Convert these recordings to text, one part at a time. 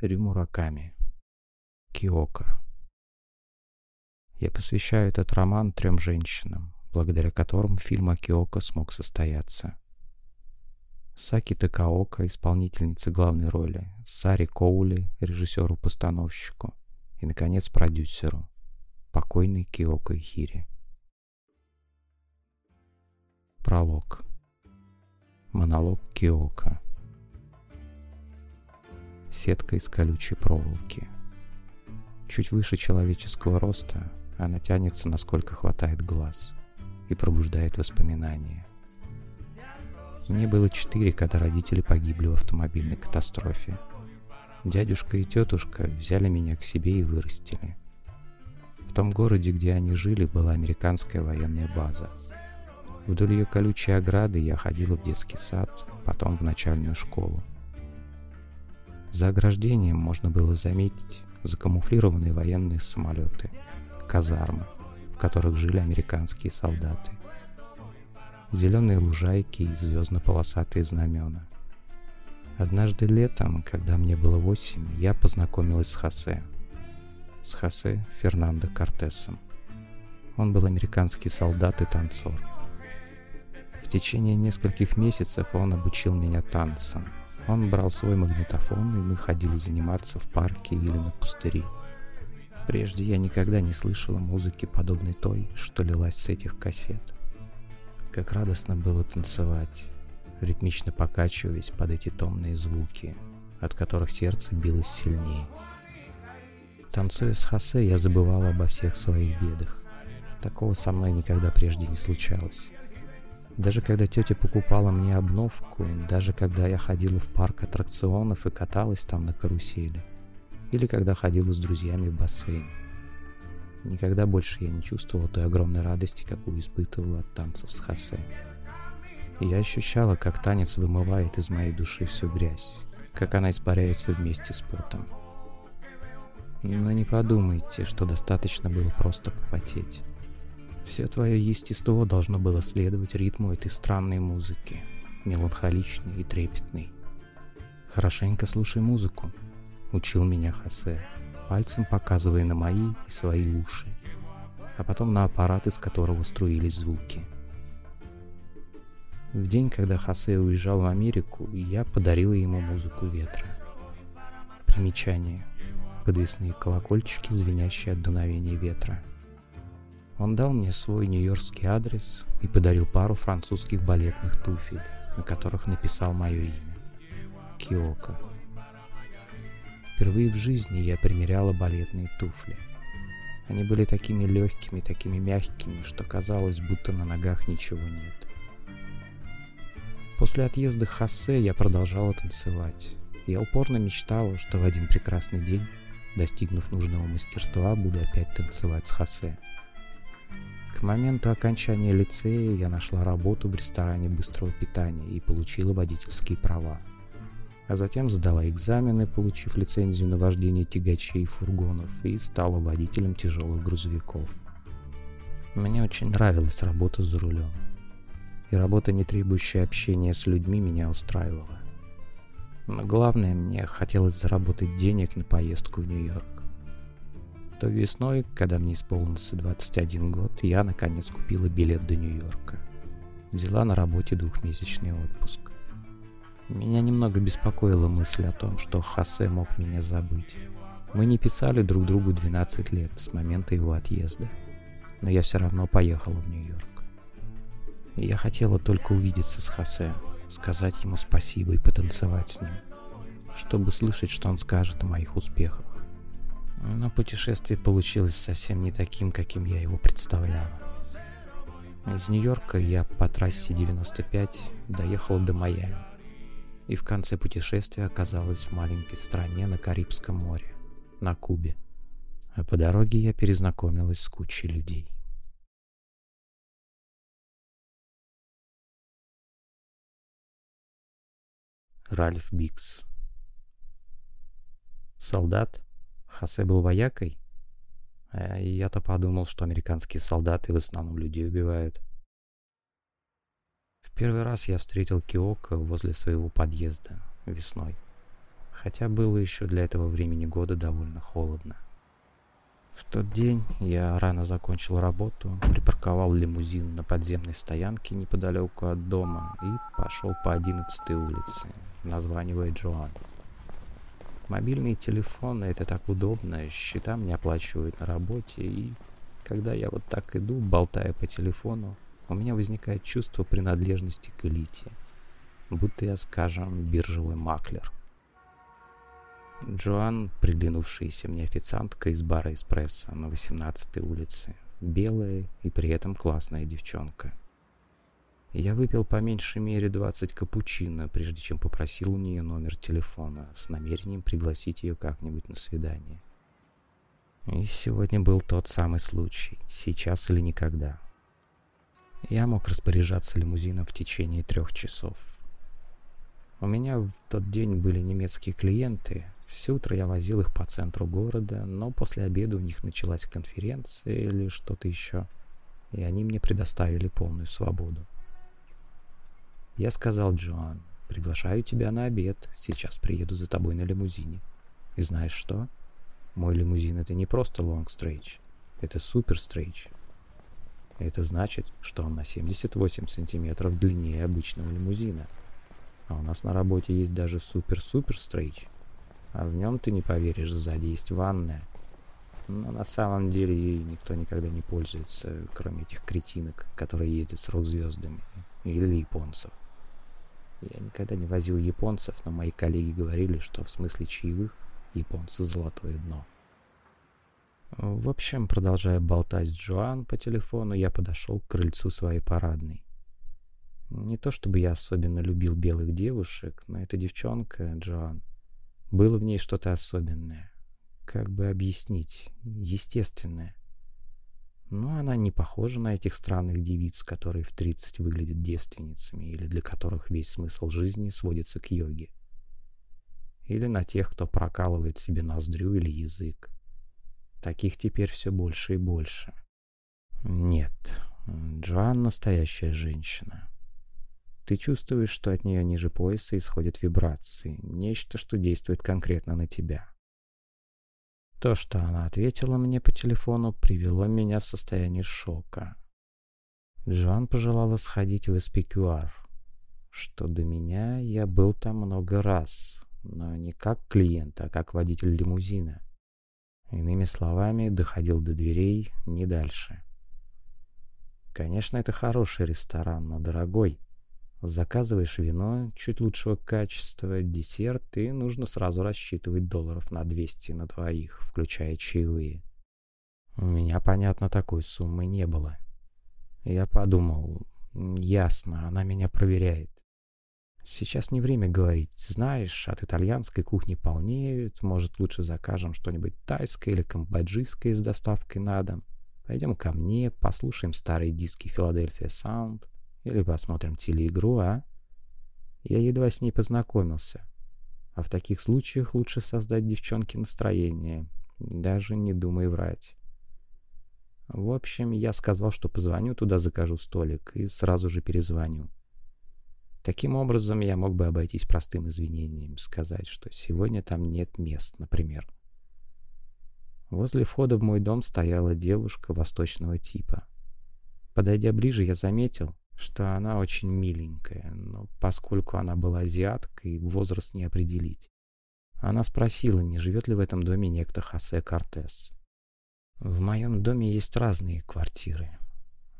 Рю Мураками. Киока. Я посвящаю этот роман трем женщинам, благодаря которым фильм о Киоко смог состояться. Саки Такаока, исполнительница главной роли, Сари Коули, режиссеру-постановщику и, наконец, продюсеру, покойный Киоко Ихири. Пролог. Монолог Киока. Сетка из колючей проволоки. Чуть выше человеческого роста она тянется, насколько хватает глаз, и пробуждает воспоминания. Мне было четыре, когда родители погибли в автомобильной катастрофе. Дядюшка и тетушка взяли меня к себе и вырастили. В том городе, где они жили, была американская военная база. Вдоль ее колючей ограды я ходила в детский сад, потом в начальную школу. За ограждением можно было заметить закамуфлированные военные самолеты, казармы, в которых жили американские солдаты зеленые лужайки и звездно-полосатые знамена. Однажды летом, когда мне было восемь, я познакомилась с Хосе. С Хосе Фернандо Кортесом. Он был американский солдат и танцор. В течение нескольких месяцев он обучил меня танцам. Он брал свой магнитофон, и мы ходили заниматься в парке или на пустыри. Прежде я никогда не слышала музыки, подобной той, что лилась с этих кассет. Как радостно было танцевать, ритмично покачиваясь под эти томные звуки, от которых сердце билось сильнее. Танцуя с Хосе, я забывала обо всех своих бедах. Такого со мной никогда прежде не случалось. Даже когда тетя покупала мне обновку, даже когда я ходила в парк аттракционов и каталась там на карусели, или когда ходила с друзьями в бассейн. Никогда больше я не чувствовал той огромной радости, какую испытывал от танцев с Хосе. Я ощущала, как танец вымывает из моей души всю грязь, как она испаряется вместе с потом. Но не подумайте, что достаточно было просто попотеть. Все твое естество должно было следовать ритму этой странной музыки, меланхоличной и трепетной. «Хорошенько слушай музыку», — учил меня Хосе пальцем показывая на мои и свои уши, а потом на аппарат, из которого струились звуки. В день, когда Хосе уезжал в Америку, я подарила ему музыку ветра. Примечание. Подвесные колокольчики, звенящие от дуновения ветра. Он дал мне свой нью-йоркский адрес и подарил пару французских балетных туфель, на которых написал мое имя. Киоко. Впервые в жизни я примеряла балетные туфли. Они были такими легкими, такими мягкими, что казалось, будто на ногах ничего нет. После отъезда Хосе я продолжала танцевать. Я упорно мечтала, что в один прекрасный день, достигнув нужного мастерства, буду опять танцевать с Хосе. К моменту окончания лицея я нашла работу в ресторане быстрого питания и получила водительские права а затем сдала экзамены, получив лицензию на вождение тягачей и фургонов, и стала водителем тяжелых грузовиков. Мне очень нравилась работа за рулем. И работа, не требующая общения с людьми, меня устраивала. Но главное, мне хотелось заработать денег на поездку в Нью-Йорк. То весной, когда мне исполнился 21 год, я наконец купила билет до Нью-Йорка. Взяла на работе двухмесячный отпуск. Меня немного беспокоила мысль о том, что Хосе мог меня забыть. Мы не писали друг другу 12 лет с момента его отъезда, но я все равно поехала в Нью-Йорк. Я хотела только увидеться с Хосе, сказать ему спасибо и потанцевать с ним, чтобы услышать, что он скажет о моих успехах. Но путешествие получилось совсем не таким, каким я его представляла. Из Нью-Йорка я по трассе 95 доехал до Майами и в конце путешествия оказалась в маленькой стране на Карибском море, на Кубе. А по дороге я перезнакомилась с кучей людей. Ральф Бикс Солдат? Хосе был воякой? А я-то подумал, что американские солдаты в основном людей убивают. В первый раз я встретил Киоко возле своего подъезда весной. хотя было еще для этого времени года довольно холодно. В тот день я рано закончил работу, припарковал лимузин на подземной стоянке неподалеку от дома и пошел по 11 улице, названивая Джоан. Мобильные телефоны — это так удобно, счета мне оплачивают на работе, и когда я вот так иду, болтая по телефону, у меня возникает чувство принадлежности к элите, будто я, скажем, биржевой маклер — Джоан, приглянувшаяся мне официантка из бара «Эспрессо» на 18-й улице. Белая и при этом классная девчонка. Я выпил по меньшей мере 20 капучино, прежде чем попросил у нее номер телефона с намерением пригласить ее как-нибудь на свидание. И сегодня был тот самый случай, сейчас или никогда. Я мог распоряжаться лимузином в течение трех часов. У меня в тот день были немецкие клиенты, все утро я возил их по центру города, но после обеда у них началась конференция или что-то еще, и они мне предоставили полную свободу. Я сказал Джоан, приглашаю тебя на обед, сейчас приеду за тобой на лимузине. И знаешь что? Мой лимузин это не просто long stretch, это супер стрейч. Это значит, что он на 78 сантиметров длиннее обычного лимузина. А у нас на работе есть даже супер-супер стрейч – а в нем, ты не поверишь, сзади есть ванная. Но на самом деле ей никто никогда не пользуется, кроме этих кретинок, которые ездят с рок-звездами. Или японцев. Я никогда не возил японцев, но мои коллеги говорили, что в смысле чаевых японцы золотое дно. В общем, продолжая болтать с Джоан по телефону, я подошел к крыльцу своей парадной. Не то чтобы я особенно любил белых девушек, но эта девчонка, Джоан, было в ней что-то особенное. Как бы объяснить? Естественное. Но она не похожа на этих странных девиц, которые в 30 выглядят девственницами, или для которых весь смысл жизни сводится к йоге. Или на тех, кто прокалывает себе ноздрю или язык. Таких теперь все больше и больше. Нет, Джоан настоящая женщина. Ты чувствуешь, что от нее ниже пояса исходят вибрации, нечто, что действует конкретно на тебя. То, что она ответила мне по телефону, привело меня в состояние шока. Джоан пожелала сходить в SPQR. Что до меня, я был там много раз, но не как клиент, а как водитель лимузина. Иными словами, доходил до дверей не дальше. Конечно, это хороший ресторан, но дорогой. Заказываешь вино чуть лучшего качества, десерт, и нужно сразу рассчитывать долларов на 200 на двоих, включая чаевые. У меня, понятно, такой суммы не было. Я подумал, ясно, она меня проверяет. Сейчас не время говорить. Знаешь, от итальянской кухни полнеют. Может, лучше закажем что-нибудь тайское или камбоджийское с доставкой на дом. Пойдем ко мне, послушаем старые диски Филадельфия Саунд. Или посмотрим телеигру, а? Я едва с ней познакомился. А в таких случаях лучше создать девчонке настроение, даже не думай врать. В общем, я сказал, что позвоню туда, закажу столик и сразу же перезвоню. Таким образом, я мог бы обойтись простым извинением, сказать, что сегодня там нет мест, например. Возле входа в мой дом стояла девушка восточного типа. Подойдя ближе, я заметил, что она очень миленькая, но поскольку она была азиаткой, возраст не определить. Она спросила, не живет ли в этом доме некто Хосе Кортес. В моем доме есть разные квартиры.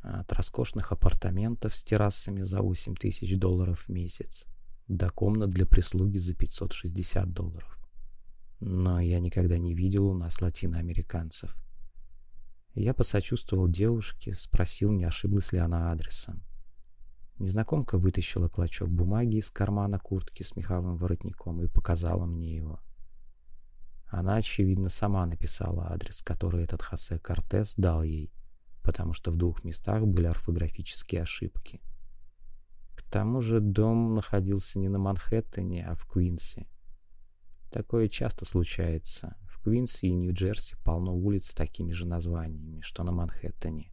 От роскошных апартаментов с террасами за 8 тысяч долларов в месяц до комнат для прислуги за 560 долларов. Но я никогда не видел у нас латиноамериканцев. Я посочувствовал девушке, спросил, не ошиблась ли она адресом. Незнакомка вытащила клочок бумаги из кармана куртки с меховым воротником и показала мне его. Она, очевидно, сама написала адрес, который этот Хосе Кортес дал ей, потому что в двух местах были орфографические ошибки. К тому же дом находился не на Манхэттене, а в Квинсе. Такое часто случается. В Квинсе и Нью-Джерси полно улиц с такими же названиями, что на Манхэттене.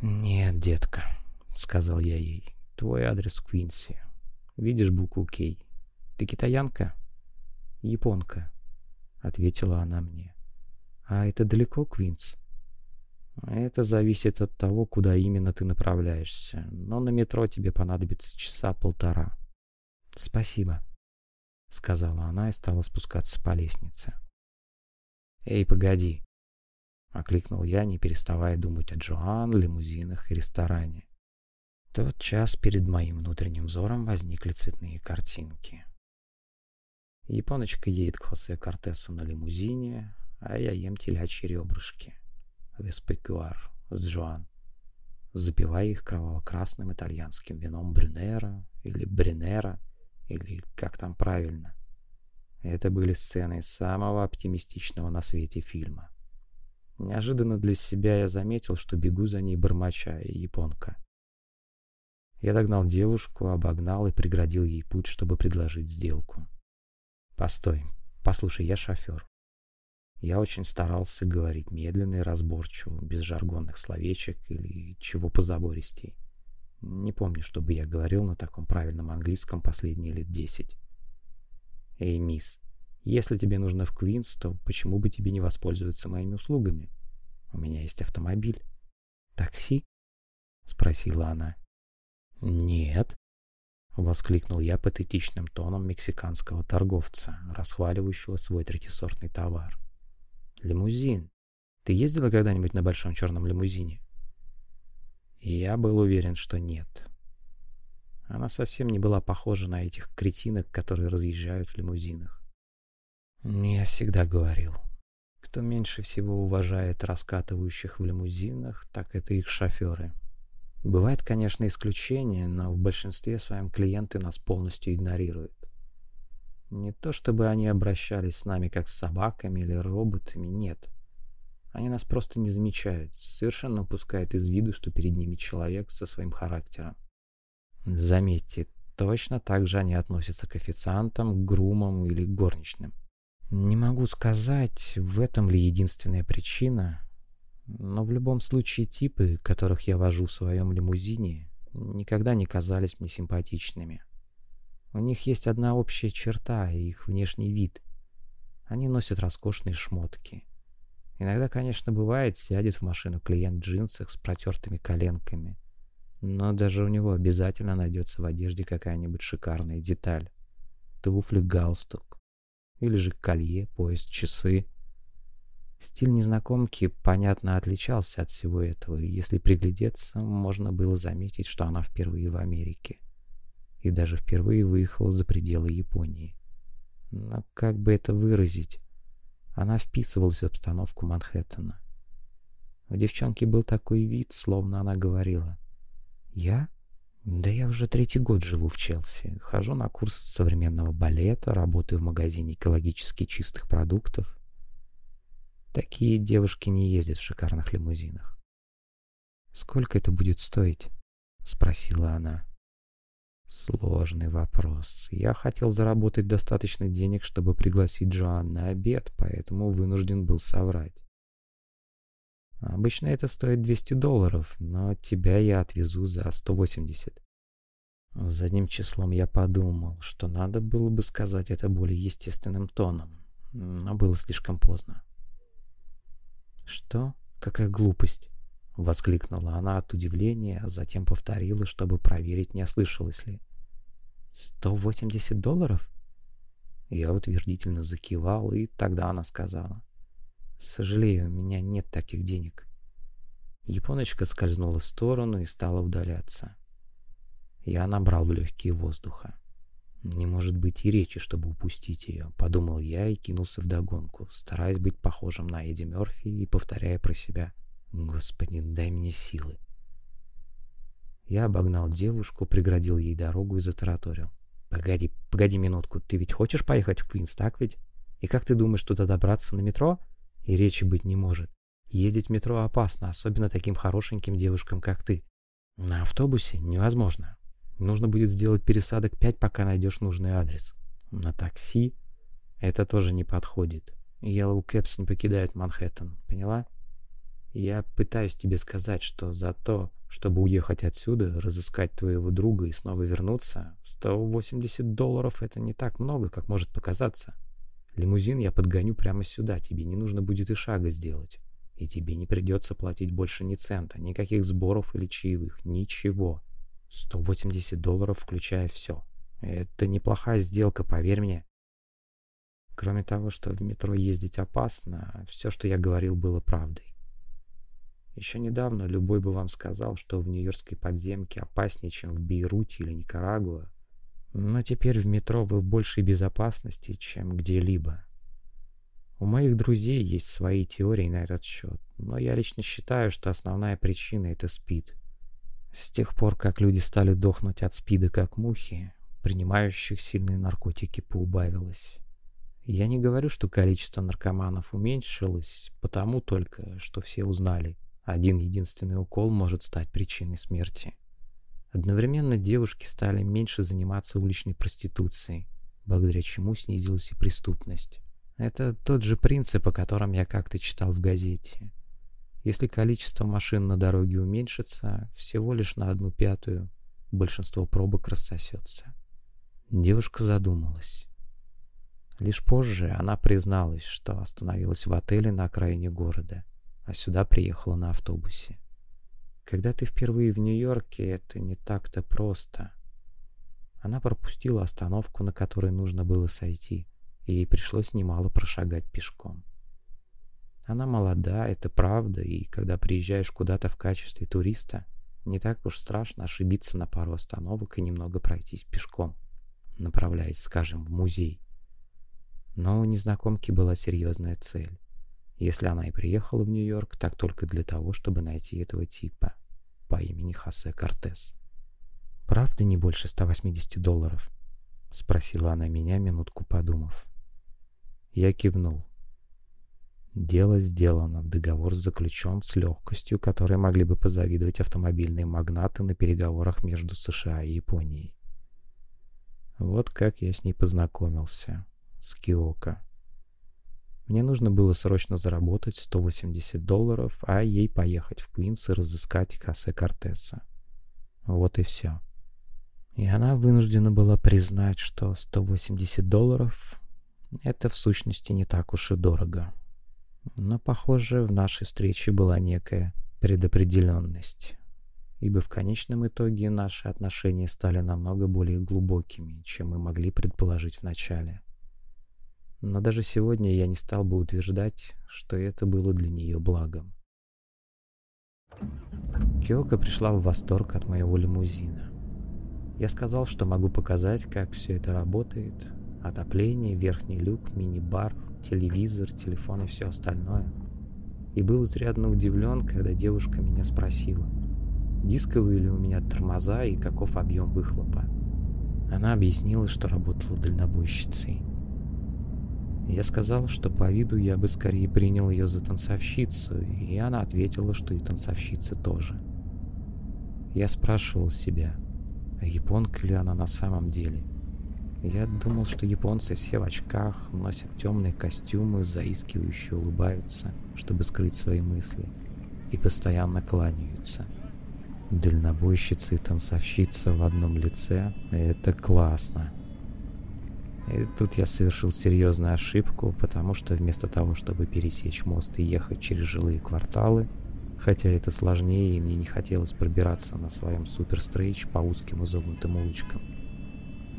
«Нет, детка», — сказал я ей. «Твой адрес в Квинси. Видишь букву Кей? Ты китаянка?» «Японка», — ответила она мне. «А это далеко, Квинс?» «Это зависит от того, куда именно ты направляешься, но на метро тебе понадобится часа полтора». «Спасибо», — сказала она и стала спускаться по лестнице. «Эй, погоди!» — окликнул я, не переставая думать о Джоан, лимузинах и ресторане. Тот час перед моим внутренним взором возникли цветные картинки. Японочка едет к Хосе Кортесу на лимузине, а я ем телячьи ребрышки. Веспекуар с Джоан, запивая их кроваво-красным итальянским вином Брюнера или Бринера, или как там правильно. Это были сцены самого оптимистичного на свете фильма. Неожиданно для себя я заметил, что бегу за ней бормоча японка. Я догнал девушку, обогнал и преградил ей путь, чтобы предложить сделку. «Постой, послушай, я шофер. Я очень старался говорить медленно и разборчиво, без жаргонных словечек или чего позабористей. Не помню, чтобы я говорил на таком правильном английском последние лет десять. «Эй, мисс, если тебе нужно в Квинс, то почему бы тебе не воспользоваться моими услугами? У меня есть автомобиль». «Такси?» — спросила она. «Нет», — воскликнул я патетичным тоном мексиканского торговца, расхваливающего свой третисортный товар. «Лимузин. Ты ездила когда-нибудь на большом черном лимузине?» Я был уверен, что нет. Она совсем не была похожа на этих кретинок, которые разъезжают в лимузинах. Я всегда говорил, кто меньше всего уважает раскатывающих в лимузинах, так это их шоферы. Бывает, конечно, исключения, но в большинстве своем клиенты нас полностью игнорируют. Не то чтобы они обращались с нами как с собаками или роботами, нет. Они нас просто не замечают, совершенно упускают из виду, что перед ними человек со своим характером. Заметьте, точно так же они относятся к официантам, грумам или горничным. Не могу сказать, в этом ли единственная причина, но в любом случае типы, которых я вожу в своем лимузине, никогда не казались мне симпатичными. У них есть одна общая черта — их внешний вид. Они носят роскошные шмотки. Иногда, конечно, бывает, сядет в машину клиент в джинсах с протертыми коленками — но даже у него обязательно найдется в одежде какая-нибудь шикарная деталь. Туфли, галстук. Или же колье, пояс, часы. Стиль незнакомки, понятно, отличался от всего этого, и если приглядеться, можно было заметить, что она впервые в Америке. И даже впервые выехала за пределы Японии. Но как бы это выразить? Она вписывалась в обстановку Манхэттена. У девчонки был такой вид, словно она говорила я? Да я уже третий год живу в Челси. Хожу на курс современного балета, работаю в магазине экологически чистых продуктов. Такие девушки не ездят в шикарных лимузинах. «Сколько это будет стоить?» — спросила она. Сложный вопрос. Я хотел заработать достаточно денег, чтобы пригласить Джоан на обед, поэтому вынужден был соврать. Обычно это стоит 200 долларов, но тебя я отвезу за 180. Задним числом я подумал, что надо было бы сказать это более естественным тоном, но было слишком поздно. «Что? Какая глупость!» — воскликнула она от удивления, а затем повторила, чтобы проверить, не ослышалась ли. «180 долларов?» Я утвердительно закивал, и тогда она сказала. Сожалею, у меня нет таких денег. Японочка скользнула в сторону и стала удаляться. Я набрал в легкие воздуха. Не может быть и речи, чтобы упустить ее, подумал я и кинулся в догонку, стараясь быть похожим на Эдди Мерфи и повторяя про себя «Господи, дай мне силы». Я обогнал девушку, преградил ей дорогу и затараторил. «Погоди, погоди минутку, ты ведь хочешь поехать в Квинс, так ведь? И как ты думаешь туда добраться на метро?» И речи быть не может. Ездить в метро опасно, особенно таким хорошеньким девушкам, как ты. На автобусе невозможно. Нужно будет сделать пересадок 5, пока найдешь нужный адрес. На такси это тоже не подходит. Yellow Caps не покидают Манхэттен, поняла? Я пытаюсь тебе сказать, что за то, чтобы уехать отсюда, разыскать твоего друга и снова вернуться, 180 долларов это не так много, как может показаться. Лимузин я подгоню прямо сюда, тебе не нужно будет и шага сделать. И тебе не придется платить больше ни цента, никаких сборов или чаевых, ничего. 180 долларов, включая все. Это неплохая сделка, поверь мне. Кроме того, что в метро ездить опасно, все, что я говорил, было правдой. Еще недавно любой бы вам сказал, что в нью-йоркской подземке опаснее, чем в Бейруте или Никарагуа. Но теперь в метро вы в большей безопасности, чем где-либо. У моих друзей есть свои теории на этот счет, но я лично считаю, что основная причина — это СПИД. С тех пор, как люди стали дохнуть от СПИДа как мухи, принимающих сильные наркотики поубавилось. Я не говорю, что количество наркоманов уменьшилось, потому только, что все узнали — один единственный укол может стать причиной смерти. Одновременно девушки стали меньше заниматься уличной проституцией, благодаря чему снизилась и преступность. Это тот же принцип, о котором я как-то читал в газете. Если количество машин на дороге уменьшится всего лишь на одну пятую, большинство пробок рассосется. Девушка задумалась. Лишь позже она призналась, что остановилась в отеле на окраине города а сюда приехала на автобусе. Когда ты впервые в Нью-Йорке, это не так-то просто. Она пропустила остановку, на которой нужно было сойти, и ей пришлось немало прошагать пешком. Она молода, это правда, и когда приезжаешь куда-то в качестве туриста, не так уж страшно ошибиться на пару остановок и немного пройтись пешком, направляясь, скажем, в музей. Но у незнакомки была серьезная цель. Если она и приехала в Нью-Йорк, так только для того, чтобы найти этого типа по имени Хосе Кортес. «Правда не больше 180 долларов?» — спросила она меня, минутку подумав. Я кивнул. Дело сделано, договор заключен с легкостью, которой могли бы позавидовать автомобильные магнаты на переговорах между США и Японией. Вот как я с ней познакомился, с Киоко. Мне нужно было срочно заработать 180 долларов, а ей поехать в Квинс и разыскать Хосе Кортеса. Вот и все. И она вынуждена была признать, что 180 долларов — это в сущности не так уж и дорого. Но, похоже, в нашей встрече была некая предопределенность, ибо в конечном итоге наши отношения стали намного более глубокими, чем мы могли предположить в начале. Но даже сегодня я не стал бы утверждать, что это было для нее благом. Киока пришла в восторг от моего лимузина. Я сказал, что могу показать, как все это работает. Отопление, верхний люк, мини-бар, телевизор, телефон и все остальное. И был изрядно удивлен, когда девушка меня спросила, дисковые ли у меня тормоза и каков объем выхлопа. Она объяснила, что работала дальнобойщицей. Я сказал, что по виду я бы скорее принял ее за танцовщицу, и она ответила, что и танцовщицы тоже. Я спрашивал себя, а японка ли она на самом деле? Я думал, что японцы все в очках, носят темные костюмы, заискивающе улыбаются, чтобы скрыть свои мысли, и постоянно кланяются. Дальнобойщица и танцовщица в одном лице — это классно. И тут я совершил серьезную ошибку, потому что вместо того, чтобы пересечь мост и ехать через жилые кварталы, хотя это сложнее и мне не хотелось пробираться на своем суперстрейч по узким изогнутым улочкам,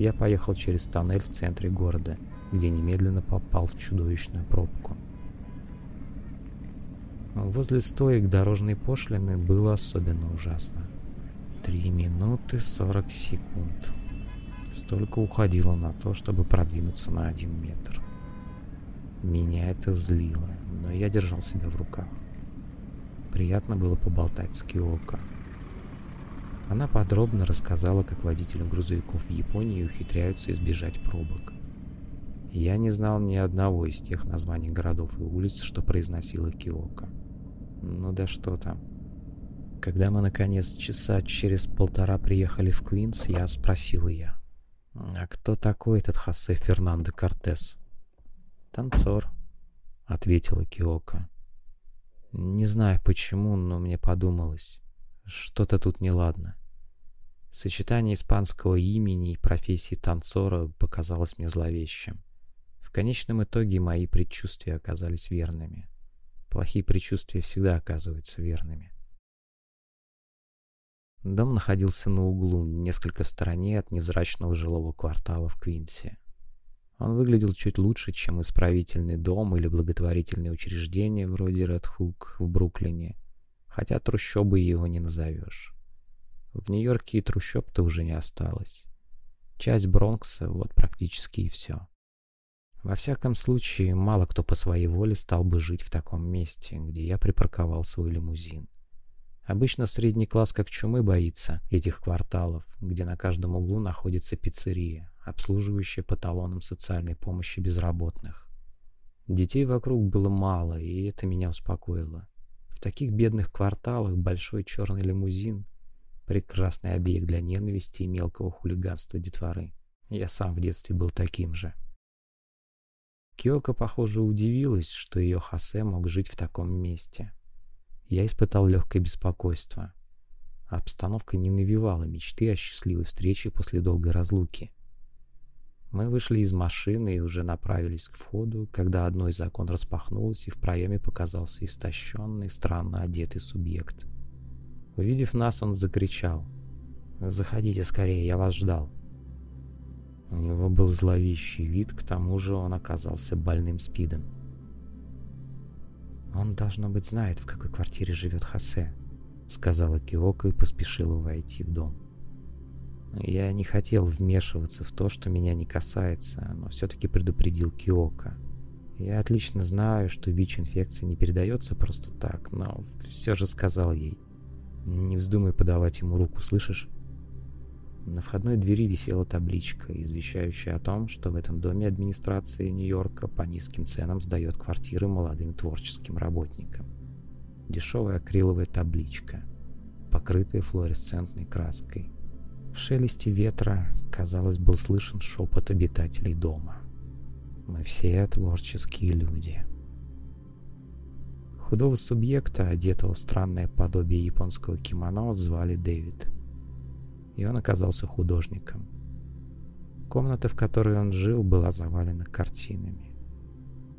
я поехал через тоннель в центре города, где немедленно попал в чудовищную пробку. Возле стоек дорожной пошлины было особенно ужасно. Три минуты сорок секунд. Столько уходило на то, чтобы продвинуться на один метр. Меня это злило, но я держал себя в руках. Приятно было поболтать с Киоко. Она подробно рассказала, как водители грузовиков в Японии ухитряются избежать пробок. Я не знал ни одного из тех названий городов и улиц, что произносила Киоко. Ну да что там. Когда мы, наконец, часа через полтора приехали в Квинс, я спросил ее. «А кто такой этот Хосе Фернандо Кортес?» «Танцор», — ответила Киока. «Не знаю почему, но мне подумалось. Что-то тут неладно. Сочетание испанского имени и профессии танцора показалось мне зловещим. В конечном итоге мои предчувствия оказались верными. Плохие предчувствия всегда оказываются верными. Дом находился на углу, несколько в стороне от невзрачного жилого квартала в Квинсе. Он выглядел чуть лучше, чем исправительный дом или благотворительное учреждение вроде Red Hook в Бруклине, хотя трущобы его не назовешь. В Нью-Йорке и трущоб-то уже не осталось. Часть Бронкса, вот практически и все. Во всяком случае, мало кто по своей воле стал бы жить в таком месте, где я припарковал свой лимузин. Обычно средний класс как чумы боится этих кварталов, где на каждом углу находится пиццерия, обслуживающая по талонам социальной помощи безработных. Детей вокруг было мало, и это меня успокоило. В таких бедных кварталах большой черный лимузин – прекрасный объект для ненависти и мелкого хулиганства детворы. Я сам в детстве был таким же. Киоко, похоже, удивилась, что ее Хосе мог жить в таком месте. Я испытал легкое беспокойство. Обстановка не навевала мечты о счастливой встрече после долгой разлуки. Мы вышли из машины и уже направились к входу, когда одно из окон распахнулось, и в проеме показался истощенный, странно одетый субъект. Увидев нас, он закричал. «Заходите скорее, я вас ждал». У него был зловещий вид, к тому же он оказался больным спидом. «Он, должно быть, знает, в какой квартире живет Хосе», — сказала Киоко и поспешила войти в дом. Я не хотел вмешиваться в то, что меня не касается, но все-таки предупредил Киока. Я отлично знаю, что ВИЧ-инфекция не передается просто так, но все же сказал ей. Не вздумай подавать ему руку, слышишь? На входной двери висела табличка, извещающая о том, что в этом доме администрации Нью-Йорка по низким ценам сдает квартиры молодым творческим работникам. Дешевая акриловая табличка, покрытая флуоресцентной краской. В шелесте ветра, казалось, был слышен шепот обитателей дома. Мы все творческие люди. Худого субъекта, одетого в странное подобие японского кимоно, звали Дэвид – и он оказался художником. Комната, в которой он жил, была завалена картинами.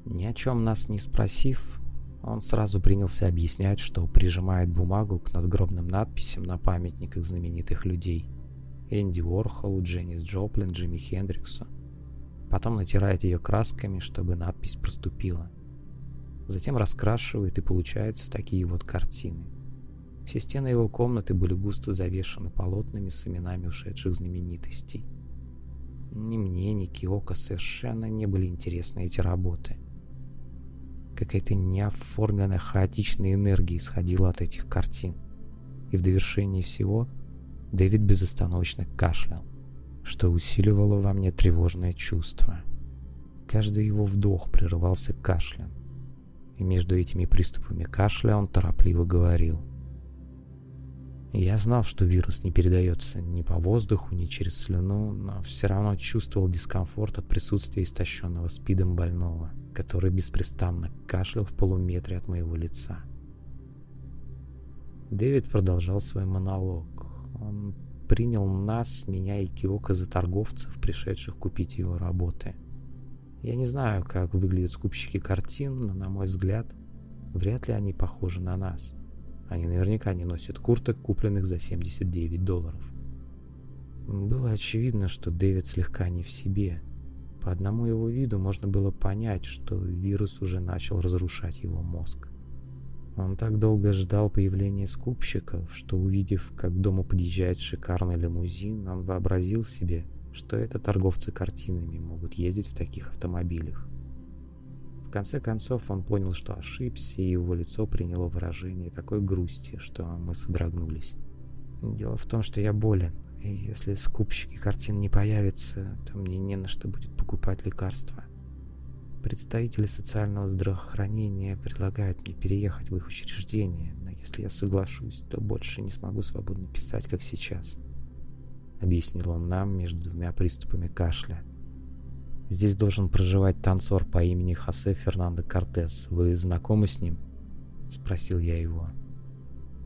Ни о чем нас не спросив, он сразу принялся объяснять, что прижимает бумагу к надгробным надписям на памятниках знаменитых людей. Энди Уорхолу, Дженнис Джоплин, Джимми Хендриксу. Потом натирает ее красками, чтобы надпись проступила. Затем раскрашивает, и получаются такие вот картины. Все стены его комнаты были густо завешаны полотнами с именами ушедших знаменитостей. Ни мне, ни Киоко совершенно не были интересны эти работы. Какая-то неоформленная хаотичная энергия исходила от этих картин. И в довершении всего Дэвид безостановочно кашлял, что усиливало во мне тревожное чувство. Каждый его вдох прерывался кашлем. И между этими приступами кашля он торопливо говорил — я знал, что вирус не передается ни по воздуху, ни через слюну, но все равно чувствовал дискомфорт от присутствия истощенного спидом больного, который беспрестанно кашлял в полуметре от моего лица. Дэвид продолжал свой монолог. Он принял нас, меня и Киока за торговцев, пришедших купить его работы. Я не знаю, как выглядят скупщики картин, но, на мой взгляд, вряд ли они похожи на нас. Они наверняка не носят курток, купленных за 79 долларов. Было очевидно, что Дэвид слегка не в себе. По одному его виду можно было понять, что вирус уже начал разрушать его мозг. Он так долго ждал появления скупщиков, что увидев, как к дому подъезжает шикарный лимузин, он вообразил себе, что это торговцы картинами могут ездить в таких автомобилях конце концов он понял, что ошибся, и его лицо приняло выражение такой грусти, что мы содрогнулись. Дело в том, что я болен, и если скупщики картин не появятся, то мне не на что будет покупать лекарства. Представители социального здравоохранения предлагают мне переехать в их учреждение, но если я соглашусь, то больше не смогу свободно писать, как сейчас. Объяснил он нам между двумя приступами кашля. Здесь должен проживать танцор по имени Хосе Фернандо Кортес. Вы знакомы с ним? Спросил я его.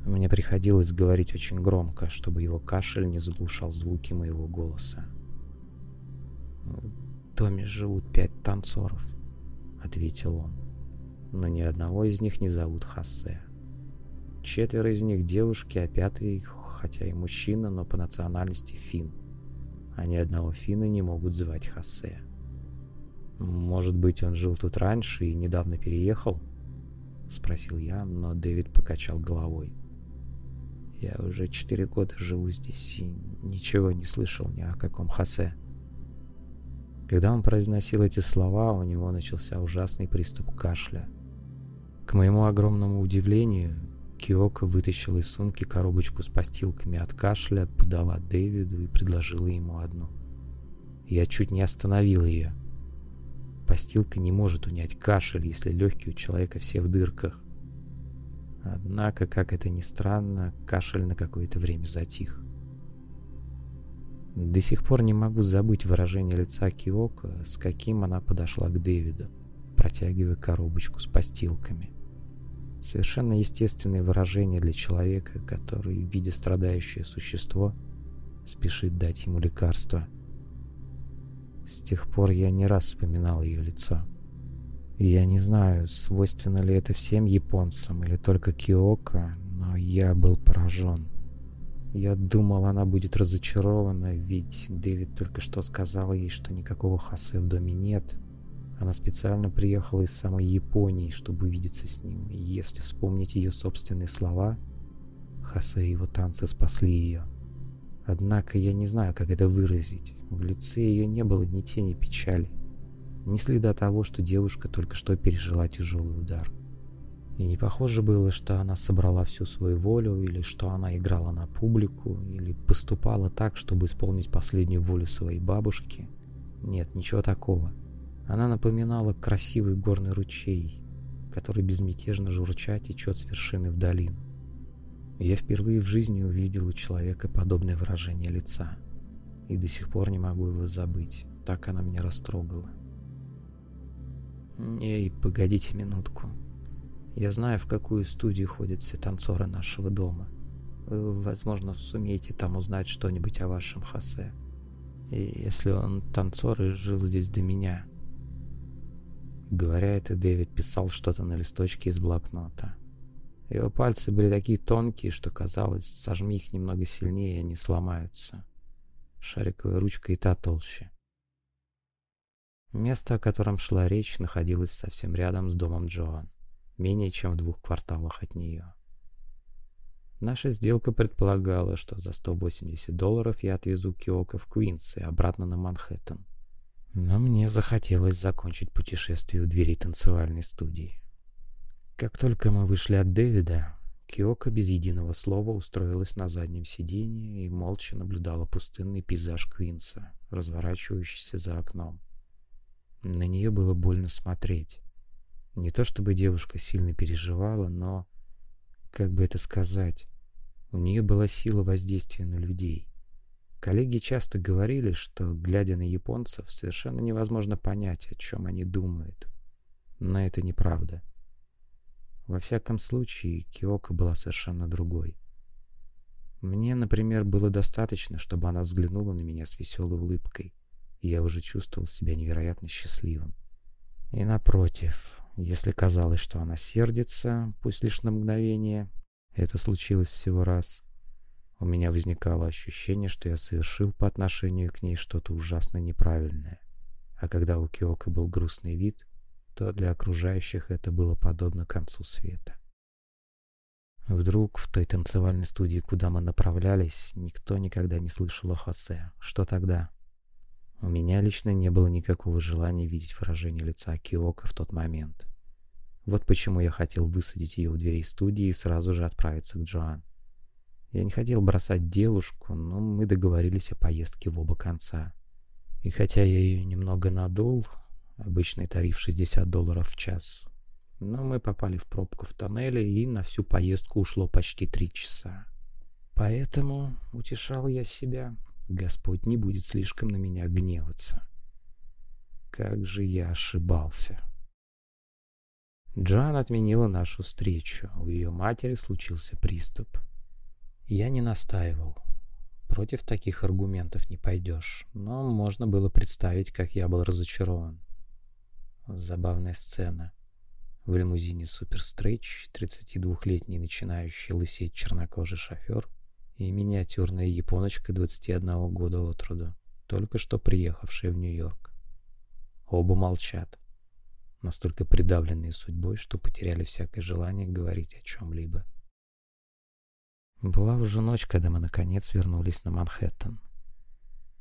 Мне приходилось говорить очень громко, чтобы его кашель не заглушал звуки моего голоса. доме живут пять танцоров», — ответил он. «Но ни одного из них не зовут Хассе. Четверо из них девушки, а пятый, хотя и мужчина, но по национальности фин. А ни одного финна не могут звать Хассе. Может быть, он жил тут раньше и недавно переехал?» — спросил я, но Дэвид покачал головой. «Я уже четыре года живу здесь и ничего не слышал ни о каком Хосе». Когда он произносил эти слова, у него начался ужасный приступ кашля. К моему огромному удивлению, Киоко вытащила из сумки коробочку с постилками от кашля, подала Дэвиду и предложила ему одну. Я чуть не остановил ее — Постилка не может унять кашель, если легкие у человека все в дырках. Однако, как это ни странно, кашель на какое-то время затих. До сих пор не могу забыть выражение лица Киоко, с каким она подошла к Дэвиду, протягивая коробочку с постилками. Совершенно естественное выражение для человека, который, видя страдающее существо, спешит дать ему лекарство – с тех пор я не раз вспоминал ее лицо. я не знаю, свойственно ли это всем японцам или только Киоко, но я был поражен. Я думал, она будет разочарована, ведь Дэвид только что сказал ей, что никакого Хосе в доме нет. Она специально приехала из самой Японии, чтобы увидеться с ним. И если вспомнить ее собственные слова, Хосе и его танцы спасли ее. Однако я не знаю, как это выразить. В лице ее не было ни тени печали, ни следа того, что девушка только что пережила тяжелый удар. И не похоже было, что она собрала всю свою волю, или что она играла на публику, или поступала так, чтобы исполнить последнюю волю своей бабушки. Нет, ничего такого. Она напоминала красивый горный ручей, который безмятежно журча течет с вершины в долину. Я впервые в жизни увидел у человека подобное выражение лица. И до сих пор не могу его забыть. Так она меня растрогала. Эй, погодите минутку. Я знаю, в какую студию ходят все танцоры нашего дома. Вы, возможно, сумеете там узнать что-нибудь о вашем Хосе. Если он танцор и жил здесь до меня. Говоря это, Дэвид писал что-то на листочке из блокнота. Его пальцы были такие тонкие, что казалось, сожми их немного сильнее, и они сломаются. Шариковая ручка и та толще. Место, о котором шла речь, находилось совсем рядом с домом Джоан, менее чем в двух кварталах от нее. Наша сделка предполагала, что за 180 долларов я отвезу Киоко в Квинс и обратно на Манхэттен. Но мне захотелось закончить путешествие у двери танцевальной студии. Как только мы вышли от Дэвида, Киока без единого слова устроилась на заднем сиденье и молча наблюдала пустынный пейзаж Квинса, разворачивающийся за окном. На нее было больно смотреть. Не то чтобы девушка сильно переживала, но, как бы это сказать, у нее была сила воздействия на людей. Коллеги часто говорили, что, глядя на японцев, совершенно невозможно понять, о чем они думают. Но это неправда. Во всяком случае, Киока была совершенно другой. Мне, например, было достаточно, чтобы она взглянула на меня с веселой улыбкой, и я уже чувствовал себя невероятно счастливым. И напротив, если казалось, что она сердится, пусть лишь на мгновение, это случилось всего раз, у меня возникало ощущение, что я совершил по отношению к ней что-то ужасно неправильное. А когда у Киока был грустный вид, то для окружающих это было подобно концу света. Вдруг в той танцевальной студии, куда мы направлялись, никто никогда не слышал о Хосе. Что тогда? У меня лично не было никакого желания видеть выражение лица Киока в тот момент. Вот почему я хотел высадить ее у дверей студии и сразу же отправиться к Джоан. Я не хотел бросать девушку, но мы договорились о поездке в оба конца. И хотя я ее немного надул, обычный тариф 60 долларов в час. Но мы попали в пробку в тоннеле, и на всю поездку ушло почти три часа. Поэтому утешал я себя, Господь не будет слишком на меня гневаться. Как же я ошибался. Джоан отменила нашу встречу. У ее матери случился приступ. Я не настаивал. Против таких аргументов не пойдешь, но можно было представить, как я был разочарован. Забавная сцена. В лимузине Супер Стрейч 32-летний начинающий лысеть чернокожий шофер и миниатюрная японочка 21 года от роду, только что приехавшая в Нью-Йорк. Оба молчат, настолько придавленные судьбой, что потеряли всякое желание говорить о чем-либо. Была уже ночь, когда мы наконец вернулись на Манхэттен.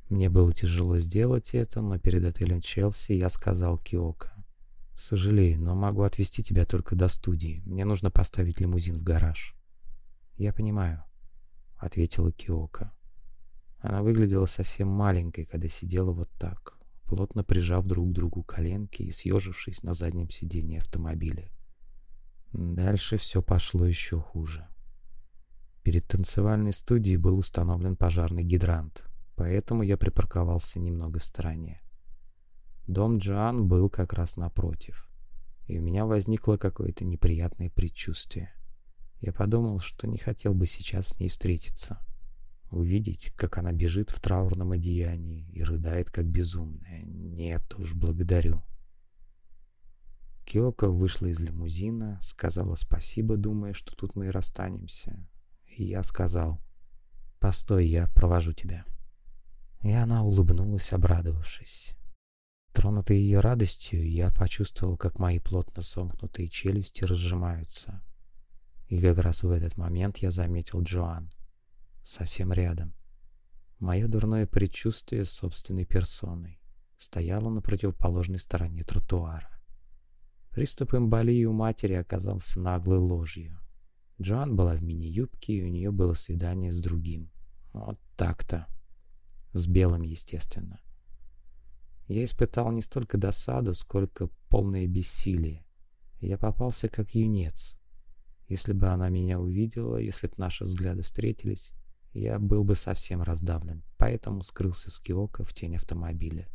Мне было тяжело сделать это, но перед отелем Челси я сказал Киоко. «Сожалею, но могу отвезти тебя только до студии. Мне нужно поставить лимузин в гараж». «Я понимаю», — ответила Киоко. Она выглядела совсем маленькой, когда сидела вот так, плотно прижав друг к другу коленки и съежившись на заднем сиденье автомобиля. Дальше все пошло еще хуже. Перед танцевальной студией был установлен пожарный гидрант, поэтому я припарковался немного в стороне. Дом Джоан был как раз напротив, и у меня возникло какое-то неприятное предчувствие. Я подумал, что не хотел бы сейчас с ней встретиться. Увидеть, как она бежит в траурном одеянии и рыдает, как безумная. Нет уж, благодарю. Киоко вышла из лимузина, сказала спасибо, думая, что тут мы и расстанемся. И я сказал, «Постой, я провожу тебя». И она улыбнулась, обрадовавшись. Тронутый ее радостью, я почувствовал, как мои плотно сомкнутые челюсти разжимаются. И как раз в этот момент я заметил Джоан. Совсем рядом. Мое дурное предчувствие собственной персоной стояло на противоположной стороне тротуара. Приступ эмболии у матери оказался наглой ложью. Джоан была в мини-юбке, и у нее было свидание с другим. Вот так-то. С белым, естественно. Я испытал не столько досаду, сколько полное бессилие. Я попался как юнец. Если бы она меня увидела, если бы наши взгляды встретились, я был бы совсем раздавлен, поэтому скрылся с Киоко в тень автомобиля.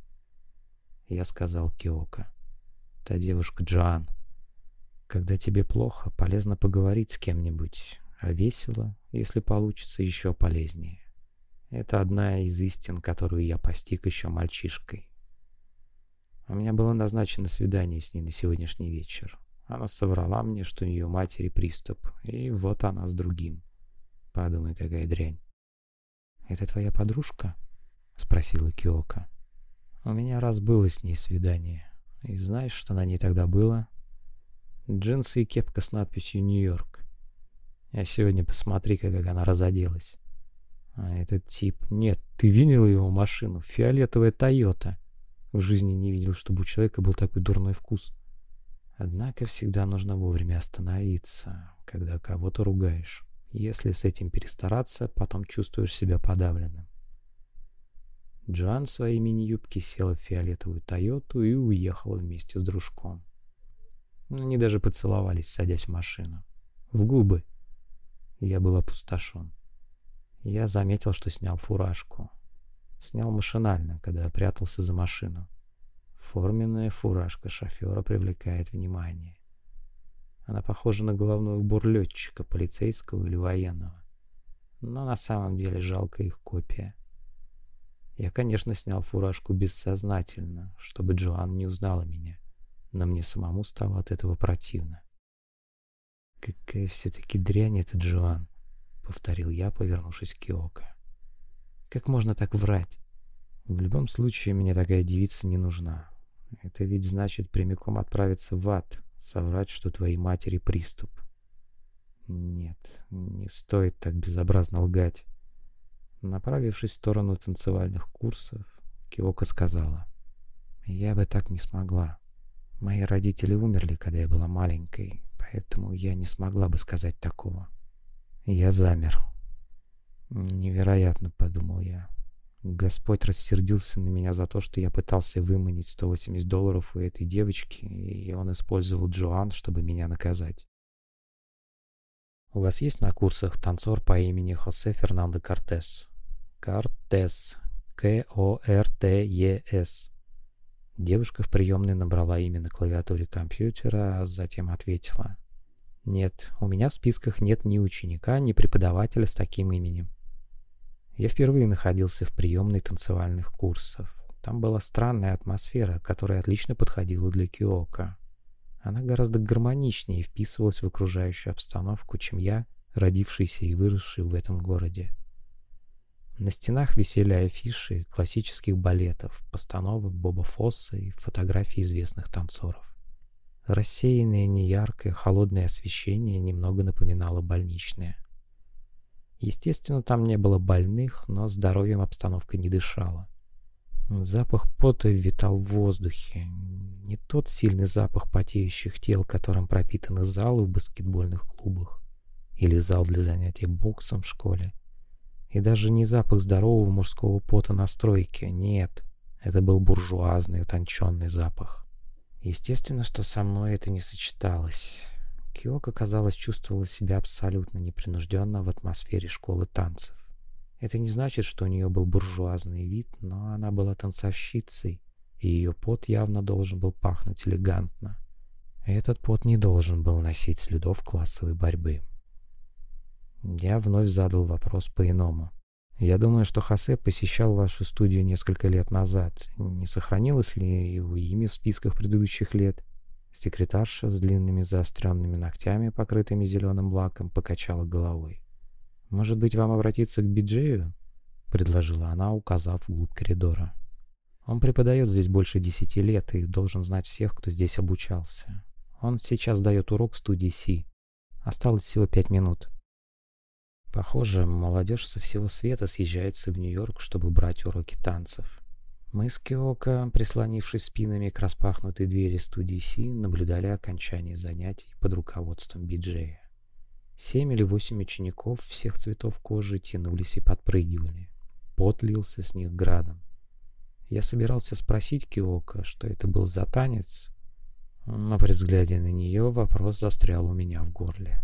Я сказал Киоко, «Та девушка Джоан, когда тебе плохо, полезно поговорить с кем-нибудь, а весело, если получится, еще полезнее. Это одна из истин, которую я постиг еще мальчишкой. У меня было назначено свидание с ней на сегодняшний вечер. Она соврала мне, что у нее матери приступ, и вот она с другим. Подумай, какая дрянь. «Это твоя подружка?» — спросила Киока. «У меня раз было с ней свидание. И знаешь, что на ней тогда было?» Джинсы и кепка с надписью «Нью-Йорк». А сегодня посмотри-ка, как она разоделась. А этот тип... Нет, ты видел его машину? Фиолетовая Тойота. В жизни не видел, чтобы у человека был такой дурной вкус. Однако всегда нужно вовремя остановиться, когда кого-то ругаешь. Если с этим перестараться, потом чувствуешь себя подавленным. Джоан в своей мини-юбке села в фиолетовую Тойоту и уехала вместе с дружком. Они даже поцеловались, садясь в машину. В губы. Я был опустошен. Я заметил, что снял фуражку. Снял машинально, когда прятался за машину. Форменная фуражка шофера привлекает внимание. Она похожа на головной убор летчика, полицейского или военного. Но на самом деле жалкая их копия. Я, конечно, снял фуражку бессознательно, чтобы Джоан не узнала меня но мне самому стало от этого противно. «Какая все-таки дрянь эта Джоан», — повторил я, повернувшись к Киоко. «Как можно так врать? В любом случае, мне такая девица не нужна. Это ведь значит прямиком отправиться в ад, соврать, что твоей матери приступ. Нет, не стоит так безобразно лгать». Направившись в сторону танцевальных курсов, Киоко сказала, «Я бы так не смогла. Мои родители умерли, когда я была маленькой, поэтому я не смогла бы сказать такого. Я замер. Невероятно, подумал я. Господь рассердился на меня за то, что я пытался выманить 180 долларов у этой девочки, и он использовал Джоан, чтобы меня наказать. У вас есть на курсах танцор по имени Хосе Фернандо Кортес? Кортес. К-О-Р-Т-Е-С. Девушка в приемной набрала имя на клавиатуре компьютера, а затем ответила. «Нет, у меня в списках нет ни ученика, ни преподавателя с таким именем». Я впервые находился в приемной танцевальных курсов. Там была странная атмосфера, которая отлично подходила для Киока. Она гораздо гармоничнее вписывалась в окружающую обстановку, чем я, родившийся и выросший в этом городе. На стенах висели афиши классических балетов, постановок Боба Фосса и фотографии известных танцоров. Рассеянное, неяркое, холодное освещение немного напоминало больничное. Естественно, там не было больных, но здоровьем обстановка не дышала. Запах пота витал в воздухе. Не тот сильный запах потеющих тел, которым пропитаны залы в баскетбольных клубах или зал для занятий боксом в школе. И даже не запах здорового мужского пота на стройке. Нет, это был буржуазный, утонченный запах. Естественно, что со мной это не сочеталось. Киока, казалось, чувствовала себя абсолютно непринужденно в атмосфере школы танцев. Это не значит, что у нее был буржуазный вид, но она была танцовщицей, и ее пот явно должен был пахнуть элегантно. Этот пот не должен был носить следов классовой борьбы. Я вновь задал вопрос по-иному. Я думаю, что Хосе посещал вашу студию несколько лет назад. Не сохранилось ли его имя в списках предыдущих лет? Секретарша с длинными заостренными ногтями, покрытыми зеленым лаком, покачала головой. «Может быть, вам обратиться к Биджею?» — предложила она, указав вглубь коридора. «Он преподает здесь больше десяти лет и должен знать всех, кто здесь обучался. Он сейчас дает урок студии Си. Осталось всего пять минут». Похоже, молодежь со всего света съезжается в Нью-Йорк, чтобы брать уроки танцев. Мы с Киоко, прислонившись спинами к распахнутой двери студии Си, наблюдали окончание занятий под руководством Биджея. Семь или восемь учеников всех цветов кожи тянулись и подпрыгивали. Пот лился с них градом. Я собирался спросить Киока, что это был за танец, но при взгляде на нее вопрос застрял у меня в горле.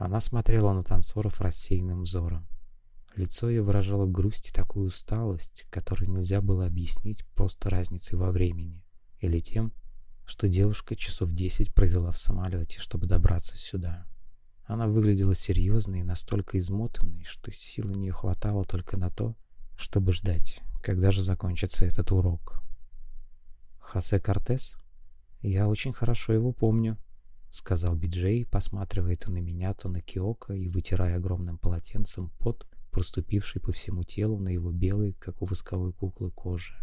Она смотрела на танцоров рассеянным взором. Лицо ее выражало грусть и такую усталость, которую нельзя было объяснить просто разницей во времени или тем, что девушка часов десять провела в самолете, чтобы добраться сюда. Она выглядела серьезной и настолько измотанной, что сил у нее хватало только на то, чтобы ждать, когда же закончится этот урок. «Хосе Кортес? Я очень хорошо его помню», — сказал Биджей, посматривая то на меня, то на Киока и вытирая огромным полотенцем пот, проступивший по всему телу на его белой, как у восковой куклы, коже.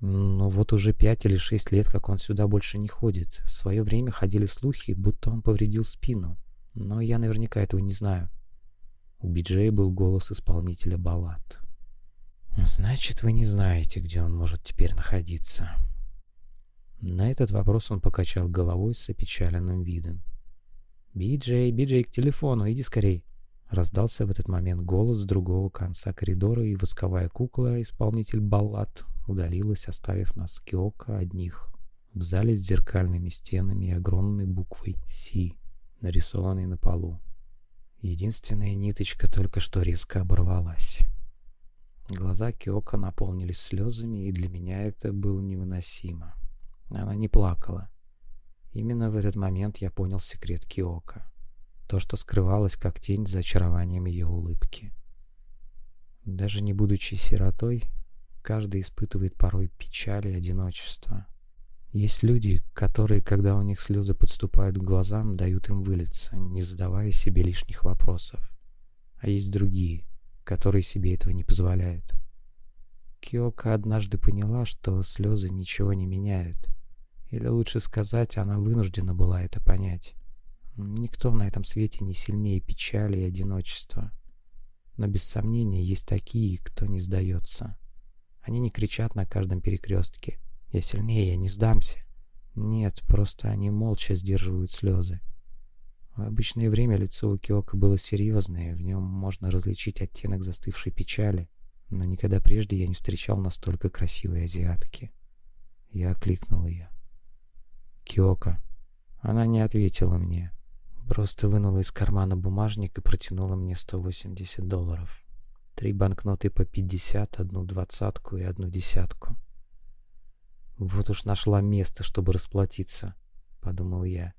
Но вот уже пять или шесть лет, как он сюда больше не ходит. В свое время ходили слухи, будто он повредил спину но я наверняка этого не знаю. У Биджея был голос исполнителя баллад. «Значит, вы не знаете, где он может теперь находиться?» На этот вопрос он покачал головой с опечаленным видом. «Биджей, Биджей, к телефону, иди скорей!» Раздался в этот момент голос с другого конца коридора, и восковая кукла, исполнитель баллад, удалилась, оставив нас Киока одних в зале с зеркальными стенами и огромной буквой «Си» нарисованный на полу. Единственная ниточка только что резко оборвалась. Глаза Киока наполнились слезами, и для меня это было невыносимо. Она не плакала. Именно в этот момент я понял секрет Киока. То, что скрывалось как тень за очарованием ее улыбки. Даже не будучи сиротой, каждый испытывает порой печаль и одиночество. Есть люди, которые, когда у них слезы подступают к глазам, дают им вылиться, не задавая себе лишних вопросов. А есть другие, которые себе этого не позволяют. Киока однажды поняла, что слезы ничего не меняют. Или лучше сказать, она вынуждена была это понять. Никто на этом свете не сильнее печали и одиночества. Но без сомнения есть такие, кто не сдается. Они не кричат на каждом перекрестке, я сильнее, я не сдамся. Нет, просто они молча сдерживают слезы. В обычное время лицо у Киока было серьезное, в нем можно различить оттенок застывшей печали, но никогда прежде я не встречал настолько красивой азиатки. Я окликнул ее. «Киока». Она не ответила мне, просто вынула из кармана бумажник и протянула мне 180 долларов. Три банкноты по 50, одну двадцатку и одну десятку. Вот уж нашла место, чтобы расплатиться, подумал я.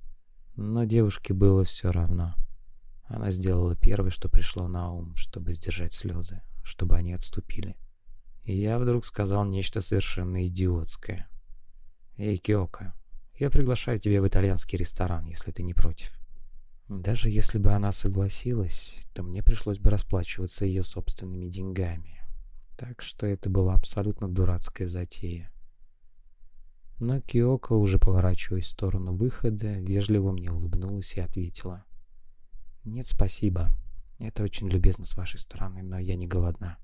Но девушке было все равно. Она сделала первое, что пришло на ум, чтобы сдержать слезы. чтобы они отступили. И я вдруг сказал нечто совершенно идиотское. «Эй, Киока, я приглашаю тебя в итальянский ресторан, если ты не против». Даже если бы она согласилась, то мне пришлось бы расплачиваться ее собственными деньгами. Так что это была абсолютно дурацкая затея. Но Киоко, уже поворачиваясь в сторону выхода, вежливо мне улыбнулась и ответила. «Нет, спасибо. Это очень любезно с вашей стороны, но я не голодна.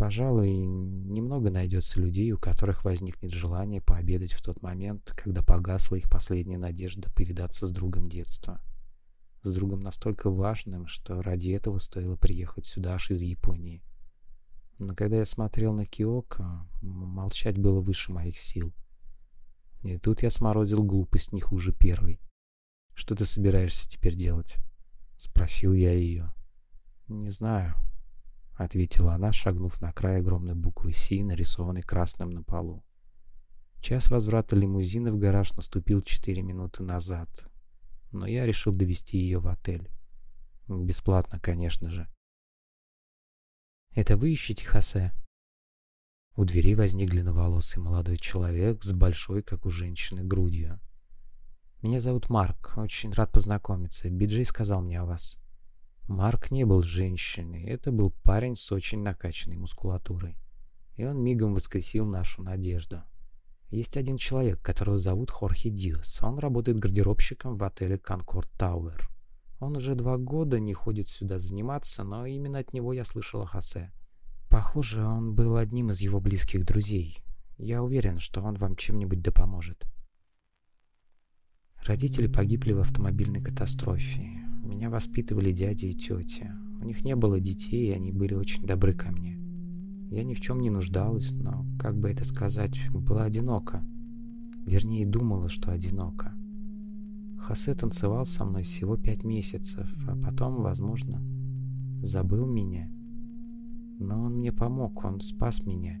Пожалуй, немного найдется людей, у которых возникнет желание пообедать в тот момент, когда погасла их последняя надежда повидаться с другом детства. С другом настолько важным, что ради этого стоило приехать сюда аж из Японии. Но когда я смотрел на Киоко, молчать было выше моих сил. И тут я сморозил глупость не хуже первой. «Что ты собираешься теперь делать?» — спросил я ее. «Не знаю», — ответила она, шагнув на край огромной буквы «Си», нарисованной красным на полу. Час возврата лимузина в гараж наступил четыре минуты назад, но я решил довести ее в отель. Бесплатно, конечно же. «Это вы ищете Хосе?» У двери возник длинноволосый молодой человек с большой, как у женщины, грудью. «Меня зовут Марк. Очень рад познакомиться. Биджей сказал мне о вас». Марк не был женщиной. Это был парень с очень накачанной мускулатурой. И он мигом воскресил нашу надежду. Есть один человек, которого зовут Хорхе Диас. Он работает гардеробщиком в отеле Конкорд Тауэр. Он уже два года не ходит сюда заниматься, но именно от него я слышал о Хосе. Похоже, он был одним из его близких друзей. Я уверен, что он вам чем-нибудь да. Родители погибли в автомобильной катастрофе. Меня воспитывали дядя и тетя. У них не было детей, и они были очень добры ко мне. Я ни в чем не нуждалась, но, как бы это сказать, была одинока. Вернее, думала, что одинока. Хосе танцевал со мной всего пять месяцев, а потом, возможно, забыл меня. Но он мне помог, он спас меня.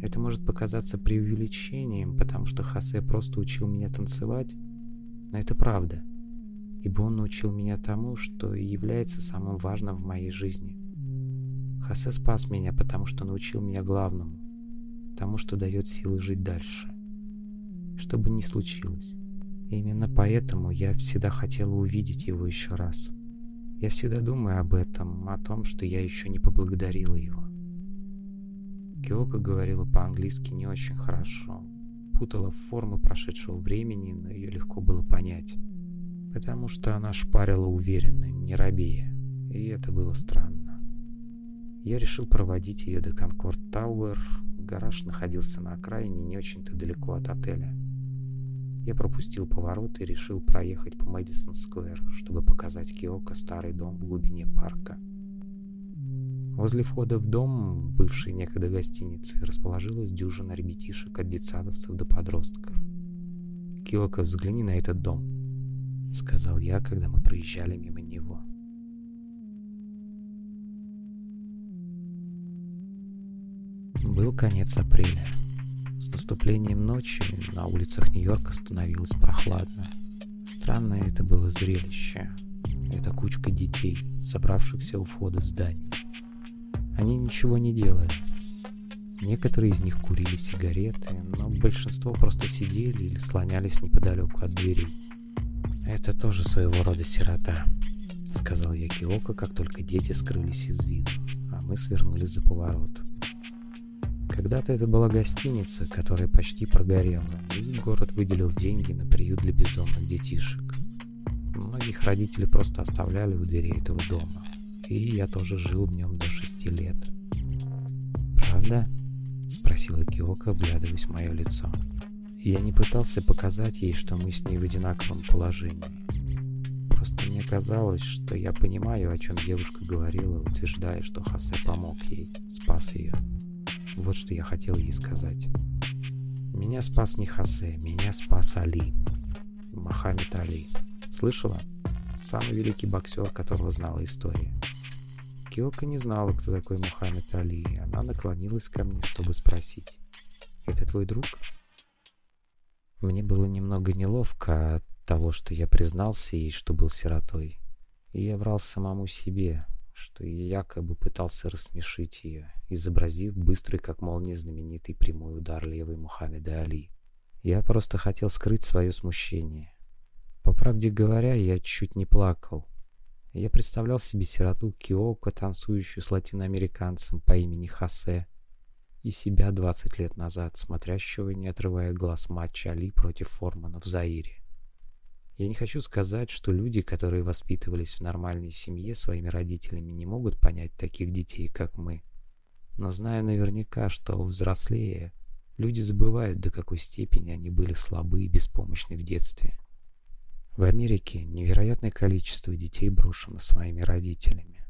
Это может показаться преувеличением, потому что Хосе просто учил меня танцевать, но это правда, ибо он научил меня тому, что является самым важным в моей жизни. Хосе спас меня, потому что научил меня главному, тому, что дает силы жить дальше. Что бы ни случилось. Именно поэтому я всегда хотела увидеть его еще раз. Я всегда думаю об этом, о том, что я еще не поблагодарила его. Киоко говорила по-английски не очень хорошо, путала формы прошедшего времени, но ее легко было понять, потому что она шпарила уверенно, не робея, и это было странно. Я решил проводить ее до Конкорд Тауэр, гараж находился на окраине не очень-то далеко от отеля. Я пропустил поворот и решил проехать по Мэдисон Сквер, чтобы показать Киоко старый дом в глубине парка. Возле входа в дом, бывшей некогда гостиницы, расположилась дюжина ребятишек от детсадовцев до подростков. «Киоко, взгляни на этот дом», — сказал я, когда мы проезжали мимо него. Был конец апреля. С наступлением ночи на улицах Нью-Йорка становилось прохладно. Странное это было зрелище. Это кучка детей, собравшихся у входа в здание. Они ничего не делали. Некоторые из них курили сигареты, но большинство просто сидели или слонялись неподалеку от дверей. «Это тоже своего рода сирота», — сказал я Киоко, как только дети скрылись из виду, а мы свернули за поворот. Когда-то это была гостиница, которая почти прогорела, и город выделил деньги на приют для бездомных детишек. Многих родителей просто оставляли у дверей этого дома, и я тоже жил в нем до шести лет. «Правда?» — спросила Киока, вглядываясь в мое лицо. Я не пытался показать ей, что мы с ней в одинаковом положении. Просто мне казалось, что я понимаю, о чем девушка говорила, утверждая, что Хосе помог ей, спас ее. Вот что я хотел ей сказать. Меня спас не Хосе, меня спас Али. Мохаммед Али. Слышала? Самый великий боксер, которого знала история. Киока не знала, кто такой Мухаммед Али, и она наклонилась ко мне, чтобы спросить. «Это твой друг?» Мне было немного неловко от того, что я признался ей, что был сиротой. И я врал самому себе, что я якобы пытался рассмешить ее, изобразив быстрый как молния знаменитый прямой удар левой Мухаммеда Али. Я просто хотел скрыть свое смущение. По правде говоря, я чуть не плакал. Я представлял себе сироту Киоко, танцующую с латиноамериканцем по имени Хосе, и себя 20 лет назад, смотрящего, не отрывая глаз матча Али против Формана в Заире. Я не хочу сказать, что люди, которые воспитывались в нормальной семье своими родителями, не могут понять таких детей, как мы. Но знаю наверняка, что взрослее, люди забывают, до какой степени они были слабы и беспомощны в детстве. В Америке невероятное количество детей брошено своими родителями.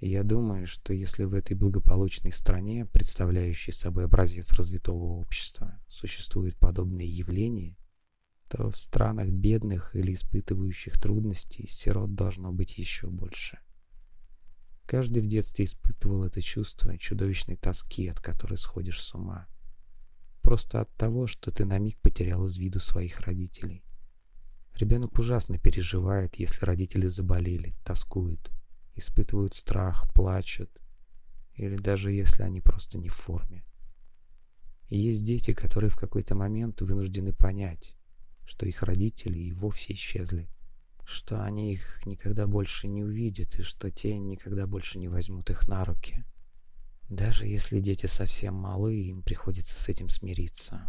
И я думаю, что если в этой благополучной стране, представляющей собой образец развитого общества, существуют подобные явления, то в странах бедных или испытывающих трудности сирот должно быть еще больше. Каждый в детстве испытывал это чувство чудовищной тоски, от которой сходишь с ума. Просто от того, что ты на миг потерял из виду своих родителей. Ребенок ужасно переживает, если родители заболели, тоскуют, испытывают страх, плачут, или даже если они просто не в форме. И есть дети, которые в какой-то момент вынуждены понять, что их родители и вовсе исчезли, что они их никогда больше не увидят и что те никогда больше не возьмут их на руки. Даже если дети совсем малы, им приходится с этим смириться.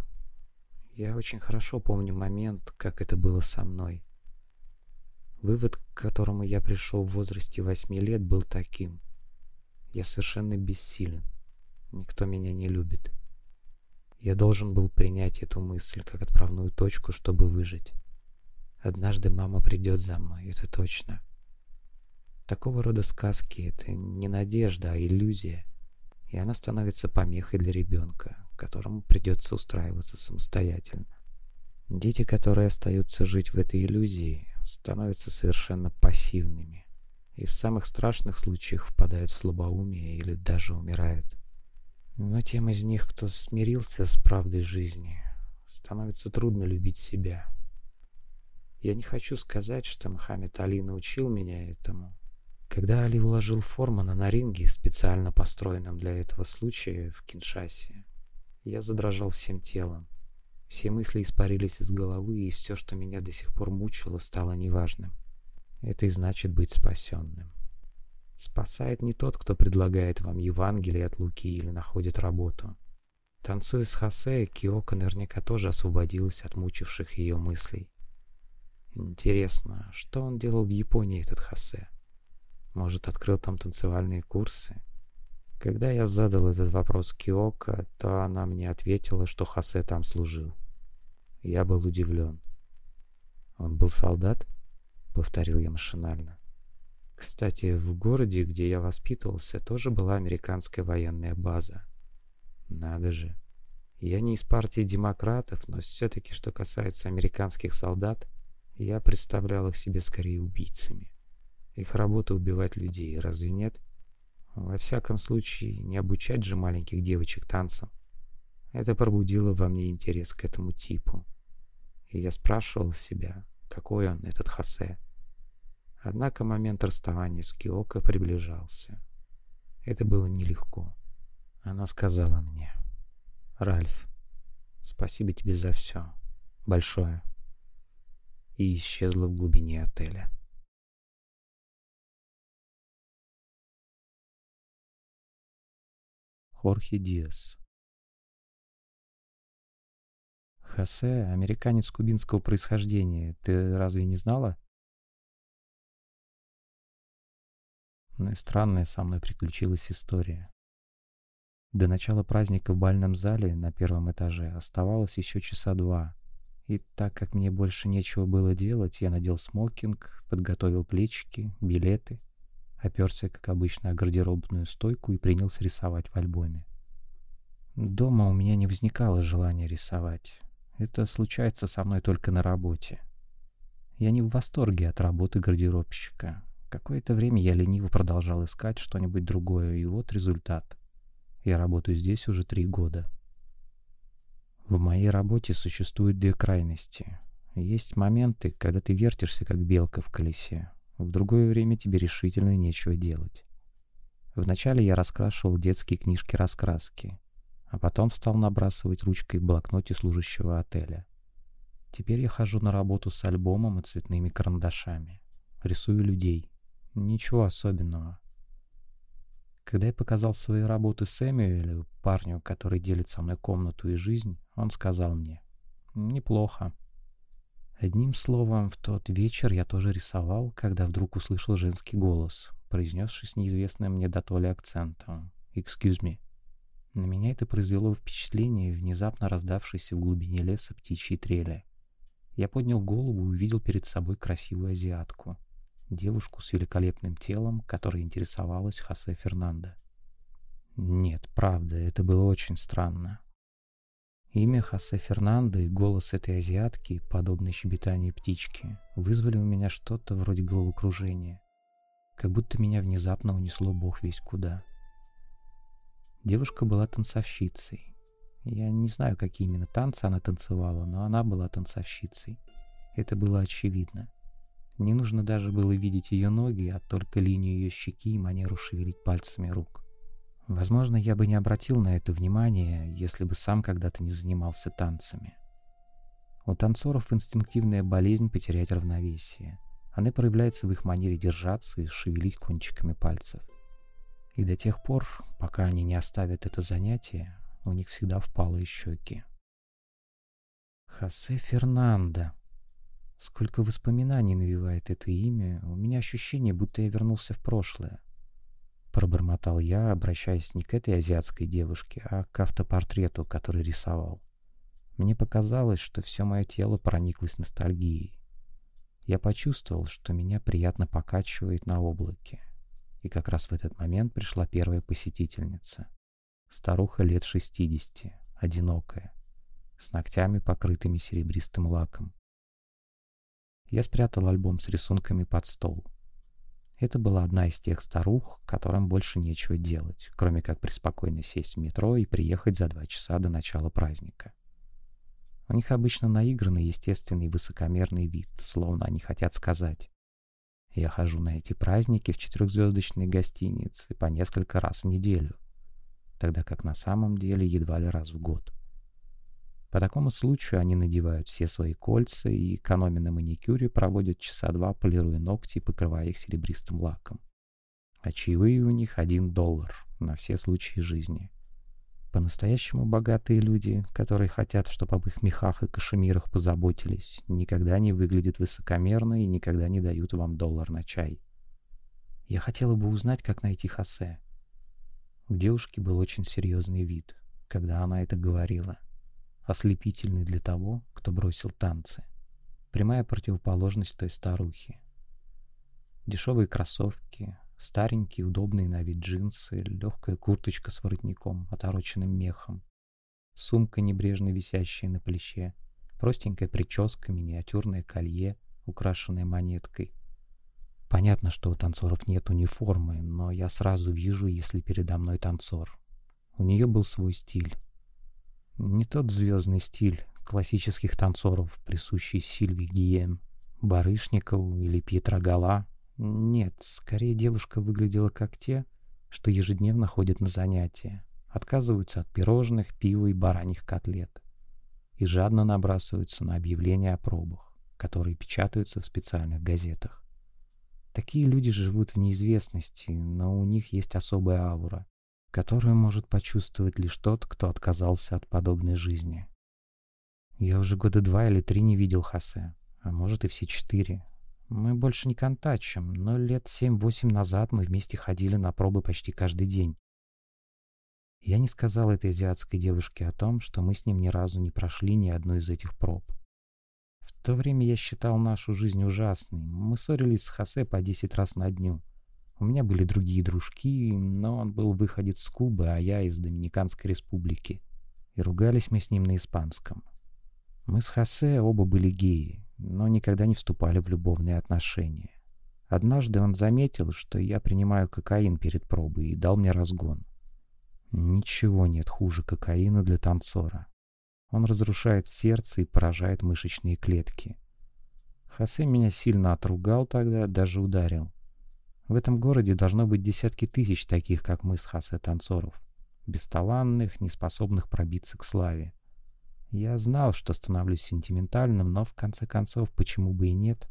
Я очень хорошо помню момент, как это было со мной. Вывод, к которому я пришел в возрасте восьми лет, был таким. Я совершенно бессилен. Никто меня не любит. Я должен был принять эту мысль как отправную точку, чтобы выжить. Однажды мама придет за мной, это точно. Такого рода сказки — это не надежда, а иллюзия. И она становится помехой для ребенка, которому придется устраиваться самостоятельно. Дети, которые остаются жить в этой иллюзии, становятся совершенно пассивными и в самых страшных случаях впадают в слабоумие или даже умирают. Но тем из них, кто смирился с правдой жизни, становится трудно любить себя. Я не хочу сказать, что Мухаммед Али научил меня этому. Когда Али уложил Формана на ринге, специально построенном для этого случая в Киншасе, я задрожал всем телом. Все мысли испарились из головы, и все, что меня до сих пор мучило, стало неважным. Это и значит быть спасенным. Спасает не тот, кто предлагает вам Евангелие от Луки или находит работу. Танцуя с Хосе, Киоко наверняка тоже освободилась от мучивших ее мыслей. Интересно, что он делал в Японии, этот Хосе? Может, открыл там танцевальные курсы? Когда я задал этот вопрос Киоко, то она мне ответила, что Хосе там служил. Я был удивлен. «Он был солдат?» — повторил я машинально. Кстати, в городе, где я воспитывался, тоже была американская военная база. Надо же. Я не из партии демократов, но все-таки, что касается американских солдат, я представлял их себе скорее убийцами. Их работа убивать людей, разве нет? Во всяком случае, не обучать же маленьких девочек танцам. Это пробудило во мне интерес к этому типу. И я спрашивал себя, какой он, этот Хосе. Однако момент расставания с Киоко приближался. Это было нелегко. Она сказала мне, «Ральф, спасибо тебе за все. Большое». И исчезла в глубине отеля. Хорхе Диас Хосе, американец кубинского происхождения, ты разве не знала? Но и странная со мной приключилась история. До начала праздника в бальном зале на первом этаже оставалось еще часа два. И так как мне больше нечего было делать, я надел смокинг, подготовил плечики, билеты, оперся, как обычно, о гардеробную стойку и принялся рисовать в альбоме. Дома у меня не возникало желания рисовать. Это случается со мной только на работе. Я не в восторге от работы гардеробщика. Какое-то время я лениво продолжал искать что-нибудь другое, и вот результат. Я работаю здесь уже три года. В моей работе существуют две крайности. Есть моменты, когда ты вертишься, как белка в колесе. В другое время тебе решительно нечего делать. Вначале я раскрашивал детские книжки-раскраски, а потом стал набрасывать ручкой в блокноте служащего отеля. Теперь я хожу на работу с альбомом и цветными карандашами. Рисую людей. Ничего особенного. Когда я показал свои работы Сэмюэлю, парню, который делит со мной комнату и жизнь, он сказал мне «Неплохо». Одним словом, в тот вечер я тоже рисовал, когда вдруг услышал женский голос, произнесший с неизвестным мне до акцентом «Excuse me». На меня это произвело впечатление внезапно раздавшейся в глубине леса птичьей трели. Я поднял голову и увидел перед собой красивую азиатку. Девушку с великолепным телом, которая интересовалась Хосе Фернандо. Нет, правда, это было очень странно. Имя Хосе Фернандо и голос этой азиатки, подобный щебетанию птички, вызвали у меня что-то вроде головокружения. Как будто меня внезапно унесло бог весь куда. Девушка была танцовщицей. Я не знаю, какие именно танцы она танцевала, но она была танцовщицей. Это было очевидно. Не нужно даже было видеть ее ноги, а только линию ее щеки и манеру шевелить пальцами рук. Возможно, я бы не обратил на это внимания, если бы сам когда-то не занимался танцами. У танцоров инстинктивная болезнь потерять равновесие. Она проявляется в их манере держаться и шевелить кончиками пальцев. И до тех пор, пока они не оставят это занятие, у них всегда впалые щеки. Хосе Фернандо. Сколько воспоминаний навевает это имя, у меня ощущение, будто я вернулся в прошлое. Пробормотал я, обращаясь не к этой азиатской девушке, а к автопортрету, который рисовал. Мне показалось, что все мое тело прониклось ностальгией. Я почувствовал, что меня приятно покачивает на облаке. И как раз в этот момент пришла первая посетительница. Старуха лет шестидесяти, одинокая, с ногтями, покрытыми серебристым лаком. Я спрятал альбом с рисунками под стол. Это была одна из тех старух, которым больше нечего делать, кроме как преспокойно сесть в метро и приехать за два часа до начала праздника. У них обычно наигранный естественный высокомерный вид, словно они хотят сказать «Я хожу на эти праздники в четырехзвездочной гостинице по несколько раз в неделю», тогда как на самом деле едва ли раз в год. По такому случаю они надевают все свои кольца и, экономя на маникюре, проводят часа два, полируя ногти и покрывая их серебристым лаком. А чаевые у них один доллар на все случаи жизни. По-настоящему богатые люди, которые хотят, чтобы об их мехах и кашемирах позаботились, никогда не выглядят высокомерно и никогда не дают вам доллар на чай. Я хотела бы узнать, как найти Хосе. У девушки был очень серьезный вид, когда она это говорила — ослепительный для того, кто бросил танцы. Прямая противоположность той старухи. Дешевые кроссовки, старенькие удобные на вид джинсы, легкая курточка с воротником, отороченным мехом, сумка, небрежно висящая на плече, простенькая прическа, миниатюрное колье, украшенное монеткой. Понятно, что у танцоров нет униформы, но я сразу вижу, если передо мной танцор. У нее был свой стиль, не тот звездный стиль классических танцоров, присущий Сильви Гием, Барышникову или Пьетро Гала. Нет, скорее девушка выглядела как те, что ежедневно ходят на занятия, отказываются от пирожных, пива и бараньих котлет и жадно набрасываются на объявления о пробах, которые печатаются в специальных газетах. Такие люди живут в неизвестности, но у них есть особая аура, которую может почувствовать лишь тот, кто отказался от подобной жизни. Я уже года два или три не видел Хосе, а может и все четыре. Мы больше не контачим, но лет семь-восемь назад мы вместе ходили на пробы почти каждый день. Я не сказал этой азиатской девушке о том, что мы с ним ни разу не прошли ни одну из этих проб. В то время я считал нашу жизнь ужасной. Мы ссорились с Хосе по десять раз на дню. У меня были другие дружки, но он был выходец с Кубы, а я из Доминиканской республики. И ругались мы с ним на испанском. Мы с Хосе оба были геи, но никогда не вступали в любовные отношения. Однажды он заметил, что я принимаю кокаин перед пробой и дал мне разгон. Ничего нет хуже кокаина для танцора. Он разрушает сердце и поражает мышечные клетки. Хосе меня сильно отругал тогда, даже ударил. В этом городе должно быть десятки тысяч таких, как мы с Хасе танцоров. Бесталанных, неспособных пробиться к славе. Я знал, что становлюсь сентиментальным, но в конце концов, почему бы и нет?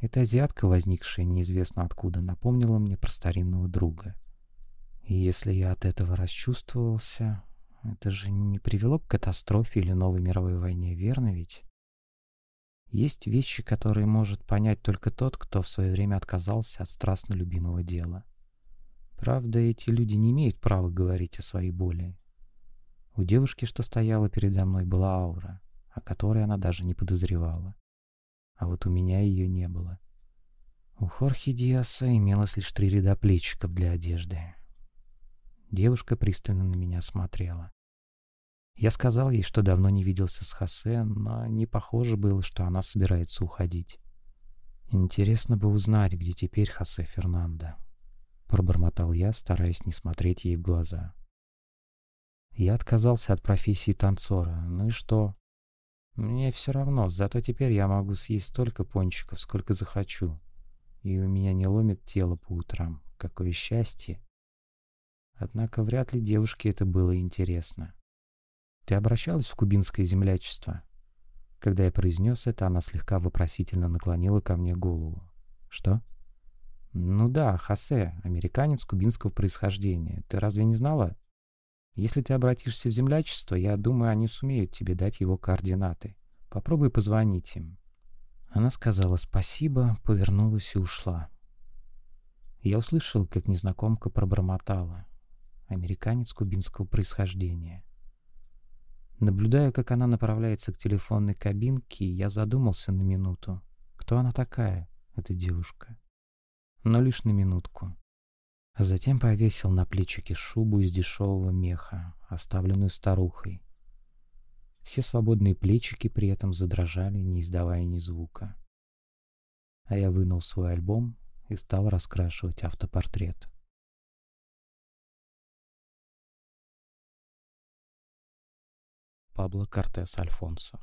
Эта азиатка, возникшая неизвестно откуда, напомнила мне про старинного друга. И если я от этого расчувствовался, это же не привело к катастрофе или новой мировой войне, верно ведь? Есть вещи, которые может понять только тот, кто в свое время отказался от страстно любимого дела. Правда, эти люди не имеют права говорить о своей боли. У девушки, что стояла передо мной, была аура, о которой она даже не подозревала. А вот у меня ее не было. У Хорхе Диаса имелось лишь три ряда плечиков для одежды. Девушка пристально на меня смотрела. Я сказал ей, что давно не виделся с Хосе, но не похоже было, что она собирается уходить. Интересно бы узнать, где теперь Хосе Фернандо. Пробормотал я, стараясь не смотреть ей в глаза. Я отказался от профессии танцора. Ну и что? Мне все равно, зато теперь я могу съесть столько пончиков, сколько захочу. И у меня не ломит тело по утрам. Какое счастье! Однако вряд ли девушке это было интересно. «Ты обращалась в кубинское землячество?» Когда я произнес это, она слегка вопросительно наклонила ко мне голову. «Что?» «Ну да, Хосе, американец кубинского происхождения. Ты разве не знала?» Если ты обратишься в землячество, я думаю, они сумеют тебе дать его координаты. Попробуй позвонить им». Она сказала спасибо, повернулась и ушла. Я услышал, как незнакомка пробормотала. Американец кубинского происхождения. Наблюдая, как она направляется к телефонной кабинке, я задумался на минуту. Кто она такая, эта девушка? Но лишь на минутку а затем повесил на плечики шубу из дешевого меха, оставленную старухой. Все свободные плечики при этом задрожали, не издавая ни звука. А я вынул свой альбом и стал раскрашивать автопортрет. Пабло Кортес Альфонсо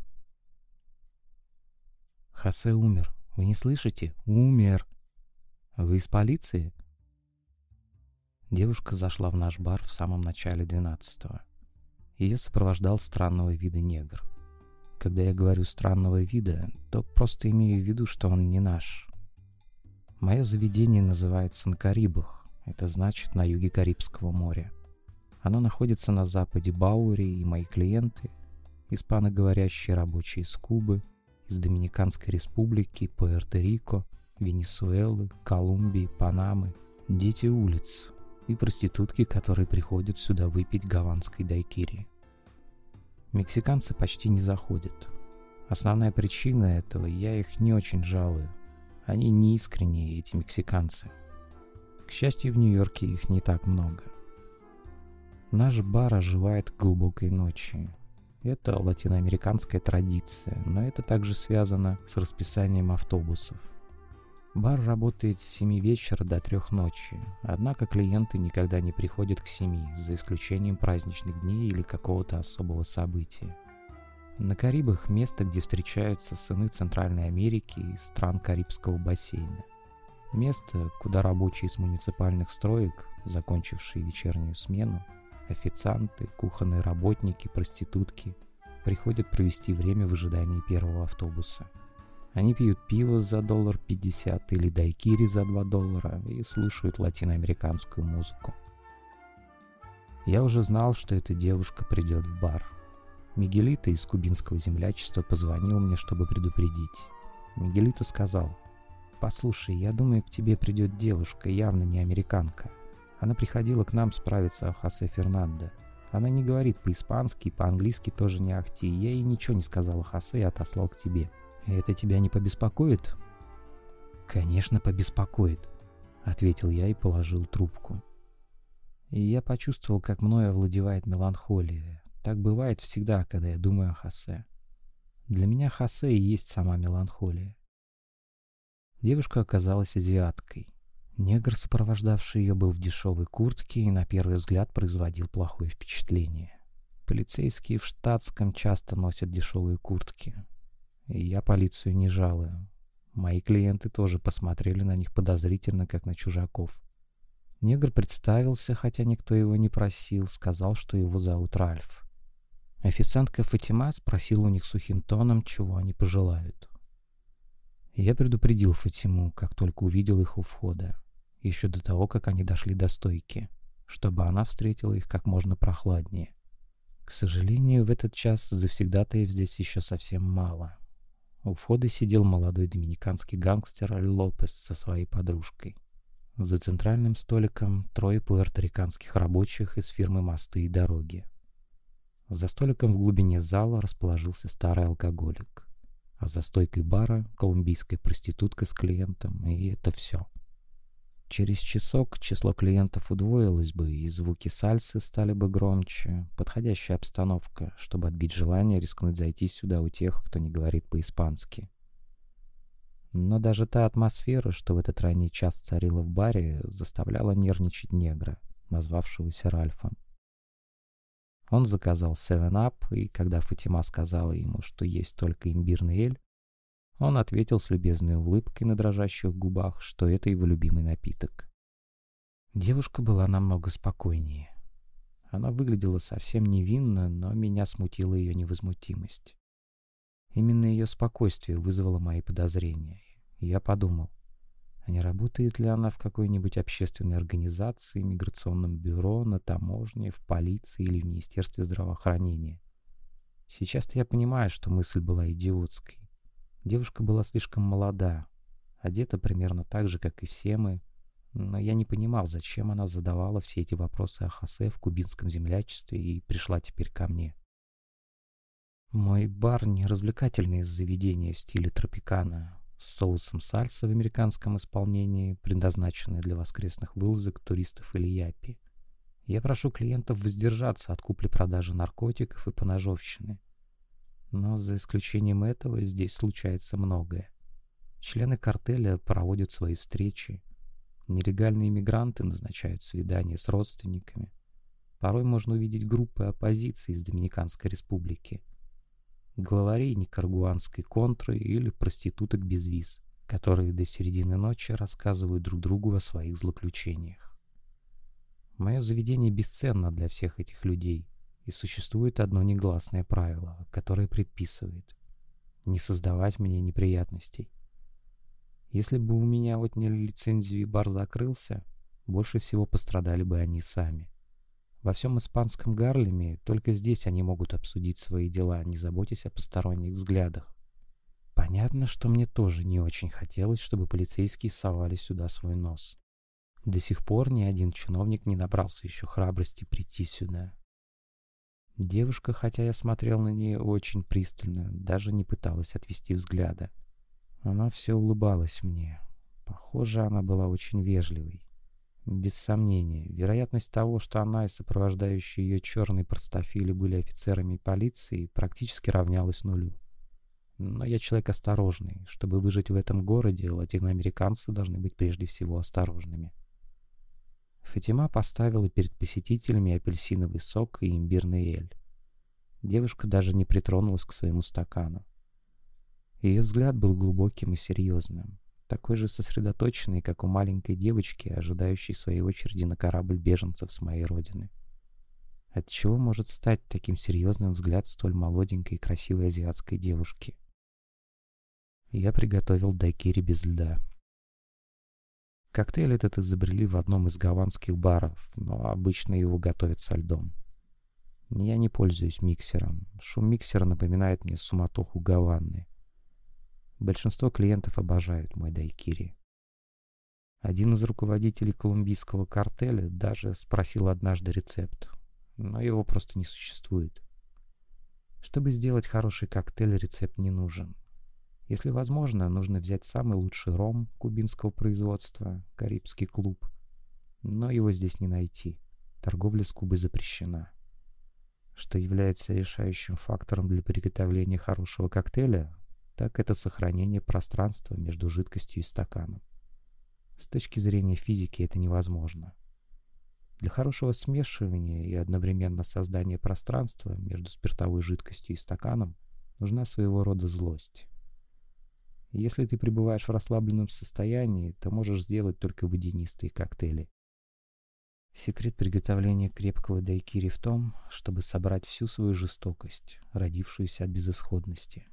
Хосе умер. Вы не слышите? Умер. Вы из полиции? Девушка зашла в наш бар в самом начале 12-го. Ее сопровождал странного вида негр. Когда я говорю «странного вида», то просто имею в виду, что он не наш. Мое заведение называется на Карибах, это значит на юге Карибского моря. Оно находится на западе Баури, и мои клиенты – испаноговорящие рабочие из Кубы, из Доминиканской республики, Пуэрто-Рико, Венесуэлы, Колумбии, Панамы, дети улиц, и проститутки, которые приходят сюда выпить гаванской дайкири. Мексиканцы почти не заходят. Основная причина этого – я их не очень жалую. Они не искренние, эти мексиканцы. К счастью, в Нью-Йорке их не так много. Наш бар оживает глубокой ночи. Это латиноамериканская традиция, но это также связано с расписанием автобусов. Бар работает с 7 вечера до 3 ночи, однако клиенты никогда не приходят к 7, за исключением праздничных дней или какого-то особого события. На Карибах место, где встречаются сыны Центральной Америки и стран Карибского бассейна. Место, куда рабочие из муниципальных строек, закончившие вечернюю смену, официанты, кухонные работники, проститутки, приходят провести время в ожидании первого автобуса – они пьют пиво за доллар пятьдесят или дайкири за два доллара и слушают латиноамериканскую музыку. Я уже знал, что эта девушка придет в бар. Мигелита из кубинского землячества позвонил мне, чтобы предупредить. Мигелита сказал, «Послушай, я думаю, к тебе придет девушка, явно не американка. Она приходила к нам справиться о Хосе Фернандо. Она не говорит по-испански, по-английски тоже не ахти. Я ей ничего не сказал о Хосе и отослал к тебе. «Это тебя не побеспокоит?» «Конечно, побеспокоит», — ответил я и положил трубку. И я почувствовал, как мною овладевает меланхолия. Так бывает всегда, когда я думаю о Хосе. Для меня Хосе и есть сама меланхолия. Девушка оказалась азиаткой. Негр, сопровождавший ее, был в дешевой куртке и на первый взгляд производил плохое впечатление. Полицейские в штатском часто носят дешевые куртки. И я полицию не жалую. Мои клиенты тоже посмотрели на них подозрительно, как на чужаков. Негр представился, хотя никто его не просил, сказал, что его зовут Ральф. Официантка Фатима спросила у них сухим тоном, чего они пожелают. Я предупредил Фатиму, как только увидел их у входа, еще до того, как они дошли до стойки, чтобы она встретила их как можно прохладнее. К сожалению, в этот час завсегдатаев здесь еще совсем мало. У входа сидел молодой доминиканский гангстер Лопес со своей подружкой. За центральным столиком трое пуэрториканских рабочих из фирмы «Мосты и дороги». За столиком в глубине зала расположился старый алкоголик. А за стойкой бара колумбийская проститутка с клиентом, и это все. Через часок число клиентов удвоилось бы, и звуки сальсы стали бы громче. Подходящая обстановка, чтобы отбить желание рискнуть зайти сюда у тех, кто не говорит по-испански. Но даже та атмосфера, что в этот ранний час царила в баре, заставляла нервничать негра, назвавшегося Ральфом. Он заказал 7-Up, и когда Фатима сказала ему, что есть только имбирный эль, он ответил с любезной улыбкой на дрожащих губах, что это его любимый напиток. Девушка была намного спокойнее. Она выглядела совсем невинно, но меня смутила ее невозмутимость. Именно ее спокойствие вызвало мои подозрения. Я подумал, а не работает ли она в какой-нибудь общественной организации, миграционном бюро, на таможне, в полиции или в Министерстве здравоохранения. Сейчас-то я понимаю, что мысль была идиотской. Девушка была слишком молода, одета примерно так же, как и все мы, но я не понимал, зачем она задавала все эти вопросы о Хосе в кубинском землячестве и пришла теперь ко мне. Мой бар не развлекательное заведение в стиле тропикана, с соусом сальса в американском исполнении, предназначенное для воскресных вылазок туристов или япи. Я прошу клиентов воздержаться от купли-продажи наркотиков и поножовщины – но за исключением этого здесь случается многое. Члены картеля проводят свои встречи. Нелегальные иммигранты назначают свидания с родственниками. Порой можно увидеть группы оппозиции из Доминиканской республики. Главарей никаргуанской контры или проституток без виз, которые до середины ночи рассказывают друг другу о своих злоключениях. Мое заведение бесценно для всех этих людей. И существует одно негласное правило, которое предписывает не создавать мне неприятностей. Если бы у меня отняли лицензию и бар закрылся, больше всего пострадали бы они сами. Во всем испанском Гарлеме только здесь они могут обсудить свои дела, не заботясь о посторонних взглядах. Понятно, что мне тоже не очень хотелось, чтобы полицейские совали сюда свой нос. До сих пор ни один чиновник не набрался еще храбрости прийти сюда. Девушка, хотя я смотрел на нее очень пристально, даже не пыталась отвести взгляда. Она все улыбалась мне. Похоже, она была очень вежливой. Без сомнения, вероятность того, что она и сопровождающие ее черные простофили были офицерами полиции, практически равнялась нулю. Но я человек осторожный. Чтобы выжить в этом городе, латиноамериканцы должны быть прежде всего осторожными. Фатима поставила перед посетителями апельсиновый сок и имбирный эль. Девушка даже не притронулась к своему стакану. Ее взгляд был глубоким и серьезным, такой же сосредоточенный, как у маленькой девочки, ожидающей своей очереди на корабль беженцев с моей родины. От чего может стать таким серьезным взгляд столь молоденькой и красивой азиатской девушки? Я приготовил дайкири без льда. Коктейль этот изобрели в одном из гаванских баров, но обычно его готовят со льдом. Я не пользуюсь миксером. Шум миксера напоминает мне суматоху Гаваны. Большинство клиентов обожают мой дайкири. Один из руководителей колумбийского картеля даже спросил однажды рецепт, но его просто не существует. Чтобы сделать хороший коктейль, рецепт не нужен. Если возможно, нужно взять самый лучший ром кубинского производства, Карибский клуб. Но его здесь не найти. Торговля с Кубой запрещена. Что является решающим фактором для приготовления хорошего коктейля, так это сохранение пространства между жидкостью и стаканом. С точки зрения физики это невозможно. Для хорошего смешивания и одновременно создания пространства между спиртовой жидкостью и стаканом нужна своего рода злость. Если ты пребываешь в расслабленном состоянии, то можешь сделать только водянистые коктейли. Секрет приготовления крепкого дайкири в том, чтобы собрать всю свою жестокость, родившуюся от безысходности.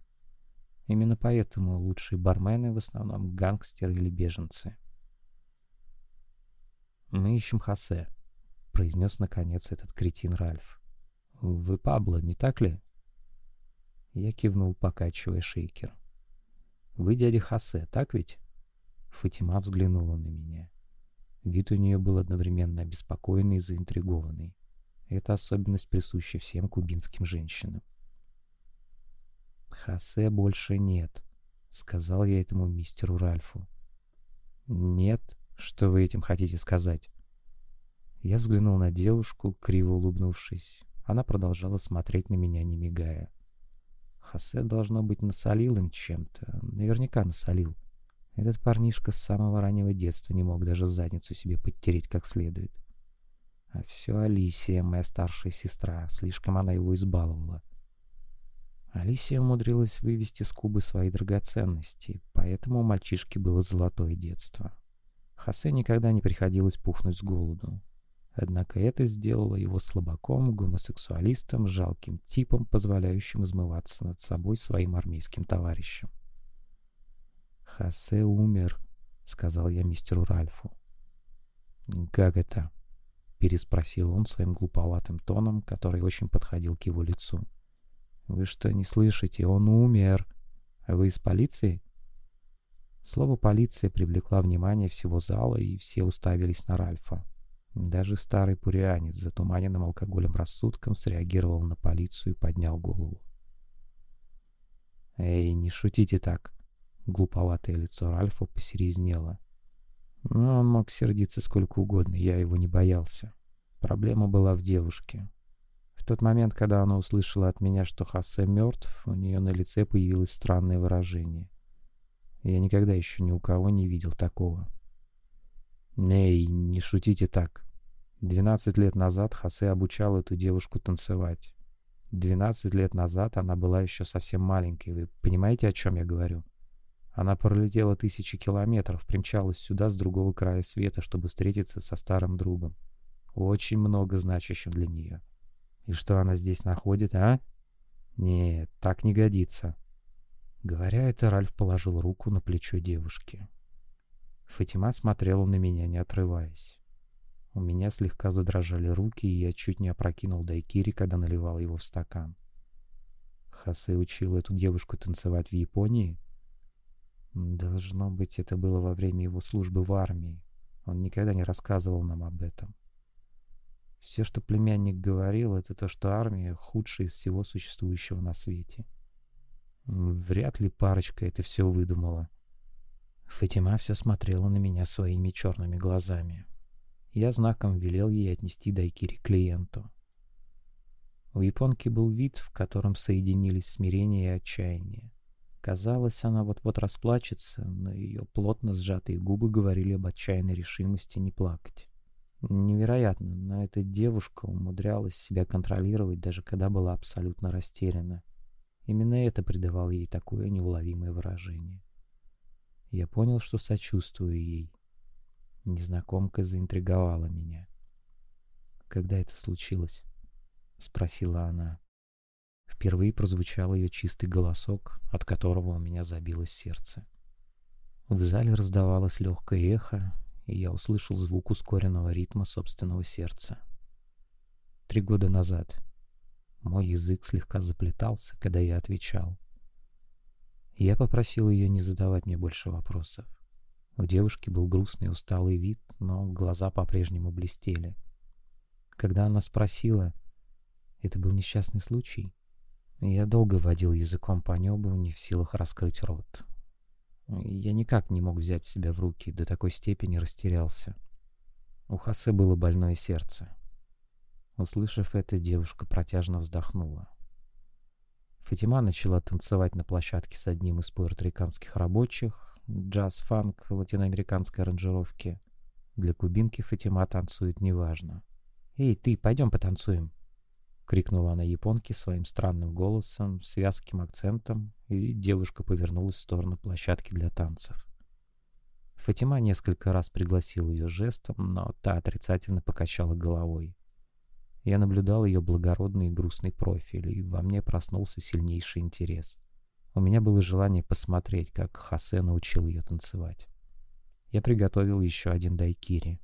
Именно поэтому лучшие бармены в основном гангстеры или беженцы. «Мы ищем Хосе», — произнес наконец этот кретин Ральф. «Вы Пабло, не так ли?» Я кивнул, покачивая шейкер. «Вы дядя Хосе, так ведь?» Фатима взглянула на меня. Вид у нее был одновременно обеспокоенный и заинтригованный. Это особенность присуща всем кубинским женщинам. «Хосе больше нет», — сказал я этому мистеру Ральфу. «Нет? Что вы этим хотите сказать?» Я взглянул на девушку, криво улыбнувшись. Она продолжала смотреть на меня, не мигая. Хосе, должно быть, насолил им чем-то. Наверняка насолил. Этот парнишка с самого раннего детства не мог даже задницу себе подтереть как следует. А все Алисия, моя старшая сестра, слишком она его избаловала. Алисия умудрилась вывести с Кубы свои драгоценности, поэтому у мальчишки было золотое детство. Хосе никогда не приходилось пухнуть с голоду. Однако это сделало его слабаком, гомосексуалистом, жалким типом, позволяющим измываться над собой своим армейским товарищам. «Хосе умер», — сказал я мистеру Ральфу. «Как это?» — переспросил он своим глуповатым тоном, который очень подходил к его лицу. «Вы что, не слышите? Он умер. А вы из полиции?» Слово «полиция» привлекла внимание всего зала, и все уставились на Ральфа. Даже старый пурианец затуманенным алкоголем рассудком среагировал на полицию и поднял голову. «Эй, не шутите так!» Глуповатое лицо Ральфа посерезнело. Но он мог сердиться сколько угодно, я его не боялся. Проблема была в девушке. В тот момент, когда она услышала от меня, что Хосе мертв, у нее на лице появилось странное выражение. Я никогда еще ни у кого не видел такого. «Эй, не шутите так. Двенадцать лет назад Хосе обучал эту девушку танцевать. Двенадцать лет назад она была еще совсем маленькой. Вы понимаете, о чем я говорю?» Она пролетела тысячи километров, примчалась сюда с другого края света, чтобы встретиться со старым другом. Очень много значащим для нее. И что она здесь находит, а? Нет, так не годится. Говоря это, Ральф положил руку на плечо девушки. Фатима смотрела на меня, не отрываясь. У меня слегка задрожали руки, и я чуть не опрокинул дайкири, когда наливал его в стакан. Хасе учил эту девушку танцевать в Японии? Должно быть, это было во время его службы в армии. Он никогда не рассказывал нам об этом. Все, что племянник говорил, это то, что армия худшая из всего существующего на свете. Вряд ли парочка это все выдумала. Фатима все смотрела на меня своими черными глазами. Я знаком велел ей отнести дайкири клиенту. У японки был вид, в котором соединились смирение и отчаяние. Казалось, она вот-вот расплачется, но ее плотно сжатые губы говорили об отчаянной решимости не плакать. Невероятно, но эта девушка умудрялась себя контролировать, даже когда была абсолютно растеряна. Именно это придавало ей такое неуловимое выражение. Я понял, что сочувствую ей. Незнакомка заинтриговала меня. «Когда это случилось?» — спросила она. Впервые прозвучал ее чистый голосок, от которого у меня забилось сердце. В зале раздавалось легкое эхо, и я услышал звук ускоренного ритма собственного сердца. Три года назад. Мой язык слегка заплетался, когда я отвечал. Я попросил ее не задавать мне больше вопросов. У девушки был грустный усталый вид, но глаза по-прежнему блестели. Когда она спросила, это был несчастный случай, я долго водил языком по небу, не в силах раскрыть рот. Я никак не мог взять себя в руки, до такой степени растерялся. У Хасе было больное сердце. Услышав это, девушка протяжно вздохнула. Фатима начала танцевать на площадке с одним из пуэрториканских рабочих, джаз-фанк латиноамериканской аранжировки. Для кубинки Фатима танцует неважно. «Эй, ты, пойдем потанцуем!» крикнула она японке своим странным голосом, с вязким акцентом, и девушка повернулась в сторону площадки для танцев. Фатима несколько раз пригласил ее жестом, но та отрицательно покачала головой. Я наблюдал ее благородный и грустный профиль, и во мне проснулся сильнейший интерес. У меня было желание посмотреть, как Хосе научил ее танцевать. Я приготовил еще один дайкири.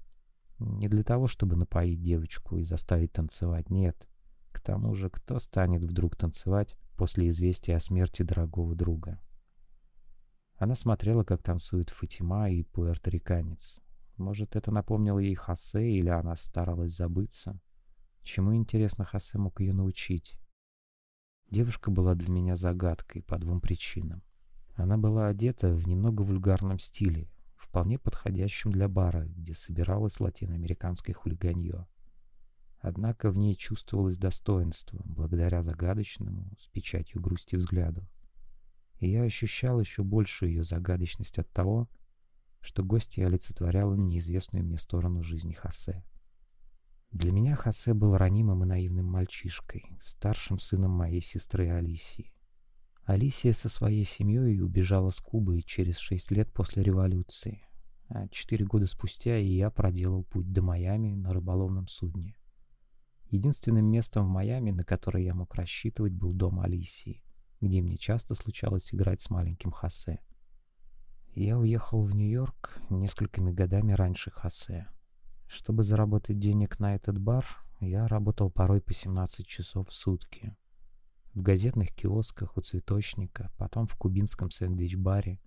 Не для того, чтобы напоить девочку и заставить танцевать, нет. К тому же, кто станет вдруг танцевать после известия о смерти дорогого друга? Она смотрела, как танцуют Фатима и пуэрториканец. Может, это напомнило ей Хосе, или она старалась забыться? Чему, интересно, Хосе мог ее научить? Девушка была для меня загадкой по двум причинам. Она была одета в немного вульгарном стиле, вполне подходящем для бара, где собиралось латиноамериканское хулиганье. Однако в ней чувствовалось достоинство, благодаря загадочному, с печатью грусти взгляду. И я ощущал еще большую ее загадочность от того, что гостья олицетворяла неизвестную мне сторону жизни Хосе. Для меня Хосе был ранимым и наивным мальчишкой, старшим сыном моей сестры Алисии. Алисия со своей семьей убежала с Кубы через шесть лет после революции, а четыре года спустя и я проделал путь до Майами на рыболовном судне. Единственным местом в Майами, на которое я мог рассчитывать, был дом Алисии, где мне часто случалось играть с маленьким Хосе. Я уехал в Нью-Йорк несколькими годами раньше Хосе. Чтобы заработать денег на этот бар, я работал порой по 17 часов в сутки. В газетных киосках у цветочника, потом в кубинском сэндвич-баре.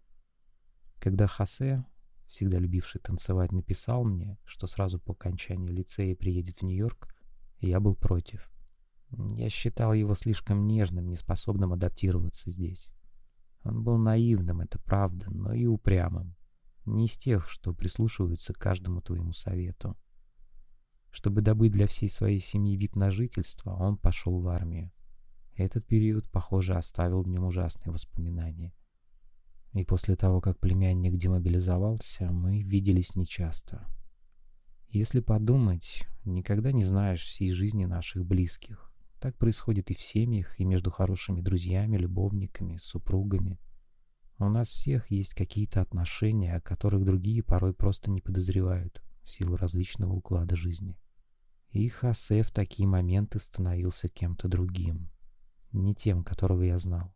Когда Хосе, всегда любивший танцевать, написал мне, что сразу по окончанию лицея приедет в Нью-Йорк, я был против. Я считал его слишком нежным, неспособным адаптироваться здесь. Он был наивным, это правда, но и упрямым. Не из тех, что прислушиваются к каждому твоему совету. Чтобы добыть для всей своей семьи вид на жительство, он пошел в армию. Этот период, похоже, оставил в нем ужасные воспоминания. И после того, как племянник демобилизовался, мы виделись нечасто. Если подумать, никогда не знаешь всей жизни наших близких. Так происходит и в семьях, и между хорошими друзьями, любовниками, супругами. У нас всех есть какие-то отношения, о которых другие порой просто не подозревают в силу различного уклада жизни. И Хосе в такие моменты становился кем-то другим, не тем, которого я знал.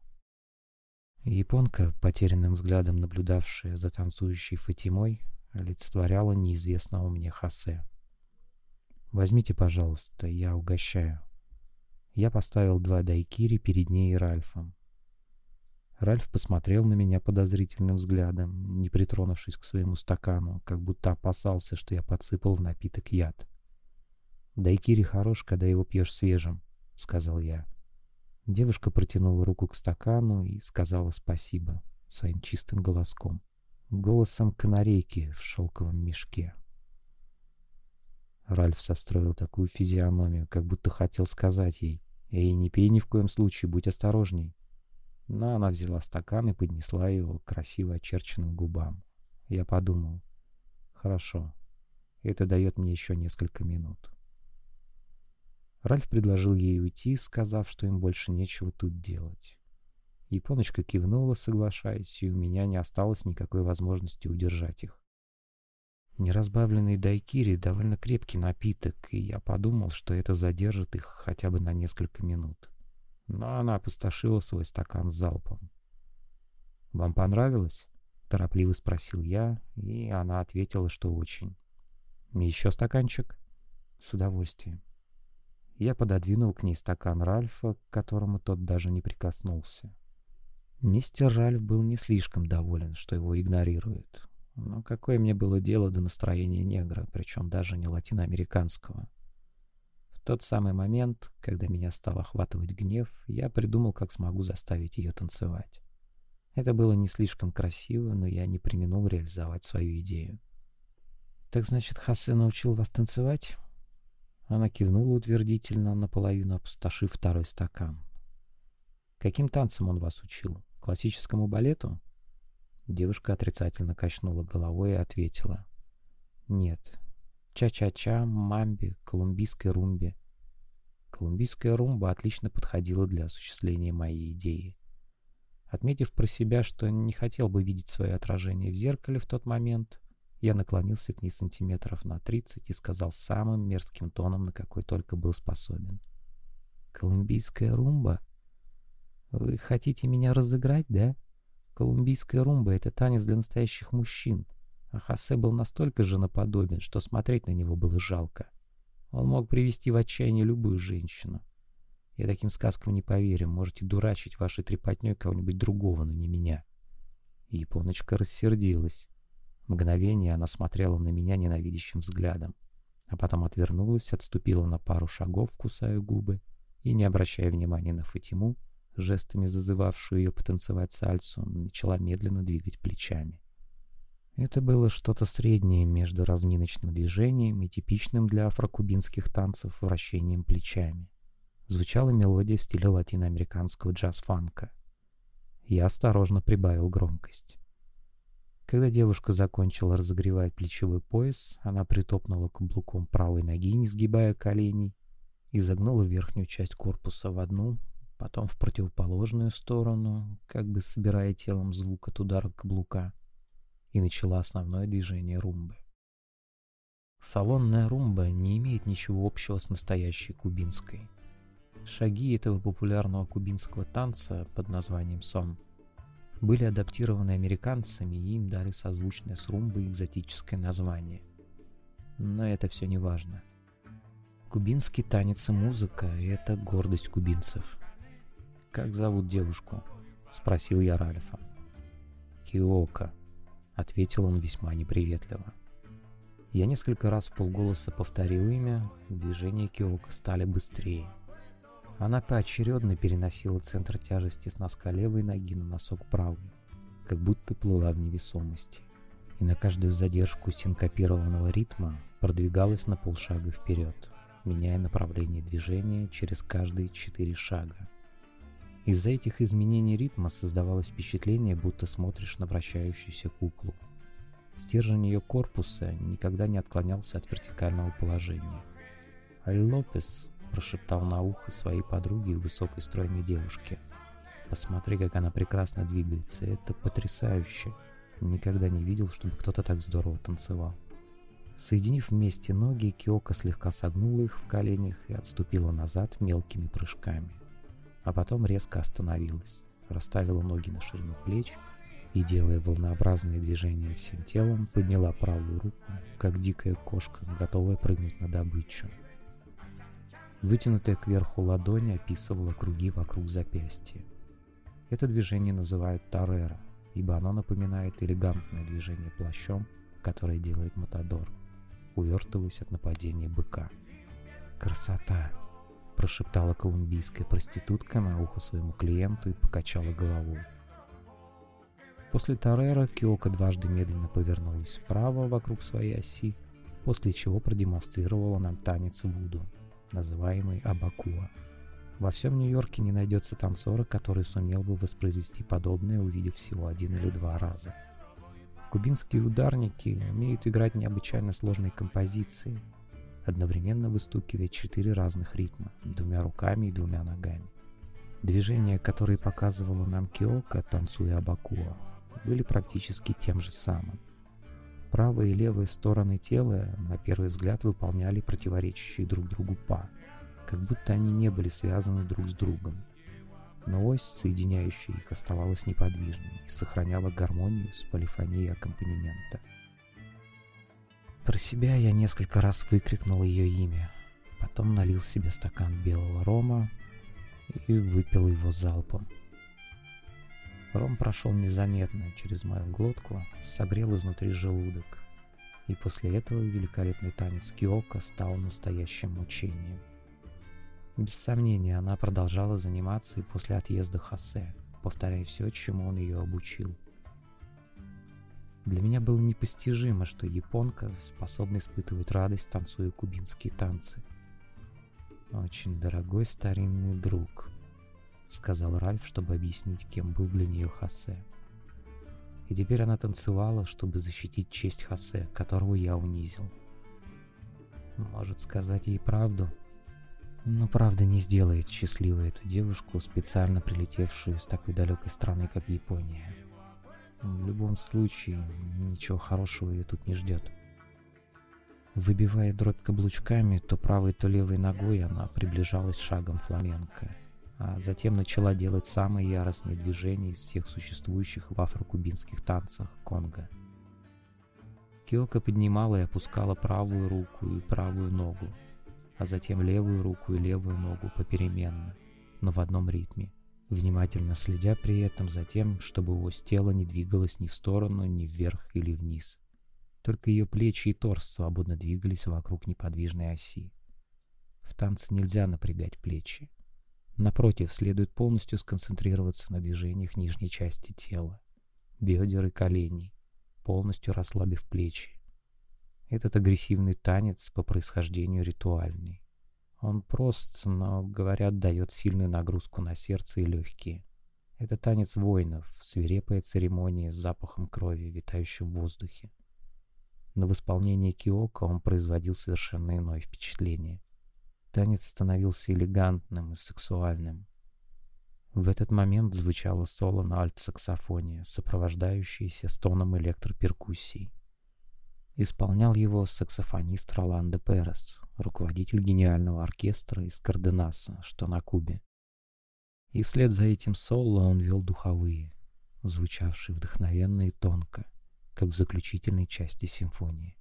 Японка, потерянным взглядом наблюдавшая за танцующей Фатимой, олицетворяла неизвестного мне Хосе. «Возьмите, пожалуйста, я угощаю». Я поставил два дайкири перед ней и Ральфом. Ральф посмотрел на меня подозрительным взглядом, не притронувшись к своему стакану, как будто опасался, что я подсыпал в напиток яд. «Дайкири хорош, когда его пьешь свежим», — сказал я. Девушка протянула руку к стакану и сказала спасибо своим чистым голоском, голосом канарейки в шелковом мешке. Ральф состроил такую физиономию, как будто хотел сказать ей, «Эй, не пей ни в коем случае, будь осторожней». Но она взяла стакан и поднесла его к красиво очерченным губам. Я подумал, хорошо, это дает мне еще несколько минут. Ральф предложил ей уйти, сказав, что им больше нечего тут делать. Японочка кивнула, соглашаясь, и у меня не осталось никакой возможности удержать их. Неразбавленный дайкири — довольно крепкий напиток, и я подумал, что это задержит их хотя бы на несколько минут но она опустошила свой стакан залпом. «Вам понравилось?» — торопливо спросил я, и она ответила, что очень. «Еще стаканчик?» «С удовольствием». Я пододвинул к ней стакан Ральфа, к которому тот даже не прикоснулся. Мистер Ральф был не слишком доволен, что его игнорируют. Но какое мне было дело до настроения негра, причем даже не латиноамериканского? Тот самый момент, когда меня стал охватывать гнев, я придумал, как смогу заставить ее танцевать. Это было не слишком красиво, но я не применул реализовать свою идею. «Так значит, Хасе научил вас танцевать?» Она кивнула утвердительно, наполовину опустошив второй стакан. «Каким танцем он вас учил? Классическому балету?» Девушка отрицательно качнула головой и ответила. «Нет, Ча-ча-ча, мамби, колумбийской румбе. Колумбийская румба отлично подходила для осуществления моей идеи. Отметив про себя, что не хотел бы видеть свое отражение в зеркале в тот момент, я наклонился к ней сантиметров на 30 и сказал самым мерзким тоном, на какой только был способен. «Колумбийская румба? Вы хотите меня разыграть, да? Колумбийская румба — это танец для настоящих мужчин, а Хосе был настолько женоподобен, что смотреть на него было жалко. Он мог привести в отчаяние любую женщину. Я таким сказкам не поверю, можете дурачить вашей трепотней кого-нибудь другого, но не меня». И Японочка рассердилась. Мгновение она смотрела на меня ненавидящим взглядом, а потом отвернулась, отступила на пару шагов, кусая губы, и, не обращая внимания на Фатиму, жестами зазывавшую ее потанцевать сальсу, начала медленно двигать плечами. Это было что-то среднее между разминочным движением и типичным для афрокубинских танцев вращением плечами. Звучала мелодия в стиле латиноамериканского джаз-фанка. Я осторожно прибавил громкость. Когда девушка закончила разогревать плечевой пояс, она притопнула каблуком правой ноги, не сгибая коленей, и загнула верхнюю часть корпуса в одну, потом в противоположную сторону, как бы собирая телом звук от удара каблука, и начала основное движение румбы. Салонная румба не имеет ничего общего с настоящей кубинской. Шаги этого популярного кубинского танца под названием сон – были адаптированы американцами и им дали созвучное с румбой экзотическое название. Но это все не важно. Кубинский танец и музыка — это гордость кубинцев. «Как зовут девушку?» — спросил я Ральфа. «Киока», — ответил он весьма неприветливо. Я несколько раз в полголоса повторил имя, движения Киока стали быстрее — она поочередно переносила центр тяжести с носка левой ноги на носок правой, как будто плыла в невесомости, и на каждую задержку синкопированного ритма продвигалась на полшага вперед, меняя направление движения через каждые четыре шага. Из-за этих изменений ритма создавалось впечатление, будто смотришь на вращающуюся куклу. Стержень ее корпуса никогда не отклонялся от вертикального положения. Аль Лопес прошептал на ухо своей подруге высокой стройной девушке. Посмотри, как она прекрасно двигается, это потрясающе. Никогда не видел, чтобы кто-то так здорово танцевал. Соединив вместе ноги, Киока слегка согнула их в коленях и отступила назад мелкими прыжками. А потом резко остановилась, расставила ноги на ширину плеч и, делая волнообразные движения всем телом, подняла правую руку, как дикая кошка, готовая прыгнуть на добычу. Вытянутая кверху ладонь описывала круги вокруг запястья. Это движение называют тарера, ибо оно напоминает элегантное движение плащом, которое делает Матадор, увертываясь от нападения быка. «Красота!» – прошептала колумбийская проститутка на ухо своему клиенту и покачала головой. После Тарера Киока дважды медленно повернулась вправо вокруг своей оси, после чего продемонстрировала нам танец Вуду – называемый Абакуа. Во всем Нью-Йорке не найдется танцора, который сумел бы воспроизвести подобное, увидев всего один или два раза. Кубинские ударники умеют играть необычайно сложные композиции, одновременно выстукивая четыре разных ритма, двумя руками и двумя ногами. Движения, которые показывала нам Киока, танцуя Абакуа, были практически тем же самым. Правая и левая стороны тела на первый взгляд выполняли противоречащие друг другу па, как будто они не были связаны друг с другом. Но ось, соединяющая их, оставалась неподвижной и сохраняла гармонию с полифонией аккомпанемента. Про себя я несколько раз выкрикнул ее имя, потом налил себе стакан белого рома и выпил его залпом. Ром прошел незаметно через мою глотку, согрел изнутри желудок. И после этого великолепный танец Киока стал настоящим мучением. Без сомнения, она продолжала заниматься и после отъезда Хосе, повторяя все, чему он ее обучил. Для меня было непостижимо, что японка способна испытывать радость, танцуя кубинские танцы. Очень дорогой старинный друг, сказал Ральф, чтобы объяснить, кем был для нее Хосе. И теперь она танцевала, чтобы защитить честь Хосе, которого я унизил. Может сказать ей правду? Но правда не сделает счастливой эту девушку, специально прилетевшую с такой далекой страны, как Япония. В любом случае, ничего хорошего ее тут не ждет. Выбивая дробь каблучками, то правой, то левой ногой она приближалась шагом фламенко, а затем начала делать самые яростные движения из всех существующих в афрокубинских танцах Конго. Киока поднимала и опускала правую руку и правую ногу, а затем левую руку и левую ногу попеременно, но в одном ритме, внимательно следя при этом за тем, чтобы ось тела не двигалось ни в сторону, ни вверх или вниз. Только ее плечи и торс свободно двигались вокруг неподвижной оси. В танце нельзя напрягать плечи. Напротив, следует полностью сконцентрироваться на движениях нижней части тела, бедер и коленей, полностью расслабив плечи, этот агрессивный танец по происхождению ритуальный. Он прост, но, говорят, дает сильную нагрузку на сердце и легкие. Это танец воинов, свирепая церемония с запахом крови, витающим в воздухе. Но в исполнении Киока он производил совершенно иное впечатление. Танец становился элегантным и сексуальным. В этот момент звучало соло на альт-саксофоне, сопровождающееся стоном электроперкуссий. Исполнял его саксофонист Роландо Перес, руководитель гениального оркестра из Карденаса, что на Кубе. И вслед за этим соло он вел духовые, звучавшие вдохновенно и тонко, как в заключительной части симфонии.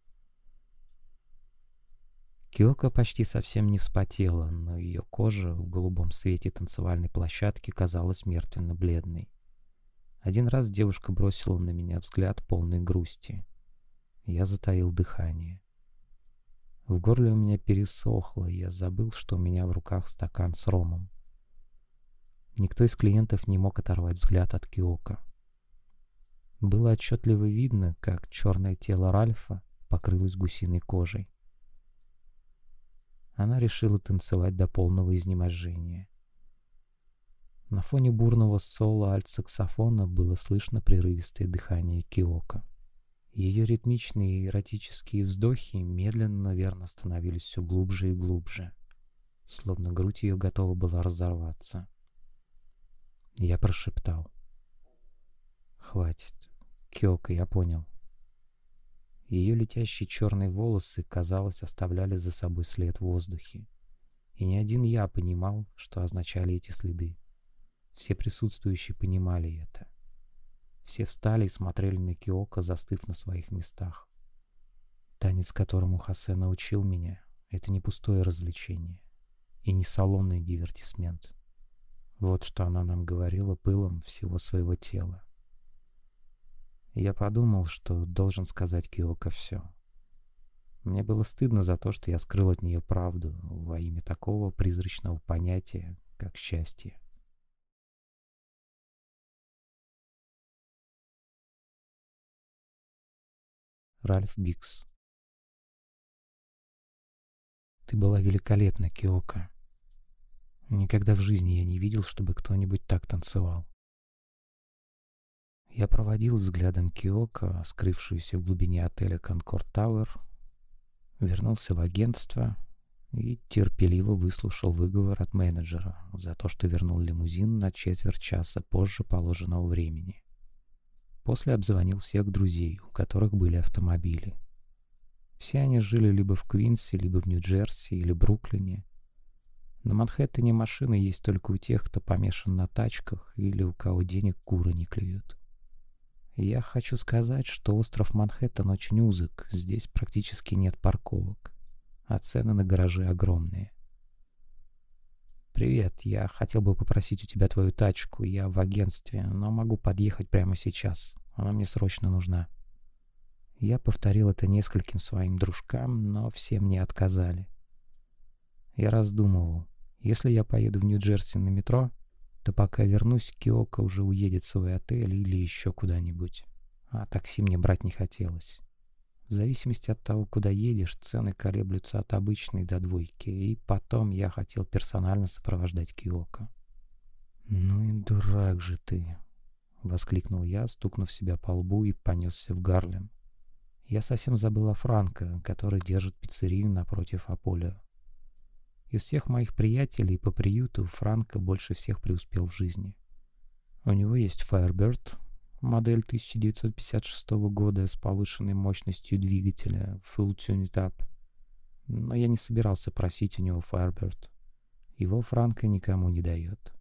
Киока почти совсем не вспотела, но ее кожа в голубом свете танцевальной площадки казалась мертвенно-бледной. Один раз девушка бросила на меня взгляд полной грусти — я затаил дыхание. В горле у меня пересохло, и я забыл, что у меня в руках стакан с ромом. Никто из клиентов не мог оторвать взгляд от Киока. Было отчетливо видно, как черное тело Ральфа покрылось гусиной кожей. Она решила танцевать до полного изнеможения. На фоне бурного соло альт-саксофона было слышно прерывистое дыхание Киока. Ее ритмичные эротические вздохи медленно, верно становились все глубже и глубже, словно грудь ее готова была разорваться. Я прошептал. «Хватит. Кёка, я понял». Ее летящие черные волосы, казалось, оставляли за собой след в воздухе. И ни один я понимал, что означали эти следы. Все присутствующие понимали это. Все встали и смотрели на Киока, застыв на своих местах. Танец, которому Хосе научил меня, это не пустое развлечение и не салонный дивертисмент. Вот что она нам говорила пылом всего своего тела. Я подумал, что должен сказать Киока все. Мне было стыдно за то, что я скрыл от нее правду во имя такого призрачного понятия, как счастье. Ральф Бикс. Ты была великолепна, Киока. Никогда в жизни я не видел, чтобы кто-нибудь так танцевал. Я проводил взглядом Киока, скрывшуюся в глубине отеля Конкорд Тауэр, вернулся в агентство и терпеливо выслушал выговор от менеджера за то, что вернул лимузин на четверть часа позже положенного времени. После обзвонил всех друзей, у которых были автомобили. Все они жили либо в Квинсе, либо в Нью-Джерси или Бруклине. На Манхэттене машины есть только у тех, кто помешан на тачках или у кого денег куры не клюют. Я хочу сказать, что остров Манхэттен очень узок, здесь практически нет парковок, а цены на гаражи огромные. «Привет, я хотел бы попросить у тебя твою тачку. Я в агентстве, но могу подъехать прямо сейчас. Она мне срочно нужна». Я повторил это нескольким своим дружкам, но все мне отказали. Я раздумывал. Если я поеду в Нью-Джерси на метро, то пока вернусь, Киока уже уедет в свой отель или еще куда-нибудь. А такси мне брать не хотелось. В зависимости от того, куда едешь, цены колеблются от обычной до двойки, и потом я хотел персонально сопровождать Киоко. «Ну и дурак же ты!» — воскликнул я, стукнув себя по лбу и понесся в Гарлем. Я совсем забыл о Франко, который держит пиццерию напротив Аполлио. Из всех моих приятелей по приюту Франко больше всех преуспел в жизни. У него есть Firebird, модель 1956 года с повышенной мощностью двигателя, Full Tuned Up. Но я не собирался просить у него Firebird. Его Франко никому не дает.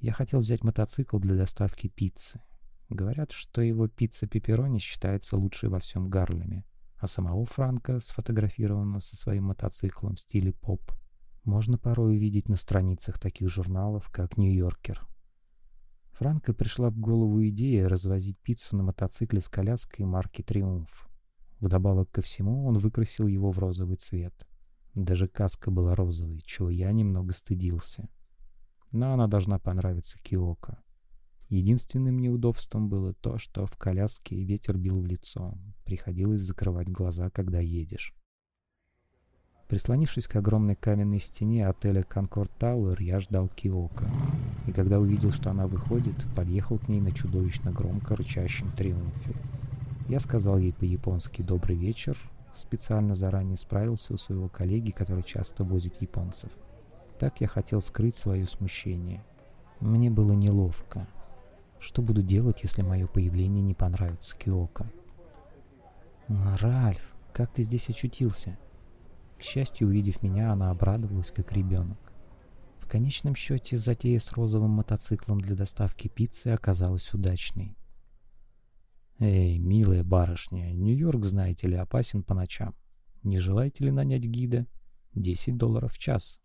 Я хотел взять мотоцикл для доставки пиццы. Говорят, что его пицца пепперони считается лучшей во всем Гарлеме, а самого Франка, сфотографированного со своим мотоциклом в стиле поп, можно порой увидеть на страницах таких журналов, как «Нью-Йоркер». Франко пришла в голову идея развозить пиццу на мотоцикле с коляской марки «Триумф». Вдобавок ко всему он выкрасил его в розовый цвет. Даже каска была розовой, чего я немного стыдился но она должна понравиться Киоко. Единственным неудобством было то, что в коляске ветер бил в лицо. Приходилось закрывать глаза, когда едешь. Прислонившись к огромной каменной стене отеля Concord Tower, я ждал Киоко. И когда увидел, что она выходит, подъехал к ней на чудовищно громко рычащем триумфе. Я сказал ей по-японски «добрый вечер», специально заранее справился у своего коллеги, который часто возит японцев. Так я хотел скрыть свое смущение. Мне было неловко. Что буду делать, если мое появление не понравится Киоко? «Ральф, как ты здесь очутился?» К счастью, увидев меня, она обрадовалась, как ребенок. В конечном счете, затея с розовым мотоциклом для доставки пиццы оказалась удачной. «Эй, милая барышня, Нью-Йорк, знаете ли, опасен по ночам. Не желаете ли нанять гида? 10 долларов в час».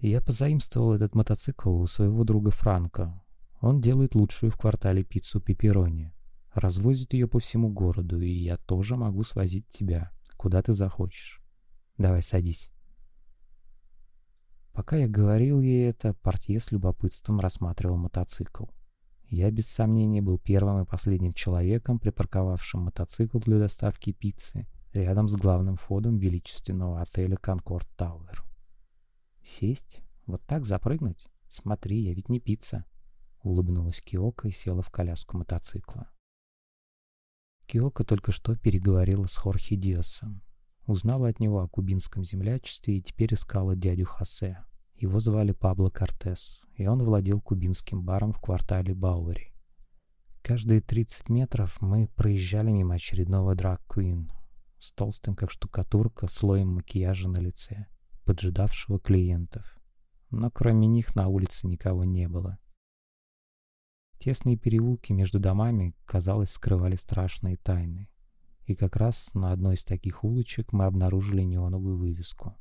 Я позаимствовал этот мотоцикл у своего друга Франка. Он делает лучшую в квартале пиццу пепперони. Развозит ее по всему городу, и я тоже могу свозить тебя, куда ты захочешь. Давай, садись. Пока я говорил ей это, портье с любопытством рассматривал мотоцикл. Я без сомнения был первым и последним человеком, припарковавшим мотоцикл для доставки пиццы рядом с главным входом величественного отеля «Конкорд Тауэр». Сесть? Вот так запрыгнуть? Смотри, я ведь не пицца. Улыбнулась Киока и села в коляску мотоцикла. Киока только что переговорила с Хорхе Диосом. Узнала от него о кубинском землячестве и теперь искала дядю Хосе. Его звали Пабло Кортес, и он владел кубинским баром в квартале Бауэри. Каждые 30 метров мы проезжали мимо очередного драг-квин с толстым, как штукатурка, слоем макияжа на лице поджидавшего клиентов. Но кроме них на улице никого не было. Тесные переулки между домами, казалось, скрывали страшные тайны. И как раз на одной из таких улочек мы обнаружили неоновую вывеску.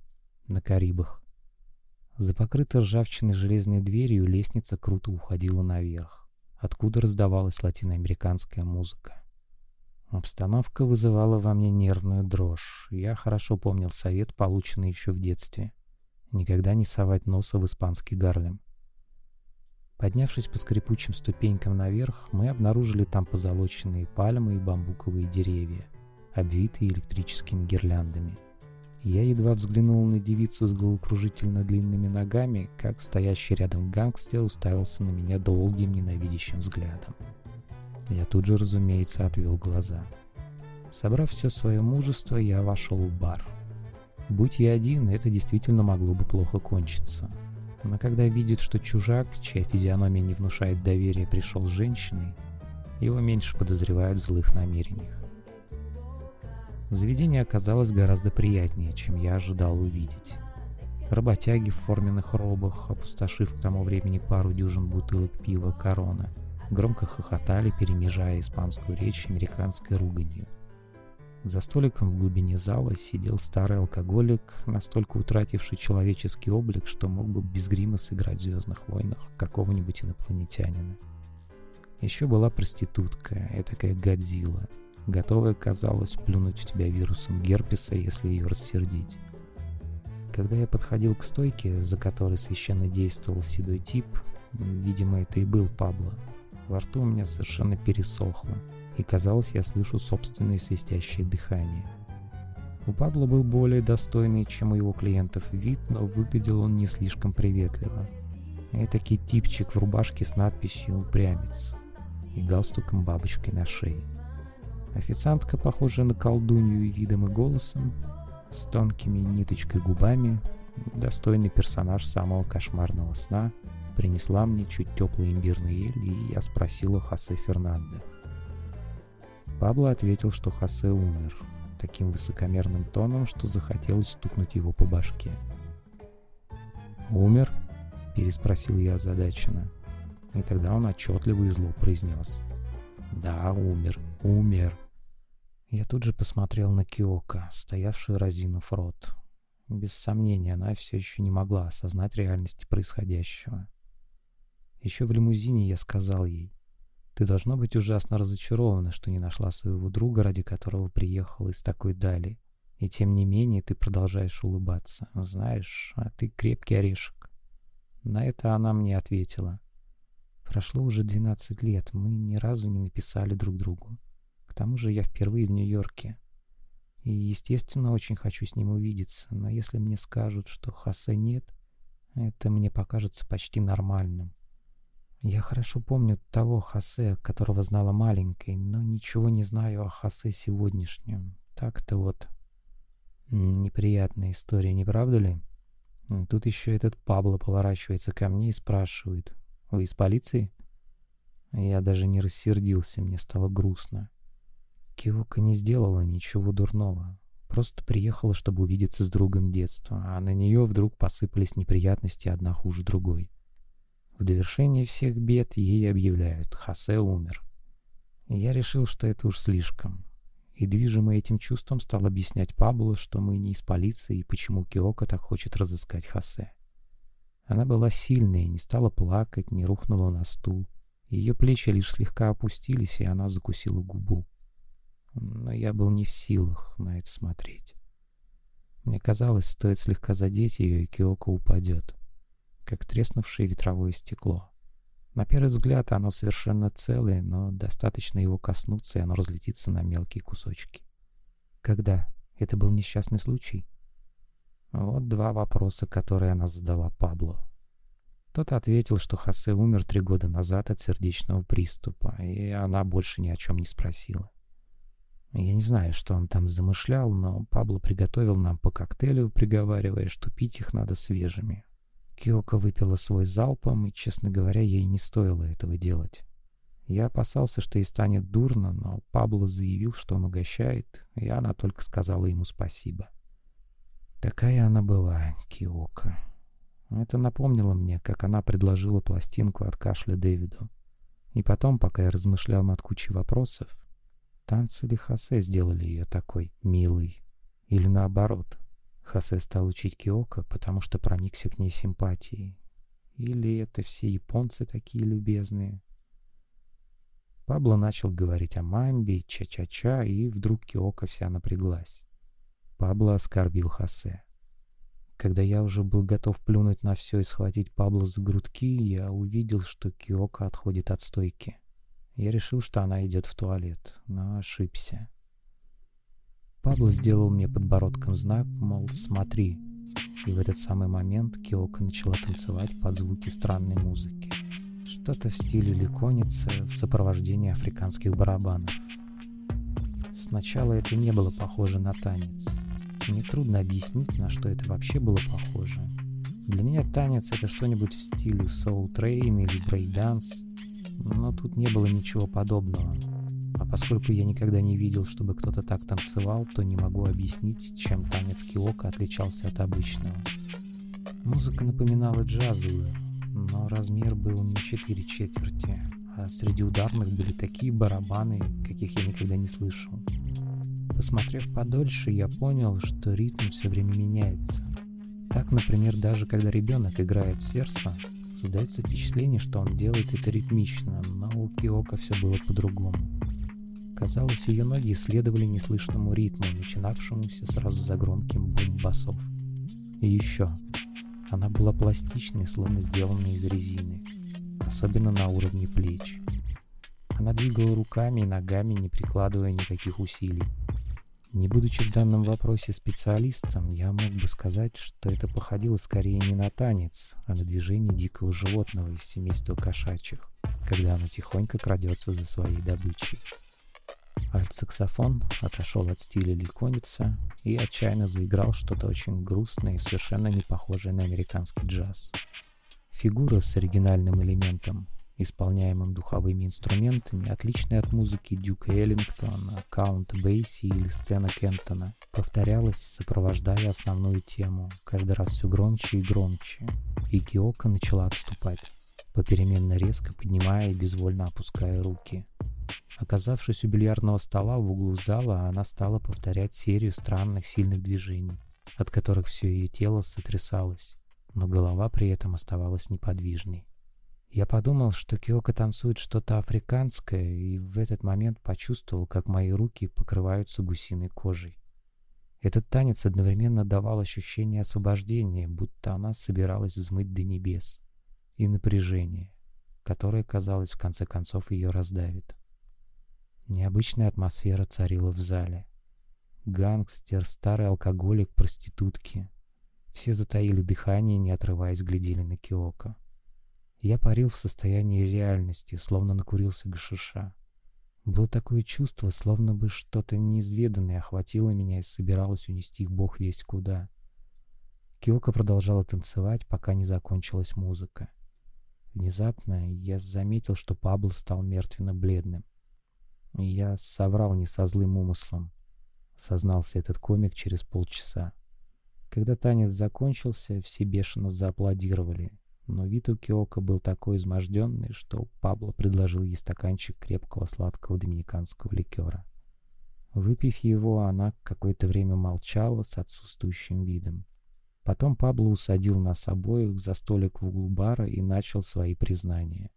На Карибах. За покрытой ржавчиной железной дверью лестница круто уходила наверх, откуда раздавалась латиноамериканская музыка. Обстановка вызывала во мне нервную дрожь. Я хорошо помнил совет, полученный еще в детстве. Никогда не совать носа в испанский Гарлем. Поднявшись по скрипучим ступенькам наверх, мы обнаружили там позолоченные пальмы и бамбуковые деревья, обвитые электрическими гирляндами. Я едва взглянул на девицу с головокружительно длинными ногами, как стоящий рядом гангстер уставился на меня долгим ненавидящим взглядом. Я тут же, разумеется, отвел глаза. Собрав все свое мужество, я вошел в бар. Будь я один, это действительно могло бы плохо кончиться. Но когда видит, что чужак, чья физиономия не внушает доверия, пришел с женщиной, его меньше подозревают в злых намерениях. Заведение оказалось гораздо приятнее, чем я ожидал увидеть. Работяги в форменных робах, опустошив к тому времени пару дюжин бутылок пива «Корона», громко хохотали, перемежая испанскую речь американской руганью. За столиком в глубине зала сидел старый алкоголик, настолько утративший человеческий облик, что мог бы без грима сыграть в «Звездных войнах» какого-нибудь инопланетянина. Еще была проститутка, этакая Годзилла, готовая, казалось, плюнуть в тебя вирусом герпеса, если ее рассердить. Когда я подходил к стойке, за которой священно действовал седой тип, видимо, это и был Пабло, во рту у меня совершенно пересохло, и казалось, я слышу собственное свистящее дыхание. У Пабло был более достойный, чем у его клиентов вид, но выглядел он не слишком приветливо. Этакий типчик в рубашке с надписью «Упрямец» и галстуком бабочкой на шее. Официантка, похожая на колдунью и видом и голосом, с тонкими ниточкой губами, достойный персонаж самого кошмарного сна, принесла мне чуть теплый имбирный ель, и я спросил у Хосе Фернандо. Пабло ответил, что Хосе умер, таким высокомерным тоном, что захотелось стукнуть его по башке. «Умер?» – переспросил я озадаченно. И тогда он отчетливо и зло произнес. «Да, умер, умер». Я тут же посмотрел на Киока, стоявшую разинув рот. Без сомнения, она все еще не могла осознать реальности происходящего. Еще в лимузине я сказал ей, «Ты должно быть ужасно разочарована, что не нашла своего друга, ради которого приехала из такой дали. И тем не менее ты продолжаешь улыбаться. Знаешь, а ты крепкий орешек». На это она мне ответила, «Прошло уже 12 лет, мы ни разу не написали друг другу. К тому же я впервые в Нью-Йорке. И, естественно, очень хочу с ним увидеться, но если мне скажут, что Хосе нет, это мне покажется почти нормальным. Я хорошо помню того Хосе, которого знала маленькой, но ничего не знаю о Хосе сегодняшнем. Так-то вот. Неприятная история, не правда ли? Тут еще этот Пабло поворачивается ко мне и спрашивает. «Вы из полиции?» Я даже не рассердился, мне стало грустно. Киока не сделала ничего дурного. Просто приехала, чтобы увидеться с другом детства, а на нее вдруг посыпались неприятности одна хуже другой. В довершение всех бед ей объявляют «Хосе умер». Я решил, что это уж слишком. И движимый этим чувством стал объяснять Пабло, что мы не из полиции и почему Киока так хочет разыскать Хосе. Она была сильная, не стала плакать, не рухнула на стул. Ее плечи лишь слегка опустились, и она закусила губу но я был не в силах на это смотреть. Мне казалось, стоит слегка задеть ее, и Киоко упадет, как треснувшее ветровое стекло. На первый взгляд оно совершенно целое, но достаточно его коснуться, и оно разлетится на мелкие кусочки. Когда? Это был несчастный случай? Вот два вопроса, которые она задала Пабло. Тот ответил, что Хосе умер три года назад от сердечного приступа, и она больше ни о чем не спросила. Я не знаю, что он там замышлял, но Пабло приготовил нам по коктейлю, приговаривая, что пить их надо свежими. Киоко выпила свой залпом, и, честно говоря, ей не стоило этого делать. Я опасался, что ей станет дурно, но Пабло заявил, что он угощает, и она только сказала ему спасибо. Такая она была, Киоко. Это напомнило мне, как она предложила пластинку от кашля Дэвиду. И потом, пока я размышлял над кучей вопросов, Танцы ли Хосе сделали ее такой милой? Или наоборот, Хосе стал учить Киоко, потому что проникся к ней симпатией? Или это все японцы такие любезные? Пабло начал говорить о мамбе, ча-ча-ча, и вдруг Киоко вся напряглась. Пабло оскорбил Хосе. Когда я уже был готов плюнуть на все и схватить Пабло за грудки, я увидел, что Киоко отходит от стойки. Я решил, что она идет в туалет, но ошибся. Пабло сделал мне подбородком знак, мол, смотри. И в этот самый момент Киока начала танцевать под звуки странной музыки. Что-то в стиле ликоницы в сопровождении африканских барабанов. Сначала это не было похоже на танец. Мне трудно объяснить, на что это вообще было похоже. Для меня танец это что-нибудь в стиле Soul Train или Breakdance, но тут не было ничего подобного. Поскольку я никогда не видел, чтобы кто-то так танцевал, то не могу объяснить, чем танец Киока отличался от обычного. Музыка напоминала джазовую, но размер был не четыре четверти, а среди ударных были такие барабаны, каких я никогда не слышал. Посмотрев подольше, я понял, что ритм все время меняется. Так, например, даже когда ребенок играет в сердце, Создается впечатление, что он делает это ритмично, но у Киока все было по-другому. Казалось, ее ноги следовали неслышному ритму, начинавшемуся сразу за громким бум басов. И еще. Она была пластичной, словно сделанной из резины, особенно на уровне плеч. Она двигала руками и ногами, не прикладывая никаких усилий. Не будучи в данном вопросе специалистом, я мог бы сказать, что это походило скорее не на танец, а на движение дикого животного из семейства кошачьих, когда оно тихонько крадется за своей добычей. Альт-саксофон отошел от стиля ликоница и отчаянно заиграл что-то очень грустное и совершенно не похожее на американский джаз. Фигура с оригинальным элементом, исполняемым духовыми инструментами, отличной от музыки Дюка Эллингтона, Каунта Бейси или Стена Кентона, повторялась, сопровождая основную тему, каждый раз все громче и громче, и Киока начала отступать, попеременно резко поднимая и безвольно опуская руки. Оказавшись у бильярдного стола в углу зала, она стала повторять серию странных сильных движений, от которых все ее тело сотрясалось, но голова при этом оставалась неподвижной. Я подумал, что Киока танцует что-то африканское, и в этот момент почувствовал, как мои руки покрываются гусиной кожей. Этот танец одновременно давал ощущение освобождения, будто она собиралась взмыть до небес, и напряжение, которое, казалось, в конце концов ее раздавит. Необычная атмосфера царила в зале. Гангстер, старый алкоголик, проститутки. Все затаили дыхание, не отрываясь, глядели на Киоко. Я парил в состоянии реальности, словно накурился гашиша. Было такое чувство, словно бы что-то неизведанное охватило меня и собиралось унести их бог весь куда. Киока продолжала танцевать, пока не закончилась музыка. Внезапно я заметил, что Пабло стал мертвенно-бледным. Я соврал не со злым умыслом, сознался этот комик через полчаса. Когда танец закончился, все бешено зааплодировали, но вид у Киока был такой изможденный, что Пабло предложил ей стаканчик крепкого сладкого доминиканского ликера. Выпив его, она какое-то время молчала с отсутствующим видом. Потом Пабло усадил нас обоих за столик в углу бара и начал свои признания.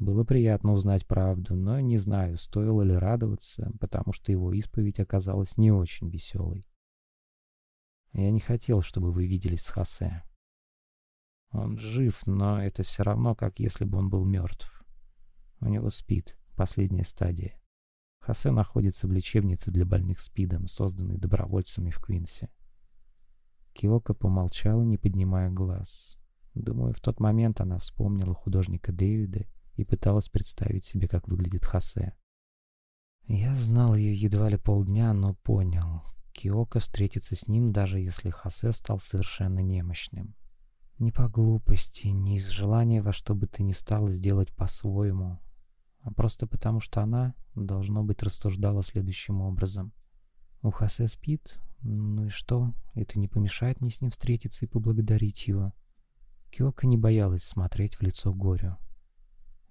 Было приятно узнать правду, но не знаю, стоило ли радоваться, потому что его исповедь оказалась не очень веселой. Я не хотел, чтобы вы виделись с Хосе. Он жив, но это все равно, как если бы он был мертв. У него спид, последняя стадия. Хосе находится в лечебнице для больных СПИДом, созданной добровольцами в Квинсе. Киока помолчала, не поднимая глаз. Думаю, в тот момент она вспомнила художника Дэвида и пыталась представить себе, как выглядит Хосе. Я знал ее едва ли полдня, но понял. Киока встретится с ним, даже если Хосе стал совершенно немощным. Не по глупости, не из желания во что бы ты ни стал сделать по-своему, а просто потому, что она, должно быть, рассуждала следующим образом. У Хосе спит, ну и что? Это не помешает мне с ним встретиться и поблагодарить его. Киока не боялась смотреть в лицо горю.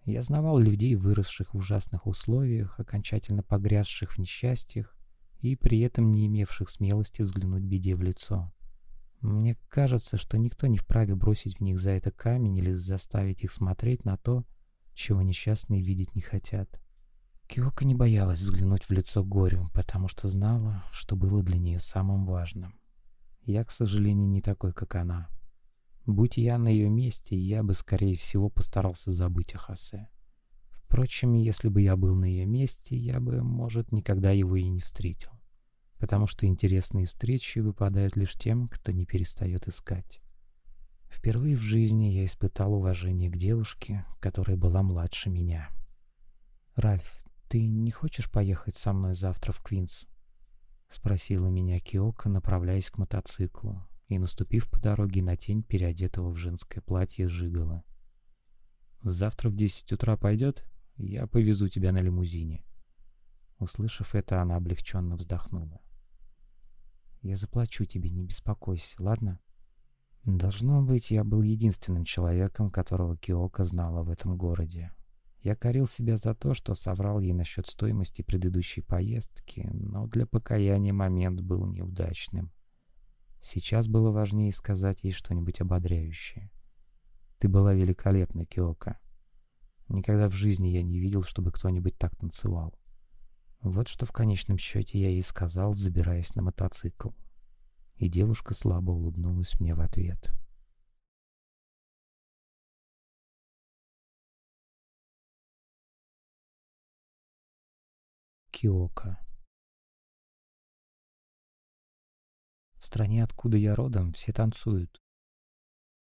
Я знавал людей, выросших в ужасных условиях, окончательно погрязших в несчастьях и при этом не имевших смелости взглянуть беде в лицо. Мне кажется, что никто не вправе бросить в них за это камень или заставить их смотреть на то, чего несчастные видеть не хотят. Киока не боялась взглянуть в лицо горю, потому что знала, что было для нее самым важным. Я, к сожалению, не такой, как она. Будь я на ее месте, я бы, скорее всего, постарался забыть о Хосе. Впрочем, если бы я был на ее месте, я бы, может, никогда его и не встретил потому что интересные встречи выпадают лишь тем, кто не перестает искать. Впервые в жизни я испытал уважение к девушке, которая была младше меня. «Ральф, ты не хочешь поехать со мной завтра в Квинс?» — спросила меня Киока, направляясь к мотоциклу и наступив по дороге на тень переодетого в женское платье жигала. «Завтра в десять утра пойдет? Я повезу тебя на лимузине». Услышав это, она облегченно вздохнула. Я заплачу тебе, не беспокойся, ладно? Должно быть, я был единственным человеком, которого Киока знала в этом городе. Я корил себя за то, что соврал ей насчет стоимости предыдущей поездки, но для покаяния момент был неудачным. Сейчас было важнее сказать ей что-нибудь ободряющее. Ты была великолепна, Киока. Никогда в жизни я не видел, чтобы кто-нибудь так танцевал. Вот что в конечном счете я ей сказал, забираясь на мотоцикл. И девушка слабо улыбнулась мне в ответ. Киока В стране, откуда я родом, все танцуют.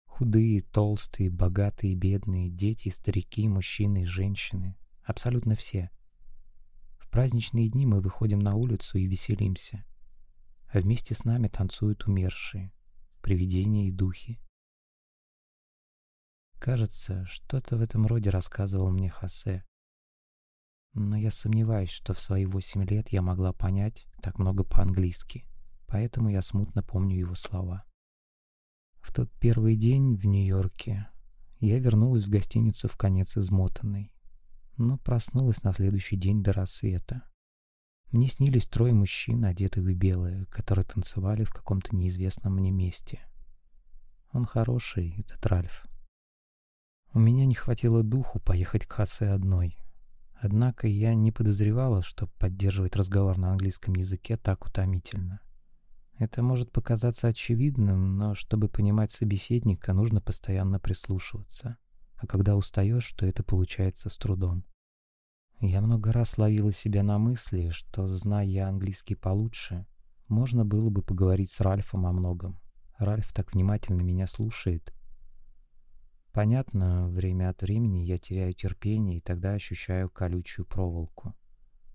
Худые, толстые, богатые, бедные, дети, старики, мужчины, женщины. Абсолютно все — праздничные дни мы выходим на улицу и веселимся. а вместе с нами танцуют умершие, привидения и духи. Кажется, что-то в этом роде рассказывал мне Хосе. Но я сомневаюсь, что в свои восемь лет я могла понять так много по-английски, поэтому я смутно помню его слова. В тот первый день в Нью-Йорке я вернулась в гостиницу в конец измотанной, но проснулась на следующий день до рассвета. Мне снились трое мужчин, одетых в белое, которые танцевали в каком-то неизвестном мне месте. Он хороший, этот Ральф. У меня не хватило духу поехать к Хасе одной. Однако я не подозревала, что поддерживать разговор на английском языке так утомительно. Это может показаться очевидным, но чтобы понимать собеседника, нужно постоянно прислушиваться. А когда устаешь, то это получается с трудом. Я много раз ловила себя на мысли, что, зная я английский получше, можно было бы поговорить с Ральфом о многом. Ральф так внимательно меня слушает, Понятно, время от времени я теряю терпение и тогда ощущаю колючую проволоку.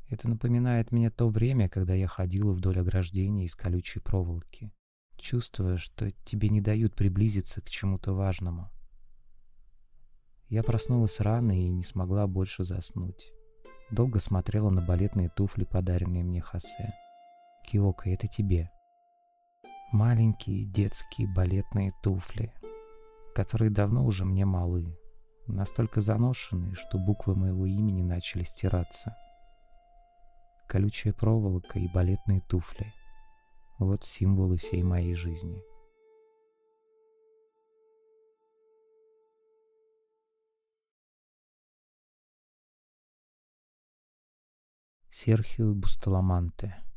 Это напоминает мне то время, когда я ходила вдоль ограждения из колючей проволоки, чувствуя, что тебе не дают приблизиться к чему-то важному. Я проснулась рано и не смогла больше заснуть. Долго смотрела на балетные туфли, подаренные мне Хосе. «Киока, это тебе». Маленькие детские балетные туфли — которые давно уже мне малы, настолько заношенные, что буквы моего имени начали стираться. Колючая проволока и балетные туфли — вот символы всей моей жизни. Серхио Бусталаманте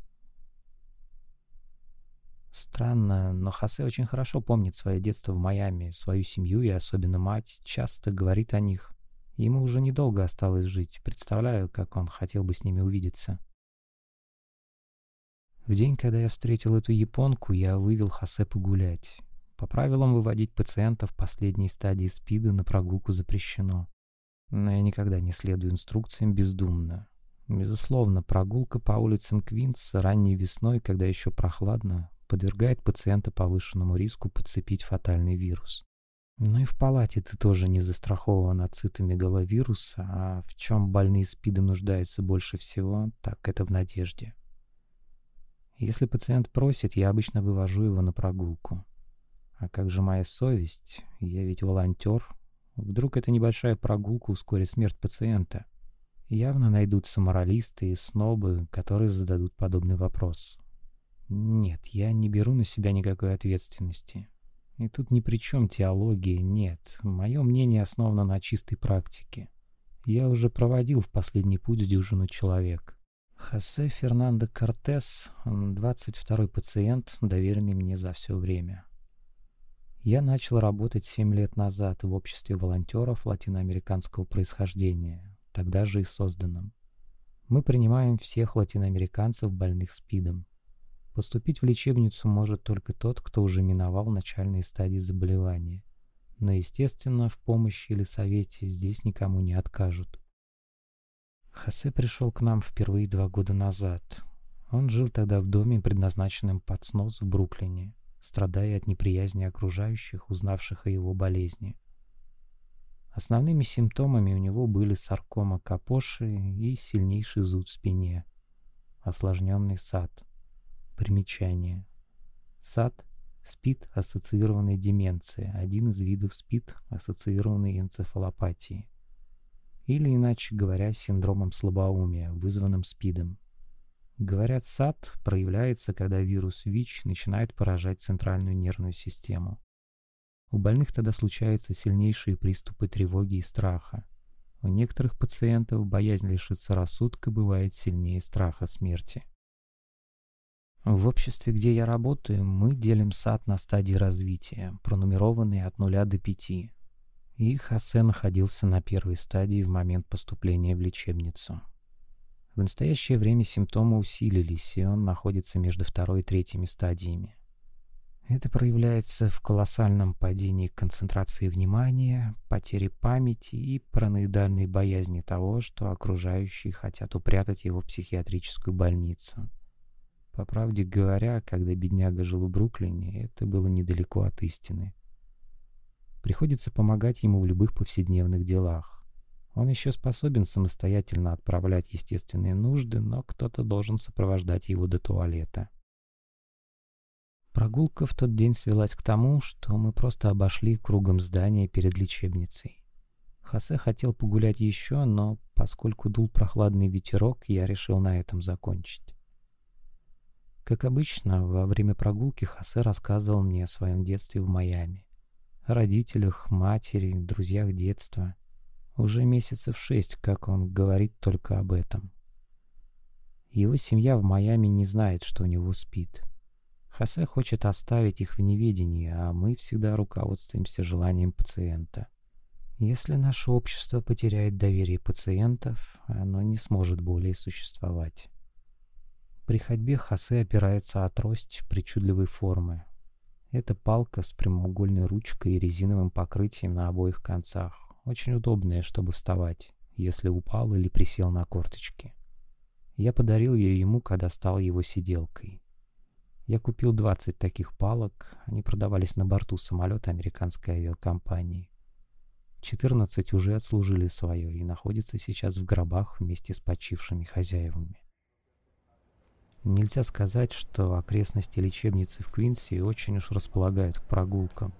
Странно, но Хосе очень хорошо помнит свое детство в Майами, свою семью и особенно мать, часто говорит о них. Ему уже недолго осталось жить, представляю, как он хотел бы с ними увидеться. В день, когда я встретил эту японку, я вывел Хосе погулять. По правилам выводить пациентов последней стадии СПИДа на прогулку запрещено. Но я никогда не следую инструкциям бездумно. Безусловно, прогулка по улицам Квинса ранней весной, когда еще прохладно, подвергает пациента повышенному риску подцепить фатальный вирус. Но и в палате ты тоже не застрахован от цитомегаловируса, а в чем больные СПИДом нуждаются больше всего, так это в надежде. Если пациент просит, я обычно вывожу его на прогулку. А как же моя совесть? Я ведь волонтер. Вдруг эта небольшая прогулка ускорит смерть пациента? Явно найдутся моралисты и снобы, которые зададут подобный вопрос. Нет, я не беру на себя никакой ответственности. И тут ни при чем теология, нет. Мое мнение основано на чистой практике. Я уже проводил в последний путь с дюжину человек. Хосе Фернандо Кортес, 22-й пациент, доверенный мне за все время. Я начал работать 7 лет назад в обществе волонтеров латиноамериканского происхождения, тогда же и созданном. Мы принимаем всех латиноамериканцев, больных СПИДом. Поступить в лечебницу может только тот, кто уже миновал начальные стадии заболевания. Но, естественно, в помощи или совете здесь никому не откажут. Хосе пришел к нам впервые два года назад. Он жил тогда в доме, предназначенном под снос в Бруклине, страдая от неприязни окружающих, узнавших о его болезни. Основными симптомами у него были саркома капоши и сильнейший зуд в спине, осложненный сад – Примечание. САД – СПИД-ассоциированная деменция, один из видов СПИД, ассоциированной энцефалопатии. Или, иначе говоря, синдромом слабоумия, вызванным СПИДом. Говорят, САД проявляется, когда вирус ВИЧ начинает поражать центральную нервную систему. У больных тогда случаются сильнейшие приступы тревоги и страха. У некоторых пациентов боязнь лишиться рассудка бывает сильнее страха смерти. В обществе, где я работаю, мы делим сад на стадии развития, пронумерованные от 0 до 5. И Хосе находился на первой стадии в момент поступления в лечебницу. В настоящее время симптомы усилились, и он находится между второй и третьими стадиями. Это проявляется в колоссальном падении концентрации внимания, потере памяти и параноидальной боязни того, что окружающие хотят упрятать его в психиатрическую больницу – По правде говоря, когда бедняга жил в Бруклине, это было недалеко от истины. Приходится помогать ему в любых повседневных делах. Он еще способен самостоятельно отправлять естественные нужды, но кто-то должен сопровождать его до туалета. Прогулка в тот день свелась к тому, что мы просто обошли кругом здания перед лечебницей. Хосе хотел погулять еще, но поскольку дул прохладный ветерок, я решил на этом закончить. Как обычно, во время прогулки Хосе рассказывал мне о своем детстве в Майами. О родителях, матери, друзьях детства. Уже месяцев шесть, как он говорит только об этом. Его семья в Майами не знает, что у него спит. Хосе хочет оставить их в неведении, а мы всегда руководствуемся желанием пациента. Если наше общество потеряет доверие пациентов, оно не сможет более существовать. При ходьбе Хосе опирается о трость причудливой формы. Это палка с прямоугольной ручкой и резиновым покрытием на обоих концах. Очень удобная, чтобы вставать, если упал или присел на корточки. Я подарил ее ему, когда стал его сиделкой. Я купил 20 таких палок, они продавались на борту самолета американской авиакомпании. 14 уже отслужили свое и находятся сейчас в гробах вместе с почившими хозяевами. Нельзя сказать, что окрестности лечебницы в Квинси очень уж располагают к прогулкам.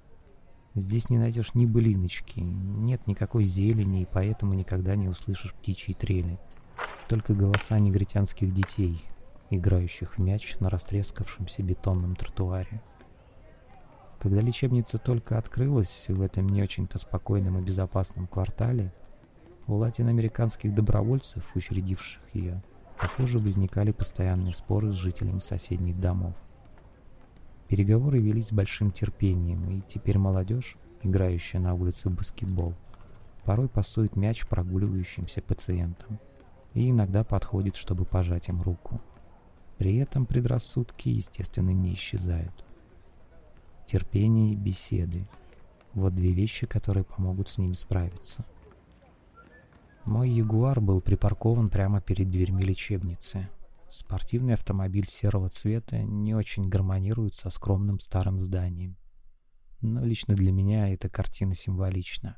Здесь не найдешь ни былиночки, нет никакой зелени, и поэтому никогда не услышишь птичьи трели. Только голоса негритянских детей, играющих в мяч на растрескавшемся бетонном тротуаре. Когда лечебница только открылась в этом не очень-то спокойном и безопасном квартале, у латиноамериканских добровольцев, учредивших ее, похоже, возникали постоянные споры с жителями соседних домов. Переговоры велись с большим терпением, и теперь молодежь, играющая на улице в баскетбол, порой пасует мяч прогуливающимся пациентам и иногда подходит, чтобы пожать им руку. При этом предрассудки, естественно, не исчезают. Терпение и беседы – вот две вещи, которые помогут с ними справиться. Мой Ягуар был припаркован прямо перед дверьми лечебницы. Спортивный автомобиль серого цвета не очень гармонирует со скромным старым зданием. Но лично для меня эта картина символична.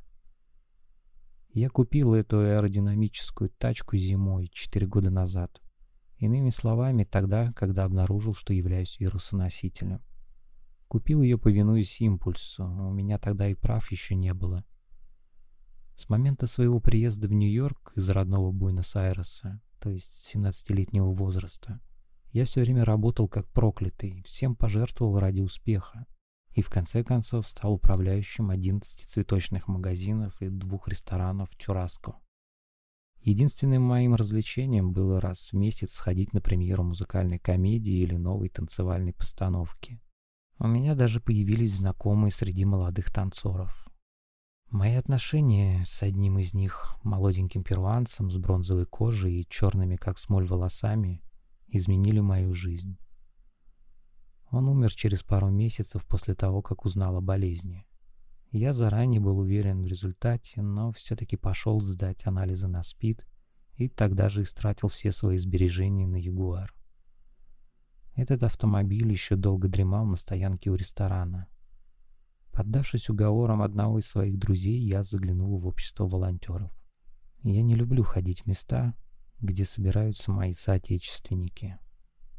Я купил эту аэродинамическую тачку зимой, 4 года назад. Иными словами, тогда, когда обнаружил, что являюсь вирусоносителем. Купил ее, повинуясь импульсу, у меня тогда и прав еще не было. С момента своего приезда в Нью-Йорк из родного Буэнос-Айреса, то есть 17-летнего возраста, я все время работал как проклятый, всем пожертвовал ради успеха и в конце концов стал управляющим 11 цветочных магазинов и двух ресторанов Чураско. Единственным моим развлечением было раз в месяц сходить на премьеру музыкальной комедии или новой танцевальной постановки. У меня даже появились знакомые среди молодых танцоров. Мои отношения с одним из них, молоденьким перуанцем с бронзовой кожей и черными как смоль волосами, изменили мою жизнь. Он умер через пару месяцев после того, как узнал о болезни. Я заранее был уверен в результате, но все-таки пошел сдать анализы на СПИД и тогда же истратил все свои сбережения на Ягуар. Этот автомобиль еще долго дремал на стоянке у ресторана. Поддавшись уговорам одного из своих друзей, я заглянул в общество волонтеров. Я не люблю ходить в места, где собираются мои соотечественники.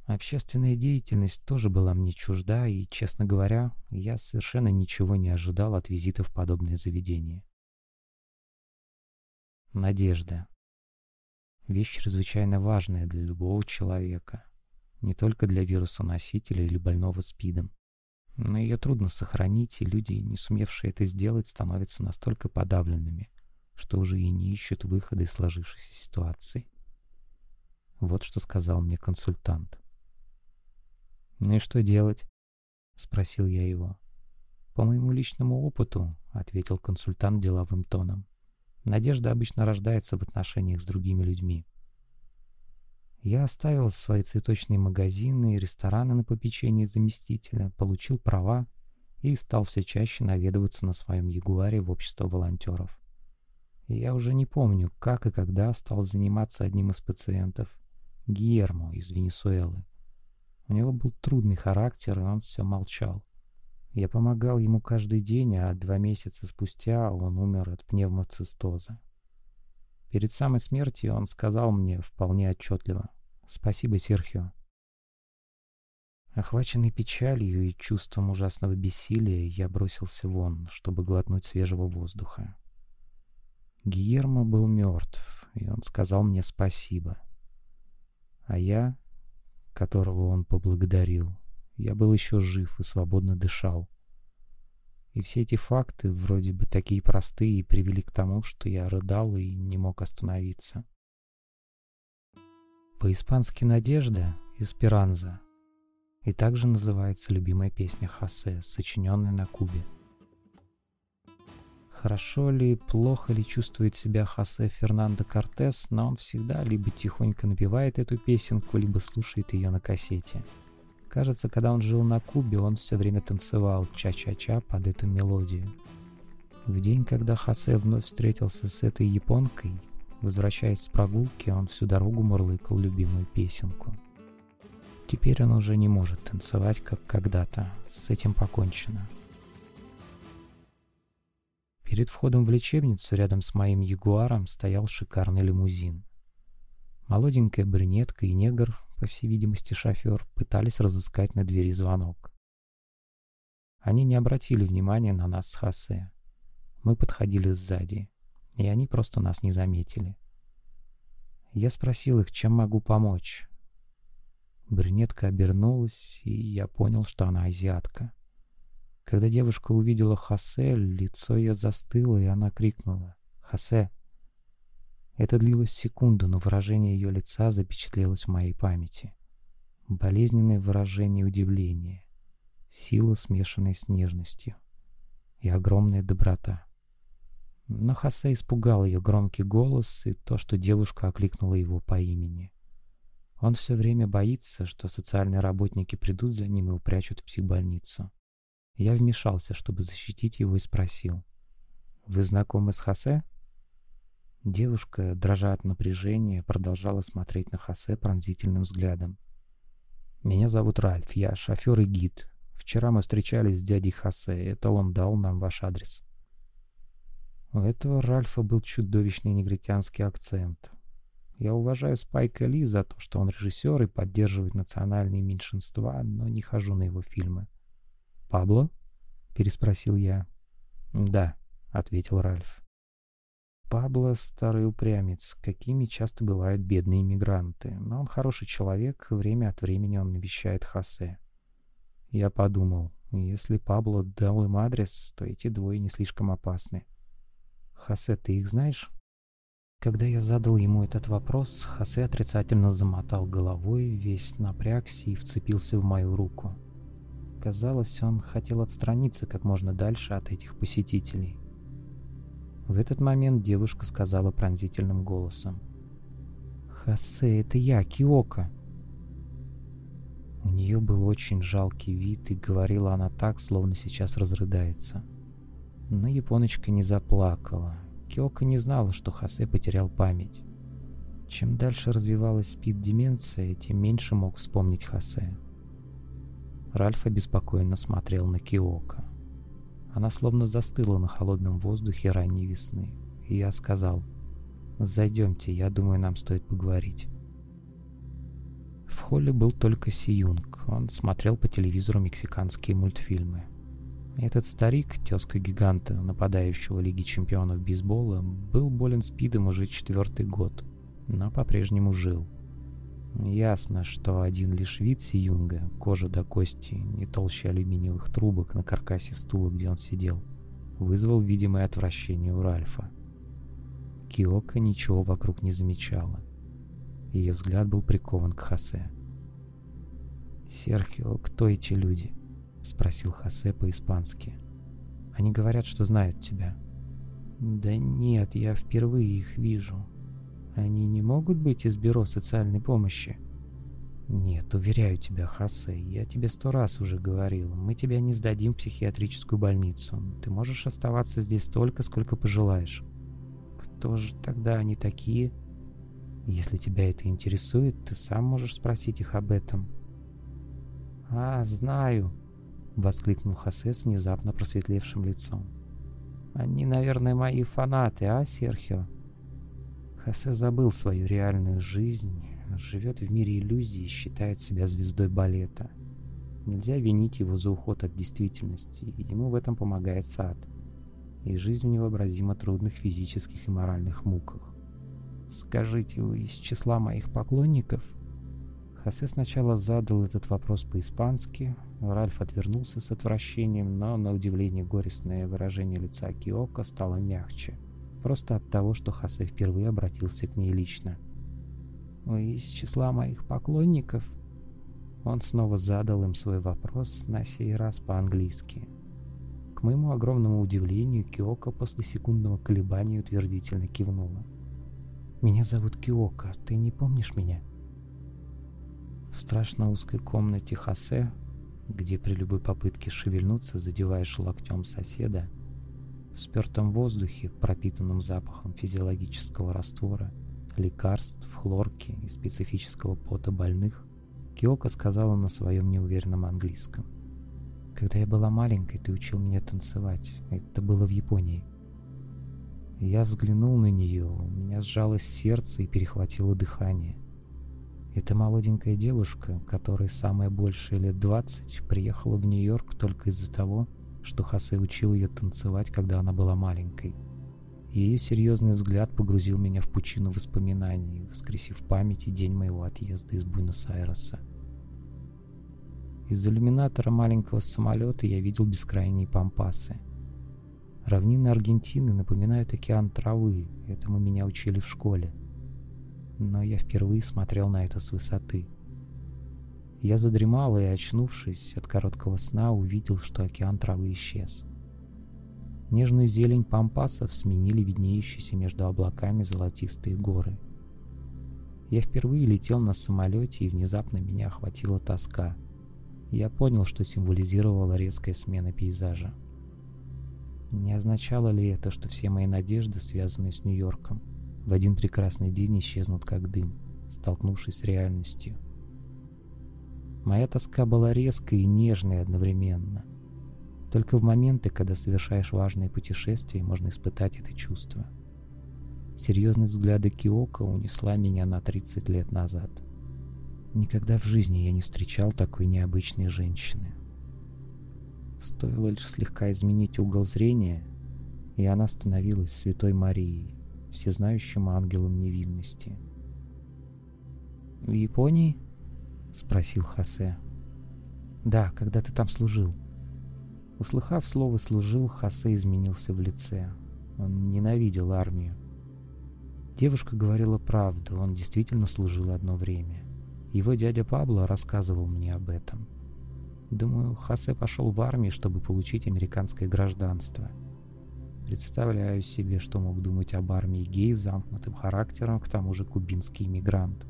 Общественная деятельность тоже была мне чужда, и, честно говоря, я совершенно ничего не ожидал от визита в подобное заведение. Надежда. Вещь чрезвычайно важная для любого человека, не только для вируса-носителя или больного СПИДом. Но ее трудно сохранить, и люди, не сумевшие это сделать, становятся настолько подавленными, что уже и не ищут выхода из сложившейся ситуации. Вот что сказал мне консультант. «Ну и что делать?» — спросил я его. «По моему личному опыту», — ответил консультант деловым тоном, «надежда обычно рождается в отношениях с другими людьми. Я оставил свои цветочные магазины и рестораны на попечении заместителя, получил права и стал все чаще наведываться на своем Ягуаре в общество волонтеров. Я уже не помню, как и когда стал заниматься одним из пациентов, Гиермо из Венесуэлы. У него был трудный характер, и он все молчал. Я помогал ему каждый день, а два месяца спустя он умер от пневмоцистоза. Перед самой смертью он сказал мне вполне отчетливо «Спасибо, Серхио». Охваченный печалью и чувством ужасного бессилия, я бросился вон, чтобы глотнуть свежего воздуха. Гиермо был мертв, и он сказал мне спасибо. А я, которого он поблагодарил, я был еще жив и свободно дышал. И все эти факты, вроде бы такие простые, привели к тому, что я рыдал и не мог остановиться. По-испански «надежда» — «эсперанза» и также называется любимая песня Хосе, сочиненная на Кубе. Хорошо ли, плохо ли чувствует себя Хосе Фернандо Кортес, но он всегда либо тихонько напевает эту песенку, либо слушает ее на кассете. Кажется, когда он жил на Кубе, он все время танцевал ча-ча-ча под эту мелодию. В день, когда Хосе вновь встретился с этой японкой, возвращаясь с прогулки, он всю дорогу мурлыкал любимую песенку – Теперь он уже не может танцевать, как когда-то. С этим покончено. Перед входом в лечебницу рядом с моим ягуаром стоял шикарный лимузин. Молоденькая брюнетка и негр, по всей видимости шофер, пытались разыскать на двери звонок. Они не обратили внимания на нас с Хосе. Мы подходили сзади, и они просто нас не заметили. Я спросил их, чем могу помочь. Брюнетка обернулась, и я понял, что она азиатка. Когда девушка увидела Хосе, лицо ее застыло, и она крикнула «Хосе!». Это длилось секунду, но выражение ее лица запечатлелось в моей памяти. Болезненное выражение удивления, сила, смешанная с нежностью, и огромная доброта. Но Хосе испугал ее громкий голос и то, что девушка окликнула его по имени. Он все время боится, что социальные работники придут за ним и упрячут в психбольницу. Я вмешался, чтобы защитить его и спросил. «Вы знакомы с Хосе?» Девушка, дрожа от напряжения, продолжала смотреть на Хосе пронзительным взглядом. «Меня зовут Ральф, я шофер и гид. Вчера мы встречались с дядей Хосе, это он дал нам ваш адрес». У этого Ральфа был чудовищный негритянский акцент. Я уважаю Спайка Ли за то, что он режиссер и поддерживает национальные меньшинства, но не хожу на его фильмы. «Пабло?» — переспросил я. «Да», — ответил Ральф. Пабло — старый упрямец, какими часто бывают бедные иммигранты, но он хороший человек, время от времени он навещает Хосе. Я подумал, если Пабло дал им адрес, то эти двое не слишком опасны. «Хосе, ты их знаешь?» Когда я задал ему этот вопрос, Хосе отрицательно замотал головой, весь напрягся и вцепился в мою руку. Казалось, он хотел отстраниться как можно дальше от этих посетителей. В этот момент девушка сказала пронзительным голосом. «Хосе, это я, Киока!» У нее был очень жалкий вид, и говорила она так, словно сейчас разрыдается. Но японочка не заплакала, Киока не знала, что Хосе потерял память. Чем дальше развивалась спид-деменция, тем меньше мог вспомнить Хосе. Ральф обеспокоенно смотрел на Киока. Она словно застыла на холодном воздухе ранней весны. И я сказал, «Зайдемте, я думаю, нам стоит поговорить». В холле был только Сиюнг. Он смотрел по телевизору мексиканские мультфильмы. Этот старик, тезка гиганта, нападающего Лиги чемпионов бейсбола, был болен спидом уже четвертый год, но по-прежнему жил. Ясно, что один лишь вид Сиюнга, кожа до кости, не толще алюминиевых трубок на каркасе стула, где он сидел, вызвал видимое отвращение у Ральфа. Киока ничего вокруг не замечала. Ее взгляд был прикован к Хосе. «Серхио, кто эти люди?» — спросил Хосе по-испански. «Они говорят, что знают тебя». «Да нет, я впервые их вижу. Они не могут быть из бюро социальной помощи?» «Нет, уверяю тебя, Хосе, я тебе сто раз уже говорил. Мы тебя не сдадим в психиатрическую больницу. Ты можешь оставаться здесь столько, сколько пожелаешь». «Кто же тогда они такие?» «Если тебя это интересует, ты сам можешь спросить их об этом». «А, знаю!» — воскликнул Хосе с внезапно просветлевшим лицом. «Они, наверное, мои фанаты, а, Серхио?» Хосе забыл свою реальную жизнь, живет в мире иллюзий и считает себя звездой балета. Нельзя винить его за уход от действительности, ему в этом помогает сад. И жизнь в невообразимо трудных физических и моральных муках. «Скажите, вы из числа моих поклонников?» Хосе сначала задал этот вопрос по-испански. Ральф отвернулся с отвращением, но на удивление горестное выражение лица Киоко стало мягче. Просто от того, что Хосе впервые обратился к ней лично. «Вы из числа моих поклонников?» Он снова задал им свой вопрос, на сей раз по-английски. К моему огромному удивлению, Киоко после секундного колебания утвердительно кивнула. «Меня зовут Киоко, ты не помнишь меня?» В страшно узкой комнате Хосе, где при любой попытке шевельнуться задеваешь локтем соседа, в спертом воздухе, пропитанном запахом физиологического раствора, лекарств, хлорки и специфического пота больных, Киока сказала на своем неуверенном английском. «Когда я была маленькой, ты учил меня танцевать. Это было в Японии». Я взглянул на нее, у меня сжалось сердце и перехватило дыхание. Эта молоденькая девушка, которой самое большее лет 20, приехала в Нью-Йорк только из-за того, что Хосе учил ее танцевать, когда она была маленькой. Ее серьезный взгляд погрузил меня в пучину воспоминаний, воскресив в памяти день моего отъезда из Буэнос-Айреса. Из иллюминатора маленького самолета я видел бескрайние пампасы. Равнины Аргентины напоминают океан травы, этому меня учили в школе но я впервые смотрел на это с высоты. Я задремал и, очнувшись от короткого сна, увидел, что океан травы исчез. Нежную зелень пампасов сменили виднеющиеся между облаками золотистые горы. Я впервые летел на самолете, и внезапно меня охватила тоска. Я понял, что символизировала резкая смена пейзажа. Не означало ли это, что все мои надежды связаны с Нью-Йорком? В один прекрасный день исчезнут как дым, столкнувшись с реальностью. Моя тоска была резкой и нежной одновременно. Только в моменты, когда совершаешь важные путешествия, можно испытать это чувство. Серьезность взгляда Киока унесла меня на 30 лет назад. Никогда в жизни я не встречал такой необычной женщины. Стоило лишь слегка изменить угол зрения, и она становилась Святой Марией всезнающим ангелом невинности. «В Японии?» — спросил Хосе. «Да, когда ты там служил». Услыхав слово «служил», Хосе изменился в лице. Он ненавидел армию. Девушка говорила правду, он действительно служил одно время. Его дядя Пабло рассказывал мне об этом. Думаю, Хосе пошел в армию, чтобы получить американское гражданство — Представляю себе, что мог думать об армии гей с замкнутым характером, к тому же кубинский иммигрант.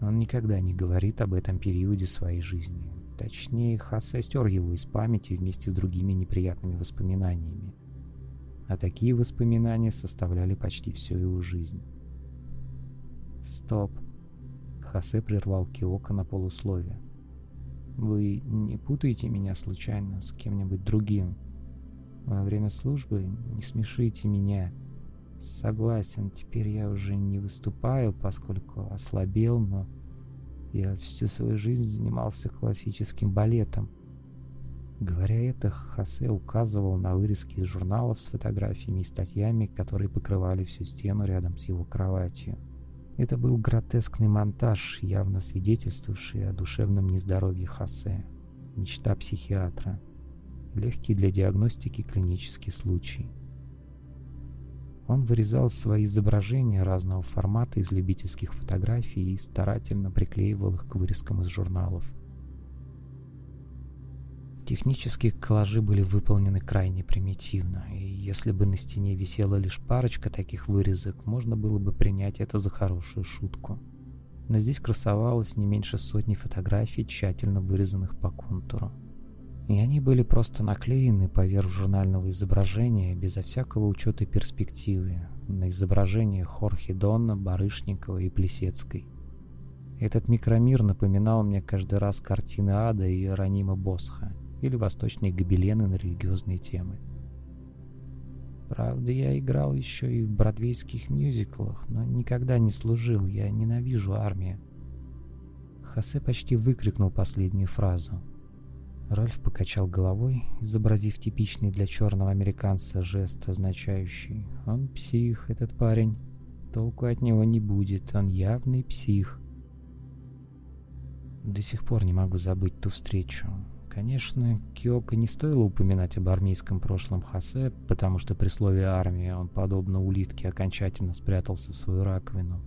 Он никогда не говорит об этом периоде своей жизни. Точнее, Хассе стер его из памяти вместе с другими неприятными воспоминаниями. А такие воспоминания составляли почти всю его жизнь. «Стоп!» Хосе прервал Киока на полусловие. «Вы не путаете меня случайно с кем-нибудь другим?» Во время службы не смешите меня. Согласен, теперь я уже не выступаю, поскольку ослабел, но я всю свою жизнь занимался классическим балетом. Говоря это, Хосе указывал на вырезки из журналов с фотографиями и статьями, которые покрывали всю стену рядом с его кроватью. Это был гротескный монтаж, явно свидетельствовавший о душевном нездоровье Хосе. Мечта психиатра легкий для диагностики клинический случай. Он вырезал свои изображения разного формата из любительских фотографий и старательно приклеивал их к вырезкам из журналов. Технические коллажи были выполнены крайне примитивно, и если бы на стене висела лишь парочка таких вырезок, можно было бы принять это за хорошую шутку. Но здесь красовалось не меньше сотни фотографий, тщательно вырезанных по контуру и они были просто наклеены поверх журнального изображения безо всякого учета перспективы на изображениях Хорхе Донна, Барышникова и Плесецкой. Этот микромир напоминал мне каждый раз картины ада и Ранима Босха или восточные гобелены на религиозные темы. Правда, я играл еще и в бродвейских мюзиклах, но никогда не служил, я ненавижу армию. Хосе почти выкрикнул последнюю фразу. Ральф покачал головой, изобразив типичный для черного американца жест, означающий «Он псих, этот парень. Толку от него не будет, он явный псих». До сих пор не могу забыть ту встречу. Конечно, Киоко не стоило упоминать об армейском прошлом Хосе, потому что при слове «армия» он, подобно улитке, окончательно спрятался в свою раковину.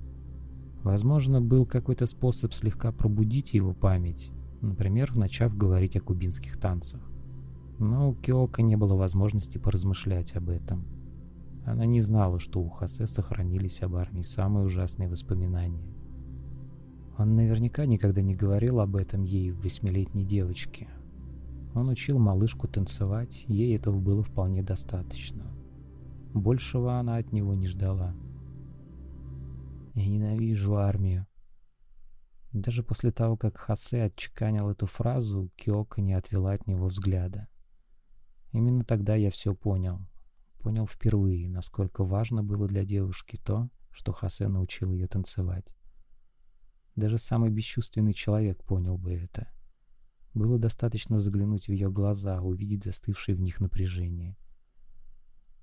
Возможно, был какой-то способ слегка пробудить его память, например, начав говорить о кубинских танцах. Но у Киоко не было возможности поразмышлять об этом. Она не знала, что у Хосе сохранились об армии самые ужасные воспоминания. Он наверняка никогда не говорил об этом ей, восьмилетней девочке, он учил малышку танцевать, ей этого было вполне достаточно. Большего она от него не ждала. «Я ненавижу армию». Даже после того, как Хосе отчеканил эту фразу, Киока не отвела от него взгляда. Именно тогда я все понял. Понял впервые, насколько важно было для девушки то, что Хосе научил ее танцевать. Даже самый бесчувственный человек понял бы это. Было достаточно заглянуть в ее глаза, увидеть застывшее в них напряжение.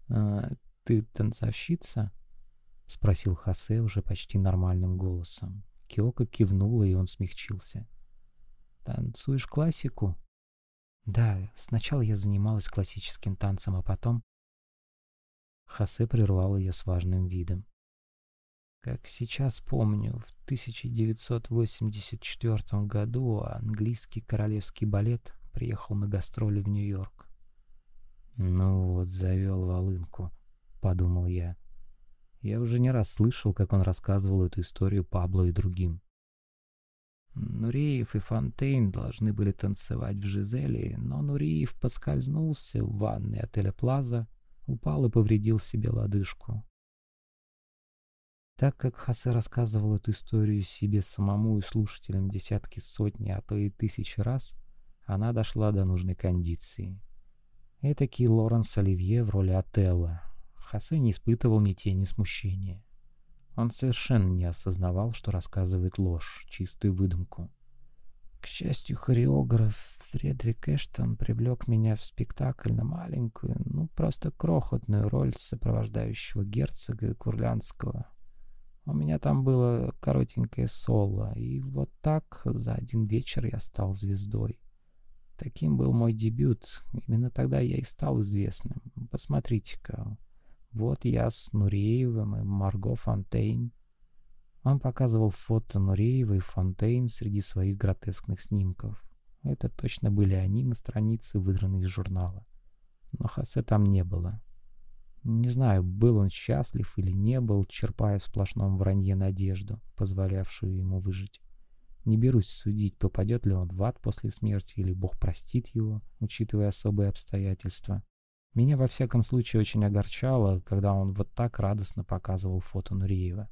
«А, «Ты танцовщица?» — спросил Хосе уже почти нормальным голосом. Киока кивнула, и он смягчился. «Танцуешь классику?» «Да, сначала я занималась классическим танцем, а потом...» Хосе прервал ее с важным видом. Как сейчас помню, в 1984 году английский королевский балет приехал на гастроли в Нью-Йорк. «Ну вот, завел волынку», — подумал я. Я уже не раз слышал, как он рассказывал эту историю Пабло и другим. Нуриев и Фонтейн должны были танцевать в Жизели, но Нуриев поскользнулся в ванной отеля Плаза, упал и повредил себе лодыжку. Так как Хосе рассказывал эту историю себе самому и слушателям десятки сотни, а то и тысячи раз, она дошла до нужной кондиции. Этакий Лоренс Оливье в роли Отелла. Хосе не испытывал ни тени смущения. Он совершенно не осознавал, что рассказывает ложь, чистую выдумку. К счастью, хореограф Фредерик Эштон привлек меня в спектакль на маленькую, ну просто крохотную роль сопровождающего герцога Курлянского у меня там было коротенькое соло, и вот так за один вечер я стал звездой. Таким был мой дебют. Именно тогда я и стал известным. Посмотрите-ка. Вот я с Нуреевым и Марго Фонтейн. Он показывал фото Нуреева и Фонтейн среди своих гротескных снимков. Это точно были они на странице, выдранной из журнала. Но Хосе там не было. Не знаю, был он счастлив или не был, черпая в сплошном вранье надежду, позволявшую ему выжить. Не берусь судить, попадет ли он в ад после смерти или Бог простит его, учитывая особые обстоятельства. Меня во всяком случае очень огорчало, когда он вот так радостно показывал фото Нуриева.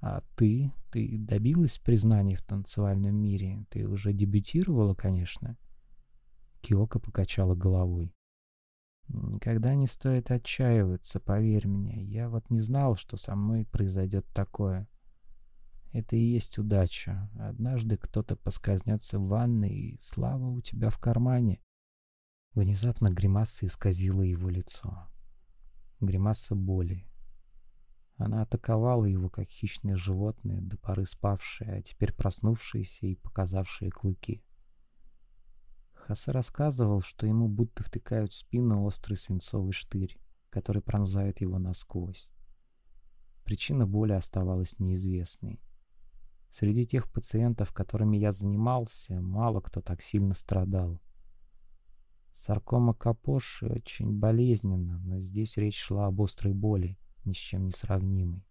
А ты? Ты добилась признания в танцевальном мире? Ты уже дебютировала, конечно? Киока покачала головой. Никогда не стоит отчаиваться, поверь мне. Я вот не знал, что со мной произойдет такое. Это и есть удача. Однажды кто-то поскользнется в ванной, и слава у тебя в кармане. Внезапно гримаса исказила его лицо. Гримаса боли. Она атаковала его, как хищное животное, до поры спавшее, а теперь проснувшееся и показавшее клыки. Хасе рассказывал, что ему будто втыкают в спину острый свинцовый штырь, который пронзает его насквозь. Причина боли оставалась неизвестной. Среди тех пациентов, которыми я занимался, мало кто так сильно страдал. Саркома Капоши очень болезненно, но здесь речь шла об острой боли, ни с чем не сравнимой.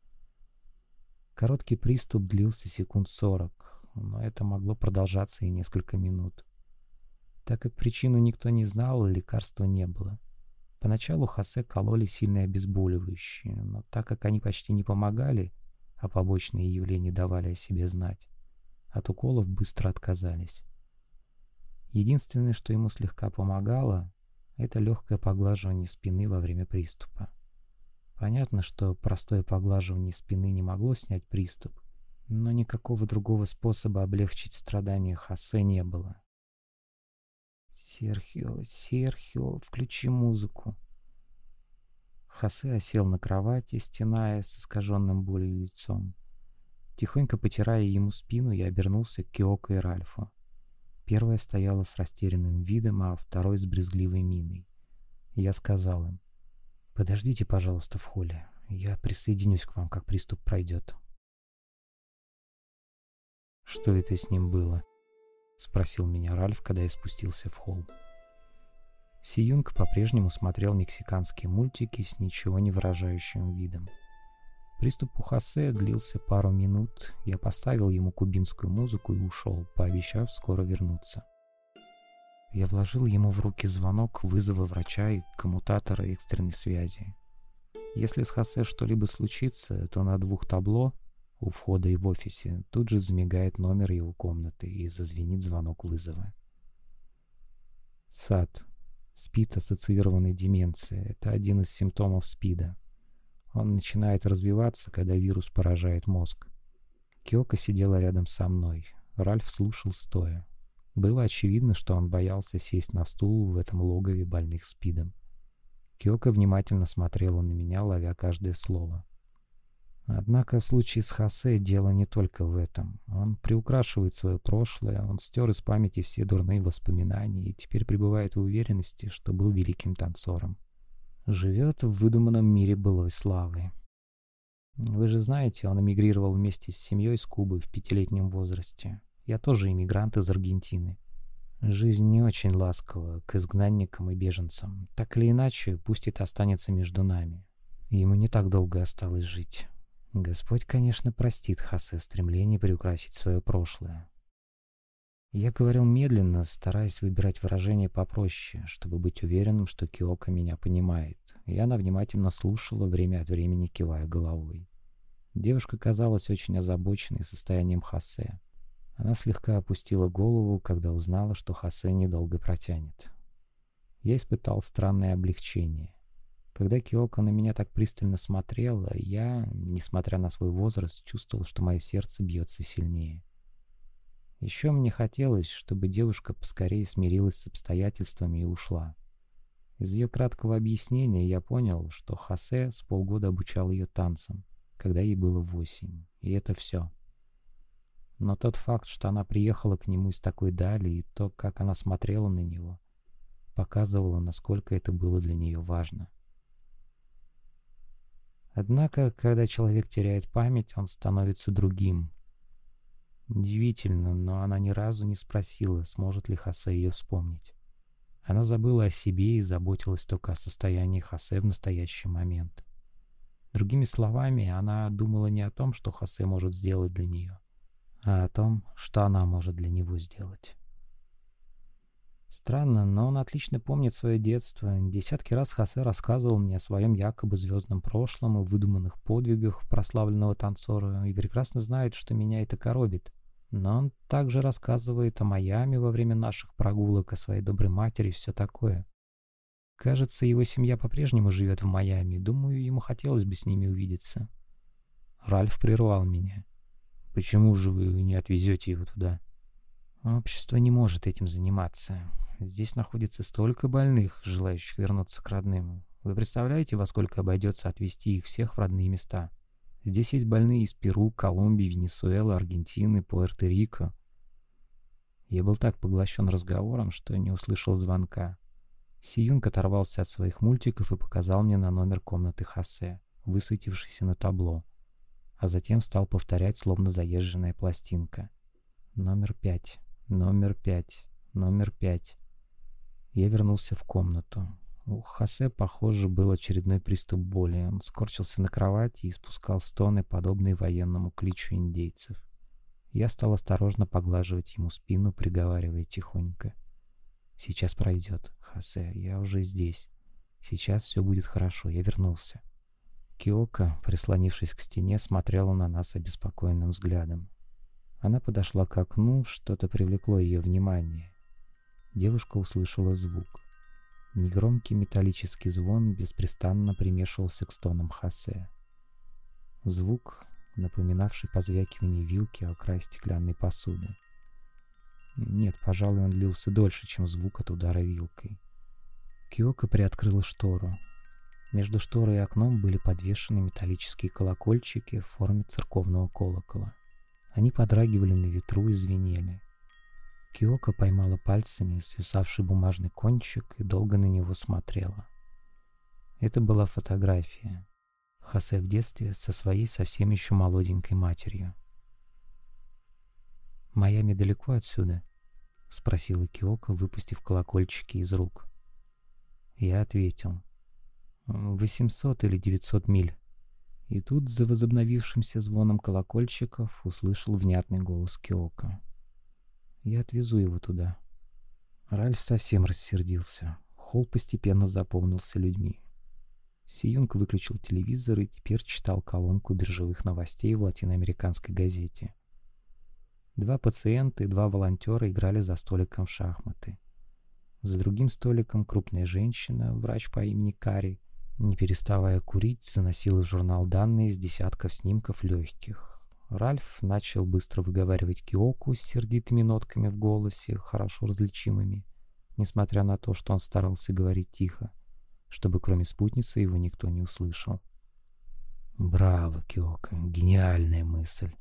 Короткий приступ длился секунд сорок, но это могло продолжаться и несколько минут. Так как причину никто не знал, лекарства не было. Поначалу Хосе кололи сильные обезболивающие, но так как они почти не помогали, а побочные явления давали о себе знать, От уколов быстро отказались. Единственное, что ему слегка помогало, это легкое поглаживание спины во время приступа. Понятно, что простое поглаживание спины не могло снять приступ, но никакого другого способа облегчить страдания Хосе не было. «Серхио, Серхио, включи музыку!» Хосе осел на кровати, стеная с искаженным болью лицом. Тихонько потирая ему спину, я обернулся к Киоко и Ральфу. Первая стояла с растерянным видом, а второй с брезгливой миной. Я сказал им, «Подождите, пожалуйста, в холле. Я присоединюсь к вам, как приступ пройдет». «Что это с ним было?» — спросил меня Ральф, когда я спустился в холл. Сиюнг по-прежнему смотрел мексиканские мультики с ничего не выражающим видом. Приступ у Хосе длился пару минут, я поставил ему кубинскую музыку и ушел, пообещав скоро вернуться. Я вложил ему в руки звонок вызова врача и коммутатора экстренной связи. Если с Хосе что-либо случится, то на двух табло у входа и в офисе тут же замигает номер его комнаты и зазвенит звонок вызова. САД. СПИД-ассоциированная деменция – это один из симптомов СПИДа. Он начинает развиваться, когда вирус поражает мозг. Киока сидела рядом со мной. Ральф слушал стоя. Было очевидно, что он боялся сесть на стул в этом логове больных СПИДом. Киока внимательно смотрела на меня, ловя каждое слово. Однако в случае с Хосе дело не только в этом. Он приукрашивает свое прошлое, он стер из памяти все дурные воспоминания и теперь пребывает в уверенности, что был великим танцором живет в выдуманном мире былой славы. Вы же знаете, он эмигрировал вместе с семьей с Кубы в пятилетнем возрасте. Я тоже иммигрант из Аргентины. Жизнь не очень ласкова к изгнанникам и беженцам. Так или иначе, пусть это останется между нами. Ему не так долго осталось жить. Господь, конечно, простит Хасе стремление приукрасить свое прошлое. Я говорил медленно, стараясь выбирать выражения попроще, чтобы быть уверенным, что Киока меня понимает, и она внимательно слушала, время от времени кивая головой. Девушка казалась очень озабоченной состоянием Хосе. Она слегка опустила голову, когда узнала, что Хосе недолго протянет. Я испытал странное облегчение. Когда Киока на меня так пристально смотрела, я, несмотря на свой возраст, чувствовал, что мое сердце бьется сильнее. Еще мне хотелось, чтобы девушка поскорее смирилась с обстоятельствами и ушла. Из ее краткого объяснения я понял, что Хосе с полгода обучал ее танцам, когда ей было восемь, и это все. Но тот факт, что она приехала к нему из такой дали, и то, как она смотрела на него, показывало, насколько это было для нее важно. Однако, когда человек теряет память, он становится другим — Удивительно, но она ни разу не спросила, сможет ли Хосе ее вспомнить. Она забыла о себе и заботилась только о состоянии Хосе в настоящий момент. Другими словами, она думала не о том, что Хосе может сделать для нее, а о том, что она может для него сделать. Странно, но он отлично помнит свое детство. Десятки раз Хосе рассказывал мне о своем якобы звездном прошлом и выдуманных подвигах прославленного танцора и прекрасно знает, что меня это коробит. Но он также рассказывает о Майами во время наших прогулок, о своей доброй матери и все такое. Кажется, его семья по-прежнему живет в Майами. Думаю, ему хотелось бы с ними увидеться. Ральф прервал меня. «Почему же вы не отвезете его туда?» «Общество не может этим заниматься. Здесь находится столько больных, желающих вернуться к родным. Вы представляете, во сколько обойдется отвезти их всех в родные места?» Здесь есть больные из Перу, Колумбии, Венесуэлы, Аргентины, Пуэрто-Рико. Я был так поглощен разговором, что не услышал звонка. Сиюнг оторвался от своих мультиков и показал мне на номер комнаты Хосе, высветившийся на табло, а затем стал повторять, словно заезженная пластинка. Номер пять, номер пять, номер пять. Я вернулся в комнату. У Хосе, похоже, был очередной приступ боли. Он скорчился на кровати и испускал стоны, подобные военному кличу индейцев. Я стал осторожно поглаживать ему спину, приговаривая тихонько. «Сейчас пройдет, Хосе, я уже здесь. Сейчас все будет хорошо, я вернулся». Киока, прислонившись к стене, смотрела на нас обеспокоенным взглядом. Она подошла к окну, что-то привлекло ее внимание. Девушка услышала звук. Негромкий металлический звон беспрестанно примешивался к стонам Хосе. Звук, напоминавший позвякивание вилки о край стеклянной посуды. Нет, пожалуй, он длился дольше, чем звук от удара вилкой. Киока приоткрыла штору. Между шторой и окном были подвешены металлические колокольчики в форме церковного колокола. Они подрагивали на ветру и звенели. Киока поймала пальцами свисавший бумажный кончик и долго на него смотрела. Это была фотография. Хосе в детстве со своей совсем еще молоденькой матерью. «Майами далеко отсюда?» — спросила Киока, выпустив колокольчики из рук. Я ответил. «800 или 900 миль». И тут за возобновившимся звоном колокольчиков услышал внятный голос Киока. Я отвезу его туда. Ральф совсем рассердился. Холл постепенно заполнился людьми. Сиюнг выключил телевизор и теперь читал колонку биржевых новостей в латиноамериканской газете. Два пациента и два волонтера играли за столиком в шахматы. За другим столиком крупная женщина, врач по имени Кари, не переставая курить, заносила в журнал данные с десятков снимков легких. Ральф начал быстро выговаривать Киоку с сердитыми нотками в голосе, хорошо различимыми, несмотря на то, что он старался говорить тихо, чтобы кроме спутницы его никто не услышал. «Браво, Киока, гениальная мысль.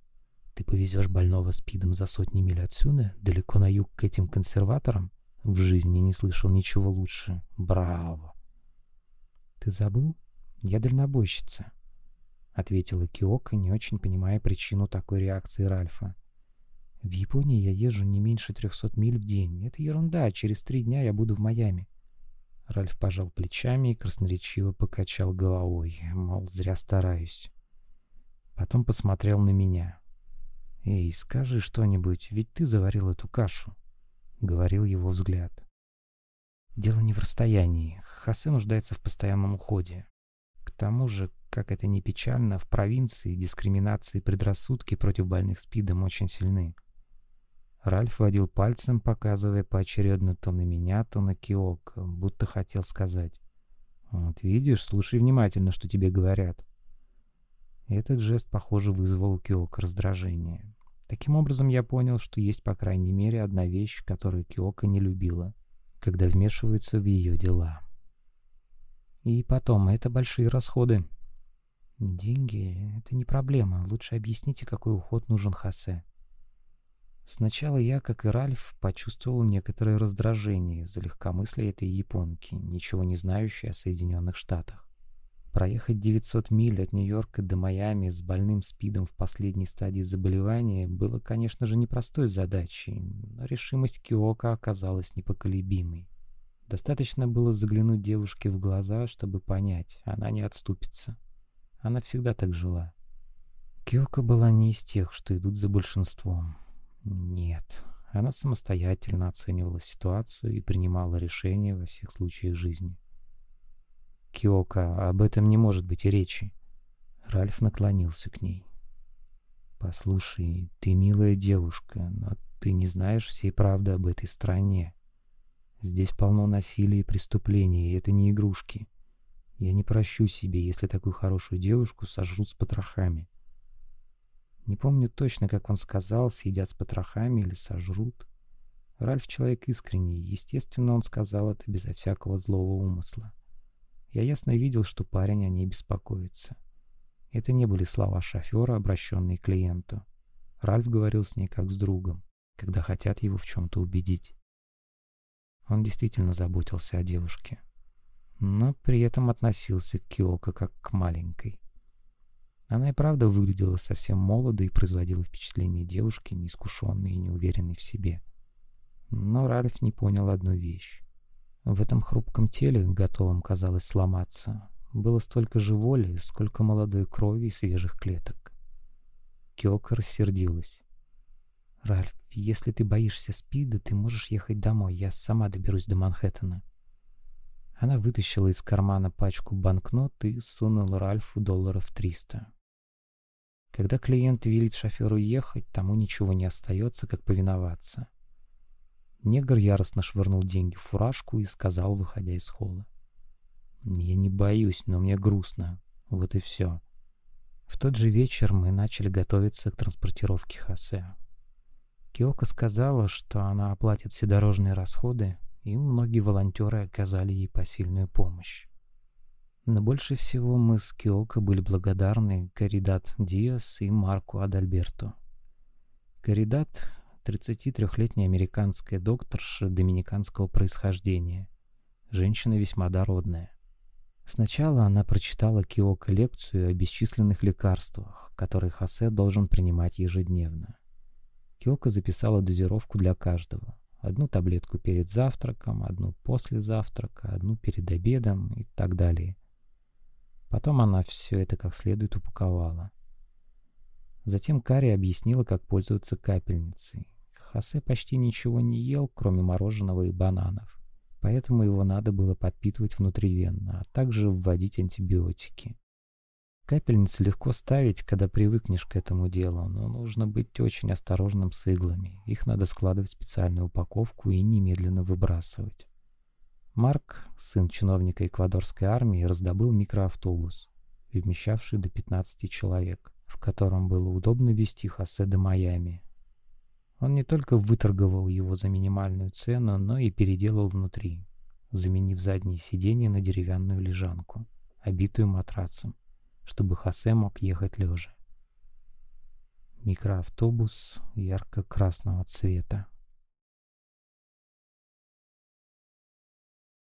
Ты повезешь больного спидом за сотни миль отсюда, далеко на юг к этим консерваторам? В жизни не слышал ничего лучше. Браво!» «Ты забыл? Я дальнобойщица. — ответила Киока, не очень понимая причину такой реакции Ральфа. «В Японии я езжу не меньше трехсот миль в день. Это ерунда, через три дня я буду в Майами». Ральф пожал плечами и красноречиво покачал головой, мол, зря стараюсь. Потом посмотрел на меня. «Эй, скажи что-нибудь, ведь ты заварил эту кашу», — говорил его взгляд. «Дело не в расстоянии. Хосе нуждается в постоянном уходе. К тому же, как это ни печально, в провинции дискриминации и предрассудки против больных СПИДом очень сильны. Ральф водил пальцем, показывая поочередно то на меня, то на Киока, будто хотел сказать. «Вот видишь, слушай внимательно, что тебе говорят». Этот жест, похоже, вызвал у Киока раздражение. Таким образом, я понял, что есть, по крайней мере, одна вещь, которую Киока не любила, когда вмешиваются в ее дела. И потом, это большие расходы. Деньги — это не проблема. Лучше объясните, какой уход нужен Хосе. Сначала я, как и Ральф, почувствовал некоторое раздражение за легкомыслие этой японки, ничего не знающей о Соединенных Штатах. Проехать 900 миль от Нью-Йорка до Майами с больным СПИДом в последней стадии заболевания было, конечно же, непростой задачей, но решимость Киока оказалась непоколебимой. Достаточно было заглянуть девушке в глаза, чтобы понять, она не отступится. Она всегда так жила. Киока была не из тех, что идут за большинством. Нет, она самостоятельно оценивала ситуацию и принимала решения во всех случаях жизни. «Киока, об этом не может быть и речи». Ральф наклонился к ней. «Послушай, ты милая девушка, но ты не знаешь всей правды об этой стране. Здесь полно насилия и преступлений, и это не игрушки. Я не прощу себе, если такую хорошую девушку сожрут с потрохами. Не помню точно, как он сказал, съедят с потрохами или сожрут. Ральф человек искренний, естественно, он сказал это безо всякого злого умысла. Я ясно видел, что парень о ней беспокоится. Это не были слова шофера, обращенные к клиенту. Ральф говорил с ней как с другом, когда хотят его в чем-то убедить. Он действительно заботился о девушке, но при этом относился к Киоко как к маленькой. Она и правда выглядела совсем молодой и производила впечатление девушки, неискушенной и неуверенной в себе. Но Ральф не понял одну вещь. В этом хрупком теле, готовом, казалось, сломаться, было столько же воли, сколько молодой крови и свежих клеток. Киоко рассердилась. «Ральф, если ты боишься спида, ты можешь ехать домой. Я сама доберусь до Манхэттена». Она вытащила из кармана пачку банкнот и сунула Ральфу долларов триста. Когда клиент велит шоферу ехать, тому ничего не остается, как повиноваться. Негр яростно швырнул деньги в фуражку и сказал, выходя из холла. «Я не боюсь, но мне грустно. Вот и все». В тот же вечер мы начали готовиться к транспортировке Хосе. Киока сказала, что она оплатит все дорожные расходы, и многие волонтеры оказали ей посильную помощь. Но больше всего мы с Киоко были благодарны Каридат Диас и Марку Адальберто. Каридат — 33-летняя американская докторша доминиканского происхождения. Женщина весьма дородная. Сначала она прочитала Киоко лекцию о бесчисленных лекарствах, которые Хосе должен принимать ежедневно. Киоко записала дозировку для каждого. Одну таблетку перед завтраком, одну после завтрака, одну перед обедом и так далее. Потом она все это как следует упаковала. Затем Кари объяснила, как пользоваться капельницей. Хосе почти ничего не ел, кроме мороженого и бананов. Поэтому его надо было подпитывать внутривенно, а также вводить антибиотики. Капельницы легко ставить, когда привыкнешь к этому делу, но нужно быть очень осторожным с иглами. Их надо складывать в специальную упаковку и немедленно выбрасывать. Марк, сын чиновника эквадорской армии, раздобыл микроавтобус, вмещавший до 15 человек, в котором было удобно везти Хосе до Майами. Он не только выторговал его за минимальную цену, но и переделал внутри, заменив задние сиденья на деревянную лежанку, обитую матрацем, чтобы Хосе мог ехать лежа. Микроавтобус ярко-красного цвета.